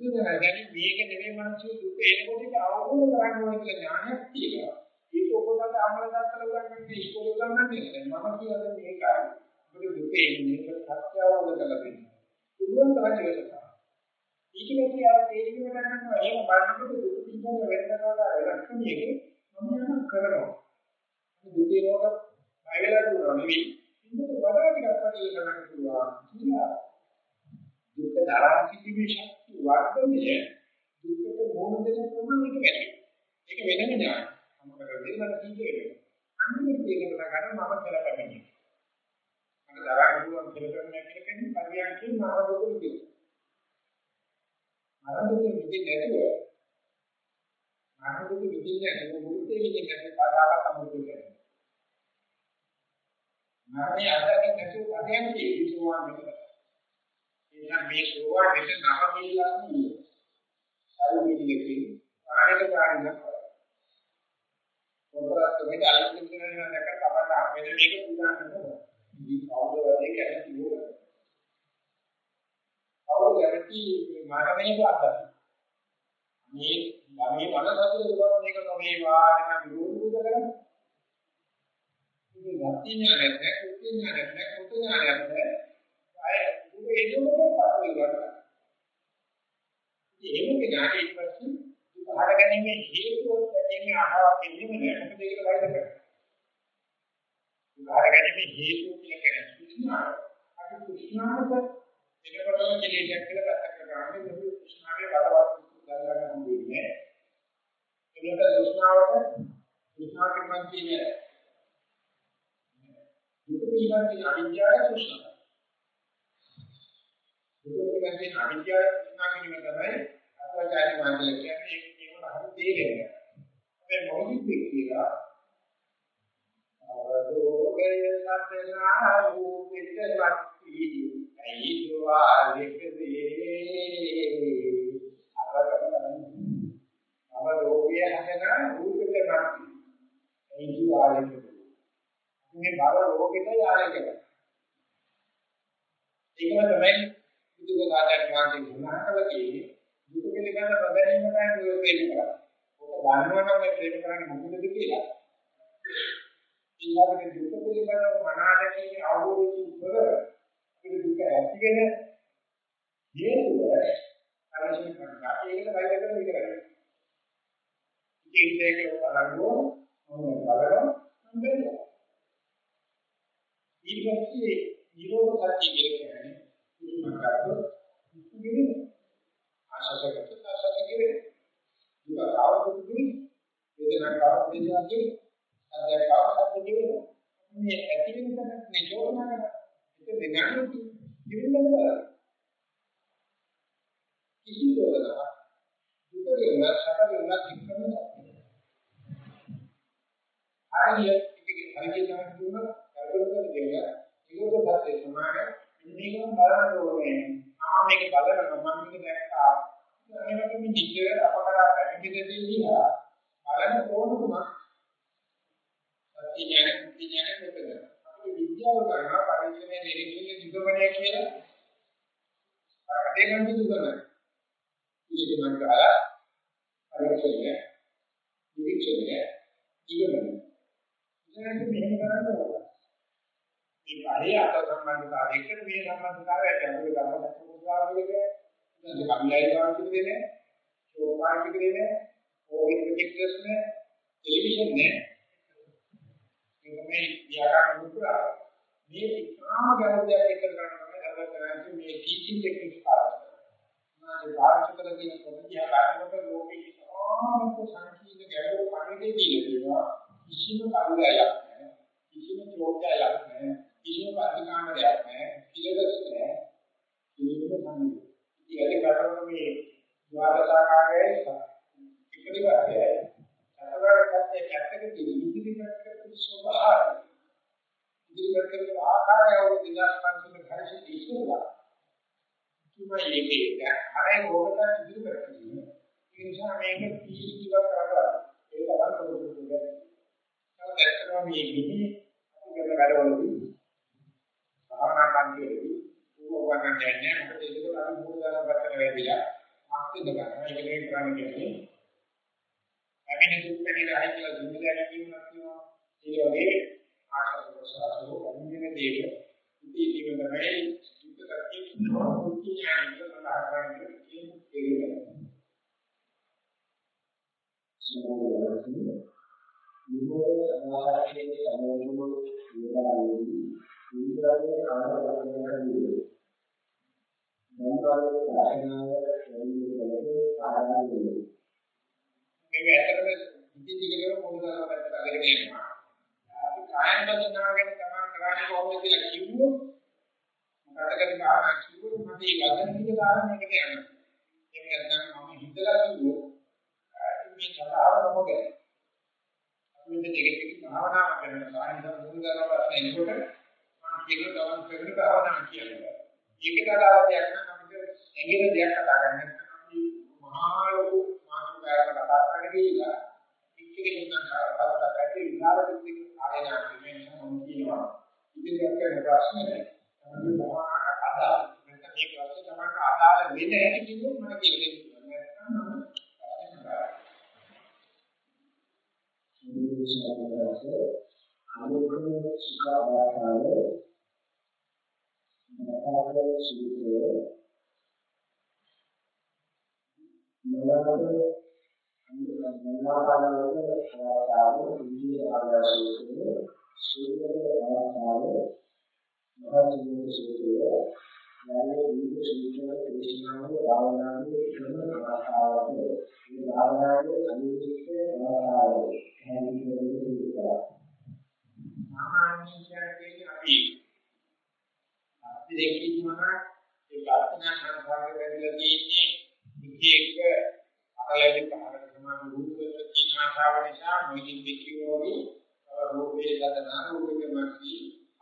බුදුදහමේ මේක නෙමෙයි මනසේ දුක එනකොට ඒක අවබෝධ කරගන්න ඕන කියලා ඥානයක් තියෙනවා. ඒක ඔබට අමල දාතල උගන්වන්නේ ඉස්කෝලේ උගන්වන්නේ මම කියන්නේ මේකයි. මොකද දුකේ මේක සත්‍ය අවබෝධ කරගන්න. පුළුවන් තරම් ඉවසන්න. ඊට පස්සේ ආර තේරුම් ගන්නවා එහෙම බලනකොට දුක පිළිබඳ වෙනකවලා වෙනස්කම් එක මම යන කරනවා. දුකේ රෝග බය වෙලා දුන්නා නෙවෙයි. ඉන්නක වඩා ටිකක් පරිදි කරන්න පුළුවන්. කියලා දුක දරා සිටීමේ ශක්තිය වර්ධනය දුකට මොන දෙයක් ප්‍රමාණයක වැඩි. ඒක වෙනම ඥානය. මම කරන්නේ මම කියන්නේ. අන්තිමට තේරෙනවා ගන්න මම කරපැමිණි. මම දරා ගන්න පුළුවන් කියලා කරන්නේ පරියන්කේ මම දුක විදිහට. මරණයෙන් මිදෙන්නේ නැතුව මරණයෙන් මිදෙන්නේ නැතුව මුළුතේ මිදෙන්නේ නැතුව පාදාකට අමුතු කරනවා. මරණය අදකින් නැතුව පදයන්කේ විසුවාන් වෙනවා. එහෙනම් මේ සෝවාන් වෙන නම මිල්ලක් නෙවෙයි. සරු මිල්ලකින් ආයත ගන්න පොරවත් මේ අලුතින් කරන දැක කපන්න හම්බෙන්නේ මේක පුදාන්න නේද? මේ කවුද වැඩේ කැමති නෝන. කවුද කැමති මරණයට අත්දැක. මේ ළමයේ මනසට ඉවත් මේක නොවේවා එන විරෝධ කරගන්න. මේ යති ඥානයක් නැහැ, කුත්ති ඥානයක් නැහැ, කුත්ති ඥානයක් නැහැ. අය උඹ එනකොට පස්සේ ගන්න. ඉතින් එහෙම කෙනාට ඊට පස්සේ දුක හරගැනීමේ හේතුව දැනීමේ අහාවක් දෙන්නේ නැහැ. මොකද ඒක වෛද්‍ය කරන්නේ. දුක හරගැනීමේ හේතුව කියලා කියන්නේ කුෂ්ණා. අර කුෂ්ණාවට එනකොටම කෙලෙයක් කියලා ගත කරගන්නේ මේ කුෂ්ණාවේ බලවත් ගන්න හම්බ වෙන්නේ. ඒකට කුෂ්ණාවට කුෂ්ණා කියන කියන්නේ දුක පිළිබඳ අවිද්‍යාව කුෂ්ණා. දුක පිළිබඳ අවිද්‍යාව කුෂ්ණා කියන තමයි අත්වාචාරි මාර්ගය කියන්නේ ඒක කියනකොට හරි තේරෙන්නේ. මේ මොහොතේ කියලා අවදෝගය සත්‍යනා රූපිතවත්ති අයිදුවා දෙකදී අවදෝගය හදන රූපිතවත්ති අයිදුවා දෙකදී මේ බර රෝගෙට යාලක ඒකම තමයි බුදුක කාටක් වාගේ ගුණාකල කියන්නේ දුක පිළිබඳ ප්‍රබැලීම තමයි ඔය වෙන්නේ කරන්නේ. ඔක දන්නවනම් මේ ප්‍රේම කරන්නේ මොකද කියලා. ඊළඟට දුක පිළිබඳව මනාදකේ අවබෝධයෙන් උත්තර අපිට දුක ඇති වෙන හේතුව අරගෙන කරනවා. ඒකට වෛද්‍ය කරන විතරයි. ඉතින් ඒක බලනවා මොනවද බලනවා මම බලනවා. ඊට පස්සේ නිරෝධ සත්‍ය කියලා කියන්නේ මුලින්ම කරද්දී ඉතින් ආශාසකට ආශාසක කියන්නේ දුක ආවොත් වේදනාවක් වේදනාවක් අධ්‍යාත්මක සත්‍යයේ මේ ඇති වෙන තැනක් නිරෝධන ඒක දෙගන්න ඉවෙන්න බලන්න කිසි දෝෂයක් දුක වෙන සැප වෙන කික්කම හරිය එකකින් හරිය ගන්න දුන්න කරදරකට දෙන්න නිරෝධ සත්‍ය සමාන මේකම බලන්න ඕනේ ආ මේක බලනවා මම මේක දැක්කා. මේක මේ නිතර අපකරා පැමිණෙන්නේ කියලා බලන්න ඕනකම සත්‍ය ඥාන කුටි ඥාන මෙතන අපේ විද්‍යාව කරනවා පරිශ්‍රමයේ දෙරින්නේ දුකමනේ කියලා. අරකට ගන්න දුකම ඉතින් මම කහලා පරිශ්‍රමයේ නිරීක්ෂණය ඉගෙනගන්න ඉතින් මෙහෙම කරන්න ඕන. මේ පහේ අත සම්බන්ධතාවයක මේ සම්බන්ධතාවයට අපේ ධර්ම සම්පූර්ණතාවයක ඉතින් කම්ලයි ගන්න කිව්වේ ෂෝපායි කිව්වේ ඕවින් ප්‍රොජෙක්ටර්ස් නේ. ටෙලිවිෂන් නේ. මේ ව්‍යාකරණ මුකුලා මේ ඉතාම ගැඹුරක් එක ගන්නවා ධර්ම කරන්නේ මේ ටීචින් ටෙක්නික්ස් පාවිච්චි කරනවා. මේ පාවිච්චි කරන දේ පොඩි ආකාරයකට ලෝකෙ ඉතාමත් සංකීර්ණ ගැඹුරු පණිවිඩය දීලා කිසිම කරුණයක් නැහැ. කිසිම චෝදයක් නැහැ. කිසිම ප්‍රතිකාමයක් නැහැ. පිළිගස් නැහැ. කිසිම සංකීර්ණ. ඉතින් ඒක කරන මේ ද්වාදසාකාරයේ ඉදිරිපත්යේ සතරකට පැත්තක ඉදිරිපත් ස්වභාවය ඉදිරිපත් කරන ආකාරය වල දිනස්පන්සල kharishi ඉස්සුලා කිව්වා ඒකේ හරේ ඕකට ඉදිරිපත් කිව්වේ ඒ නිසා මේක පීඩිතව කරලා ඒක තමයි කරන්නේ ඒක දැක්කම මේ විදි අපි කරන වැඩවලදී භාවනා කන්තියේදී ඕවගන්න දැනන්නේ මොකද ඒක අපි මූල දාලා පැත්තට වෙදිලා ආස්තිද ගන්නවා ඒක නේ කරන්නේ කියන්නේ ඇමිනි දුක් වෙන ඉරහයි කියලා දුන්නලා කියනක් කියනවා ඒ වගේ ආකාර ප්‍රසාරෝ අන්‍යන දේව ඉති ඉතිම තමයි සුද්ධ කර්තිය කුච්චි ඥානික සඳහන් කරන්නේ කියන කෙරෙන්නේ. සෝවාන් විමෝහ සමාහාරයේ සමෝධම වේදාවේදී විද්‍යාවේ ආරම්භ කරන්නේ. ධම්මාවේ ප්‍රාණාව වලින් ආරම්භ මේක ඇත්තටම ඉතින් ටිකේම මොනවාද පැත්තට අරගෙන යනවා. අපි කායන වචනාව ගැන තමයි කරන්නේ කොහොමද කියලා කිව්වොත් මොකටද භාවනා කිව්වොත් මම මේ වචන ටික කාරණයකට යනවා. ඒක නැත්නම් මම හිතලා කිව්වොත් මේ කතාව මොකද? අපි මේ දෙකකින් භාවනාව කරන කායන මුලදරව එනකොට මම කියන ගමන් කරන භාවනාව කියන්නේ. ඒකට අදාළයක් නම් අපිට ඇඟිලි දෙයක් කතා කරන්න අපි මහා ලොකු මාතෘකාවක් කතා කරගෙන ගිහිල්ලා ඉක්කේ උන්වහන්සේට කතා විලාපෙදී ආයනා කිරීමෙන් මම කියනවා. ඉතින් කරන ප්‍රශ්නේ තමයි භාවනාවට අදාළ. නැත්නම් මේ ප්‍රශ්නේ තමයි අදාළ වෙන හැටි කිව්වොත් මම කියන්නේ නැත්නම් මම අනුකූල සුඛාවාසාව මතාවේ සුඛේ මනසේ මනාපනවල ආසාව ඉන්දිය ආදාසයේ සූර්යයේ ආසාව මහජීවන සූත්‍රය යාලේ විවිධ සූත්‍රවල දේශනාව භාවනාවේ ක්‍රම ආසාවද මේ භාවනාවේ අනිත්‍ය ආසාව හැඳින්වෙන්නේ සූත්‍රය සාමාන්‍යයෙන් කියන්නේ අපි අපි දෙකින්ම ඒ ප්‍රාර්ථනා සංස්කාරය බැඳලා තියෙන්නේ එක එක අකලැටි පහකට සමාන රූපවල තියෙන ආශාව නිසා මොකින් දෙකියෝගේ රූපේ ලදනා රූපේ මාසි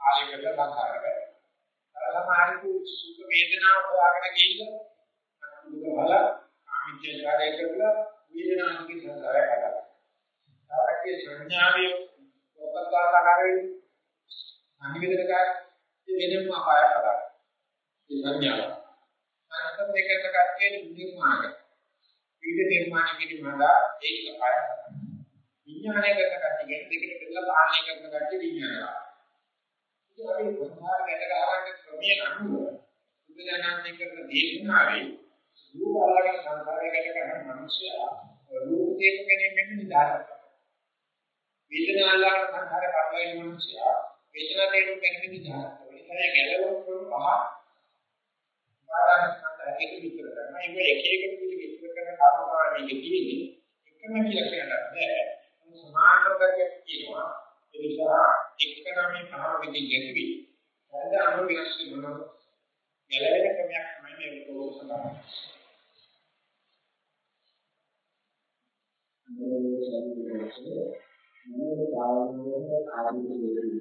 ආලයකට සංඛාරක. අර සමහරකු සුඛ වේදනාව හොයාගෙන ගිහිල්ලා දුක වල කාමීච්ඡාරය කරලා වේදනාවකින් සංඛාරය කරා. තාරකේ සංඥාවේ ඔක්කතාකාරයෙන් අනිවිදකයි වෙනම අපාය කරා. ඒ සංඥාව. අනන්ත දෙකකට කට්ටිය නිර්මාණ කරා. විවිධ නිර්මාණ කිරීමලා ඒක අපාය කරා. විඥානය කරන කට්ටිය දෙකට බෙදලා පාලනය කරන කට්ටිය විඥානය. ඉතින් අපි සංඛාර ගැට ගහගන්න ක්‍රමයේ අනුව බුදුදහමෙන් කරන දේශනාවේ රූප අල්ලගෙන සංඛාරය ගැට ගන්න මිනිස්සයා රූප තේරුම් ගැනීමෙන් නිදාන කරනවා. වේදනා අල්ලගෙන සංඛාරය කරගෙන මිනිස්සයා වේදනා තේරුම් ගැනීමෙන් නිදාන කරනවා. ඒ ගැලවෙන ක්‍රම පහ ඒක විතර කරනවා. ඒක එක එක විදිහට විස්තර කරන කර්මකාරණයේ තියෙන්නේ එකම කියලා කියන්න බෑ. සමානකමක් කියනවා. ඒ නිසා එක්කම මේ පහම විදිහින් ගැටවි. හරිද අනුව වෙනස් වෙනවා. ගැලවෙන ක්‍රමයක් තමයි මේ පොළොව සඳහන්. මේ සම්පූර්ණ මොනවාද කාරණේ ආදී දෙවි.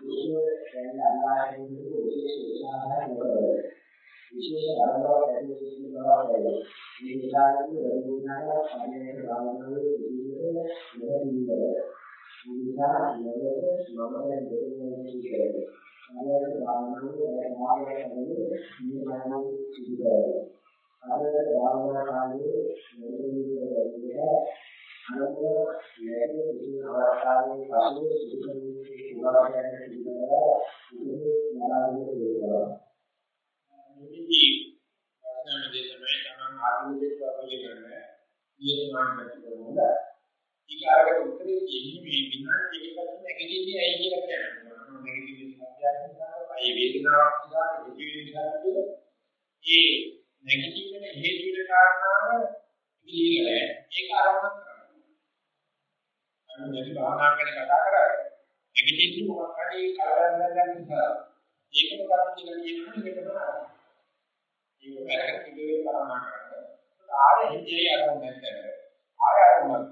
අවබෝධය දැනෙන්නේ දැනෙන්නේ කියලා සම්මානයේ දෙවි සුඛය. මොකද සෑම අවස්ථාවකදී සාමාන්‍ය ජීවිතයේ තියෙන්නේ ආයත භාවනාවේ ප්‍රවාහයේ ජීවිතය සම්බන්ධයෙන් නාමයෙන් මොනවාද දෙවියන් කිසිම විදිහේ සියදාව මේ විශ්වයෙන් අනාගතයේ තියා නව ලැබෙන්නේ විශ්වයෙන් අනාගතයේ විශේෂ උත්සාහයක් කරනවා විශේෂ අරමුණක් ඇති සිදුවනවා මේ නිසාදී ලැබුණා සම්මේ භාවනාවේ ජීවිතය මෙහෙයන්නේ නිසා යෝගයේ මම දැන් දෙන්නේ කියන්නේ ආයත භාවනාවේ මාර්ගය තමයි මේ භාවනාව සිදු කරන්නේ ආයත භාවනා කාලයේ මෙතනදී අනුව ලැබෙන කිසිම අවස්ථාවක පසු සිදු කරන්නේ උදාහරණයක් විදිහට ඉතිරි නාමයේ දේවා මෙහිදී වචන දේශනාවේ තමන් ආධුනික ප්‍රතිලකරන නිර්මාණ කරනවා. ඊගාරකට උත්තරේ කියන්නේ මේ විනාඩි දෙකකින් නැගිටින්නේ ඇයි කියලා කියනවා. මම නැගිටින්නේ සත්‍යයක් නිසා, ඒ වේදනාවක් නිසා, ඒ වේදනාවක් නිසා. ඒ නැගිටින්න හේතු වෙන කාරණාව පිළිගන්නේ ඒක ආරම්භ කරනවා. අන්න නැති භාවනා ගැන කතා කරා. නැගිටින්න මොකක් හරි කලබල ගන්න නිසා. ඒකම කරන්නේ කියලා කියනවා ඒක තමයි. ඒක වැරකට පිළිවෙල කරනවා කරන්නේ. ආයෙ හිතේ ආරම්භ නැත්නම් ආයෙ ආරම්භ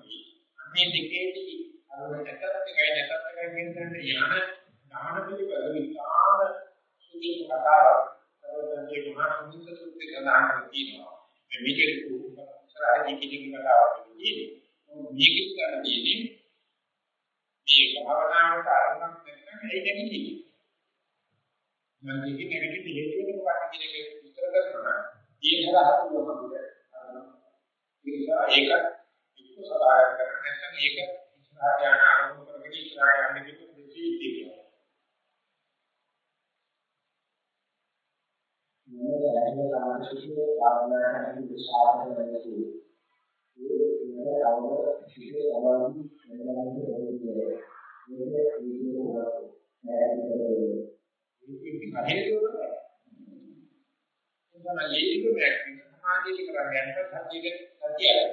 මේ දෙකේදී අර නැත්නම් එකයි නැත්නම් එකයි කියන තැනට යන ඥාන පිළිබඳ විචාර සුදී කතාවක් සර්වඥයේ මහා සම්මුත සූත්‍රය සඳහන් කරලා තියෙනවා. මේ මේකේ ඉස්සරහින් කිසිම කතාවක් නෙවෙයි. මේක ඉස්සරහදී මේ භාවනාවට අරමුණක් නැත්නම් ඒ දෙන්නේ. මම මේක නැගිටි හේතුවෙන් වාක්‍ය කියන එක විස්තර කරනවා. ඒ හරහා පුළුවන් ඒක ඒක එක්ක සදායක කරගෙන නැත්නම් ඒක ඉස්සරහට යන අරමුණු කරගෙන ඉස්සරහට යන්න කියන දෙකේ තියෙනවා. මේ ඇහිම සමාජයේ භාවනාවේ විශාල වෙනසක්. ඒ කියන්නේ අවුල සිිතේ සමාධි වෙනවානේ කියන්නේ. මේක විදිහට නෑ ඒක හේතුව නෑ. එතන ලේක බෑක් සමාධිය කරන්නේ නැත්නම් සතියේ සතියයි.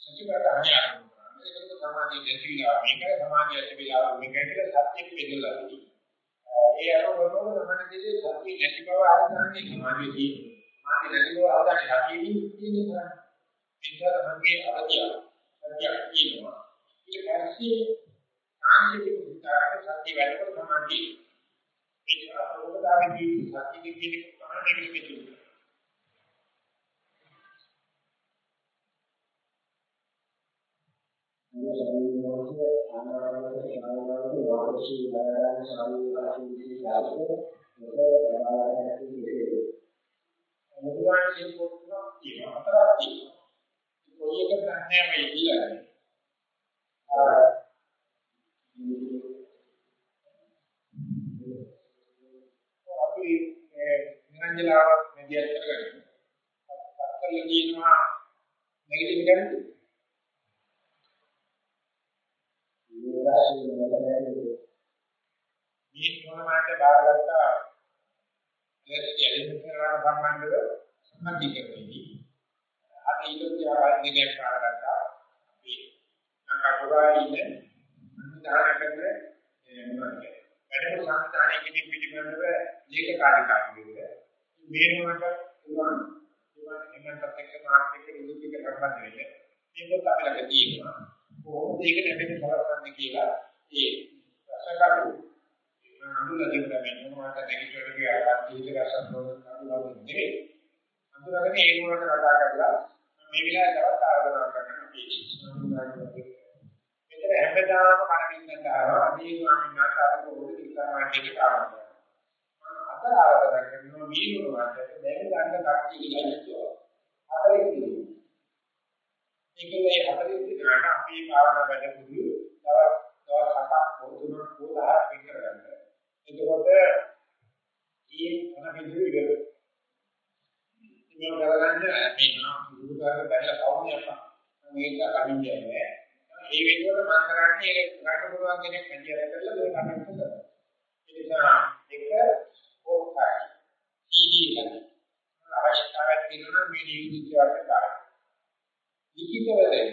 සතියට අනිවාර්යම. ඒකත් සමාධිය දෙතිලා මේක සමාධිය ඇතිවිලා මේකයි කියලා සත්‍යෙ බෙදලා තියෙනවා. ඒ අනුවම සමාධියේ සතිය නැති බව ආදාන්නේ සමාධිය තියෙනවා. සමාධිය නැති බව ආදාන්නේ සතියේ තියෙනවා. ඒක තමයි අවදිය. සතියක් තියෙනවා. ඊට පස්සේ ආන්තික විචාරක සත්‍ය වැඩකට සමාධිය. ඒක ප්‍රබෝධාවේදී සත්‍ය දෙකේ තමයි මේක පිටු. මේ සම්මෝහයේ ආනාපානයේ ආනාපානයේ වාචී දායන සම්මෝහයේ විශේෂාර්ථය මොකද ආනාපානයේ විශේෂය. මුදුන් සිල්පොත්තුක් තියෙනවා හතරක් තියෙනවා. කොයි එක ගන්නෑ මේ ඉන්නේ. අපි නිරංජලාවක් මෙදියත් කරගන්න. අත්කල කියනවා නෙගටිව් ගන්න. මේ මොනවාට බාරගත්තා ඒ එලිමන්ට් කරන සම්බන්ධව සම්බන්ධීකරණයේදී අද ඊළඟ ආකාරයකට බාරගත්තා. අපි නංගකුරායිනේ අනිදාන කරන මොනවද වැඩම සංස්ථානයේ කිසි පිළිබඳව ලේඛකාරිකාවක් විදිහට මේ මොනකට පුළුවන් ඒවා එමන්ටත් එක්ක මාර්කට් එක ඉදිරියට කරපත් වෙන්නේ මේක අපිට තියෙනවා කොහොමද ඒක නැමෙන්න බලන්න කියලා ඒ රසකරු අඳුරගෙන ගන්න මොනවට නැගිටින්න කියලා තීරසක් කරනවා නෙවෙයි අඳුරගෙන ඒ මොනකට කතා කරලා මේ විලාසය තවත් ආරාධනා කරන්න අපි මෙතන හැමදාම කණින්න ගන්නවා මේ ස්වාමීන් වහන්සේ අර පොඩි ඉස්සරහට එක කාරණා. මම අත ආරාධනා කරනවා මේ වුණාට දැන් ගන්න කට්ටිය කියලා හිතුවා. හතරේ කිව්වා. ඒකේ හතරේ දිනකට අපි භාවනා වැඩ පුදු තව දවස් හතක් පොදුන පොදහක් වෙන් කරගන්න. එතකොට ඊ මොන විදිහට ඉවර. මේක කරගන්න මේ නා දුරුකාර බැලලා කවුරුයක් මේක කමින්නේ ඒ වෙනුවට මම කරන්නේ ඒක ගන්න පුළුවන් කෙනෙක් මැදිහත් කරලා ඒක කටයුතු කරනවා. ඒ නිසා එක පොත්යි. CD එක. අවශ්‍යතාවයක් තියෙනවා මේ නිවිදියාවට ගන්න. ලිඛිතව දෙන්න.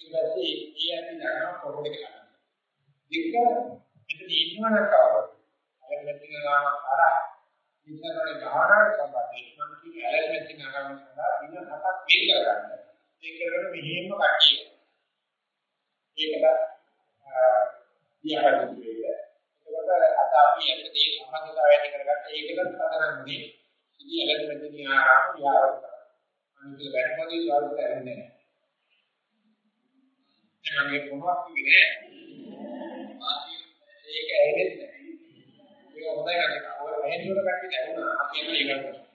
ඊට පස්සේ ඒ ඇති ගන්න පොත දෙක ගන්න. දෙක මෙතන ඉන්නවනම් කවුරුද? අර මෙතන ගාන කරා. ඉස්සරහේ ගහනාට සම්බන්ධයි. මම කියන්නේ ඇලල් මෙතන ගාන සඳහා දින හතක් වෙන් කරගන්න. ඒක කරගෙන මෙහෙම කට්ටිය ඒකට දිහාට දෙන්නේ. ඒකට අද අපි ඇත්තේ සම්බන්ධතාවය ඇති කරගත්ත ඒකකට පදනන්නේ ඉතින් ඇලෙන මෙතන ආරාම විහාර කරා. අනිත් වැඩපොදේ ස්වල්ප ඇරෙන්නේ නැහැ. එනගේ කොහොමද කියන්නේ? ඒක ඇහෙන්නේ නැහැ. ඒක හොඳයි නේද? ඔය ඇහෙන්නට කට්ටිය ඇහුණා අපි ඒක කරනවා.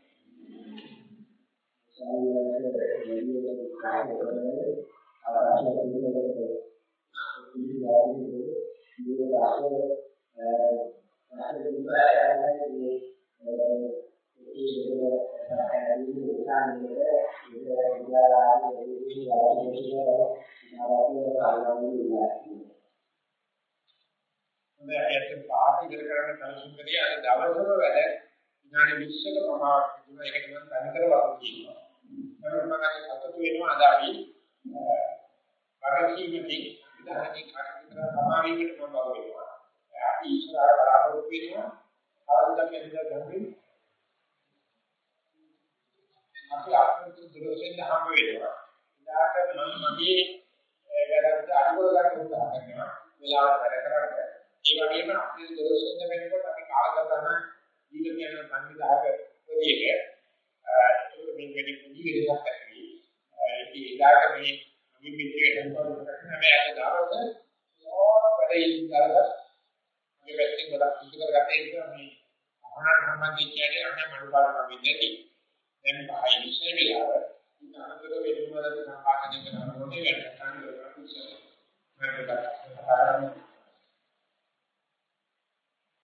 සාමාන්‍යයෙන් වැඩි වෙන කාර්ය කරන්නේ අවශ්‍ය ඉතිරියාවේ මේ රාසය රාසය ඉස්සරහට මේ ඒ සාකච්ඡාවේ ඉස්සන්නේ ඒ ඉන්දියාවේ ඒ වාසියේ නාවාගේ කාලවලදී ඉන්නවා. හොඳයි ඇත්ත පාට ඉදිරි කරන්න කලසුම් කරිය අද දවසම වැඩ විනාඩි 20ක ප්‍රමාණයක් තිබුණා ඒකට මම තනිකර වගේ කියනවා. නමුත් මම අද සතුටු වෙනවා අද අපි වගකීමකින් විධානයේ කටයුතු කරන සමාවීමට මම වග වෙනවා. අපි ඉස්සරහට බලාපොරොත්තු වෙනවා. ආවුදක් එක්ක ගන්නේ. අපි ආත්මික දුරසෙන් හම්බ වෙනවා. ඉදාට මම මගේ වැරද්ද අනුකූල ගන්න උත්සාහ කරනවා වෙලාවට වැඩ කරන්නේ. ඒ වගේම අපේ දොරසෙන් වෙනකොට අපි කාලගතන ජීවිත යන සංවිධායක විදිහට ඒක මේ වැඩි පුදි වෙනසක් ඇති. ඒ ඉදාට මේ විමිතියට සම්බන්ධ කරන මේ අද දවසේ වැඩේ ඉඳලා මේ පැත්තෙන් ගොඩක් සුසු කරගත්තේ ඉතින් මේ අහන සම්බන්ධීච්චයට අනේ මනුපාලන වෙන්නේ දැන් පහයි ඉස්සර වෙලාව ඉතින් අනතර වෙනුමද සම්පාදනය කරනකොට වැඩ කරන්න ඕන ඉස්සර. මම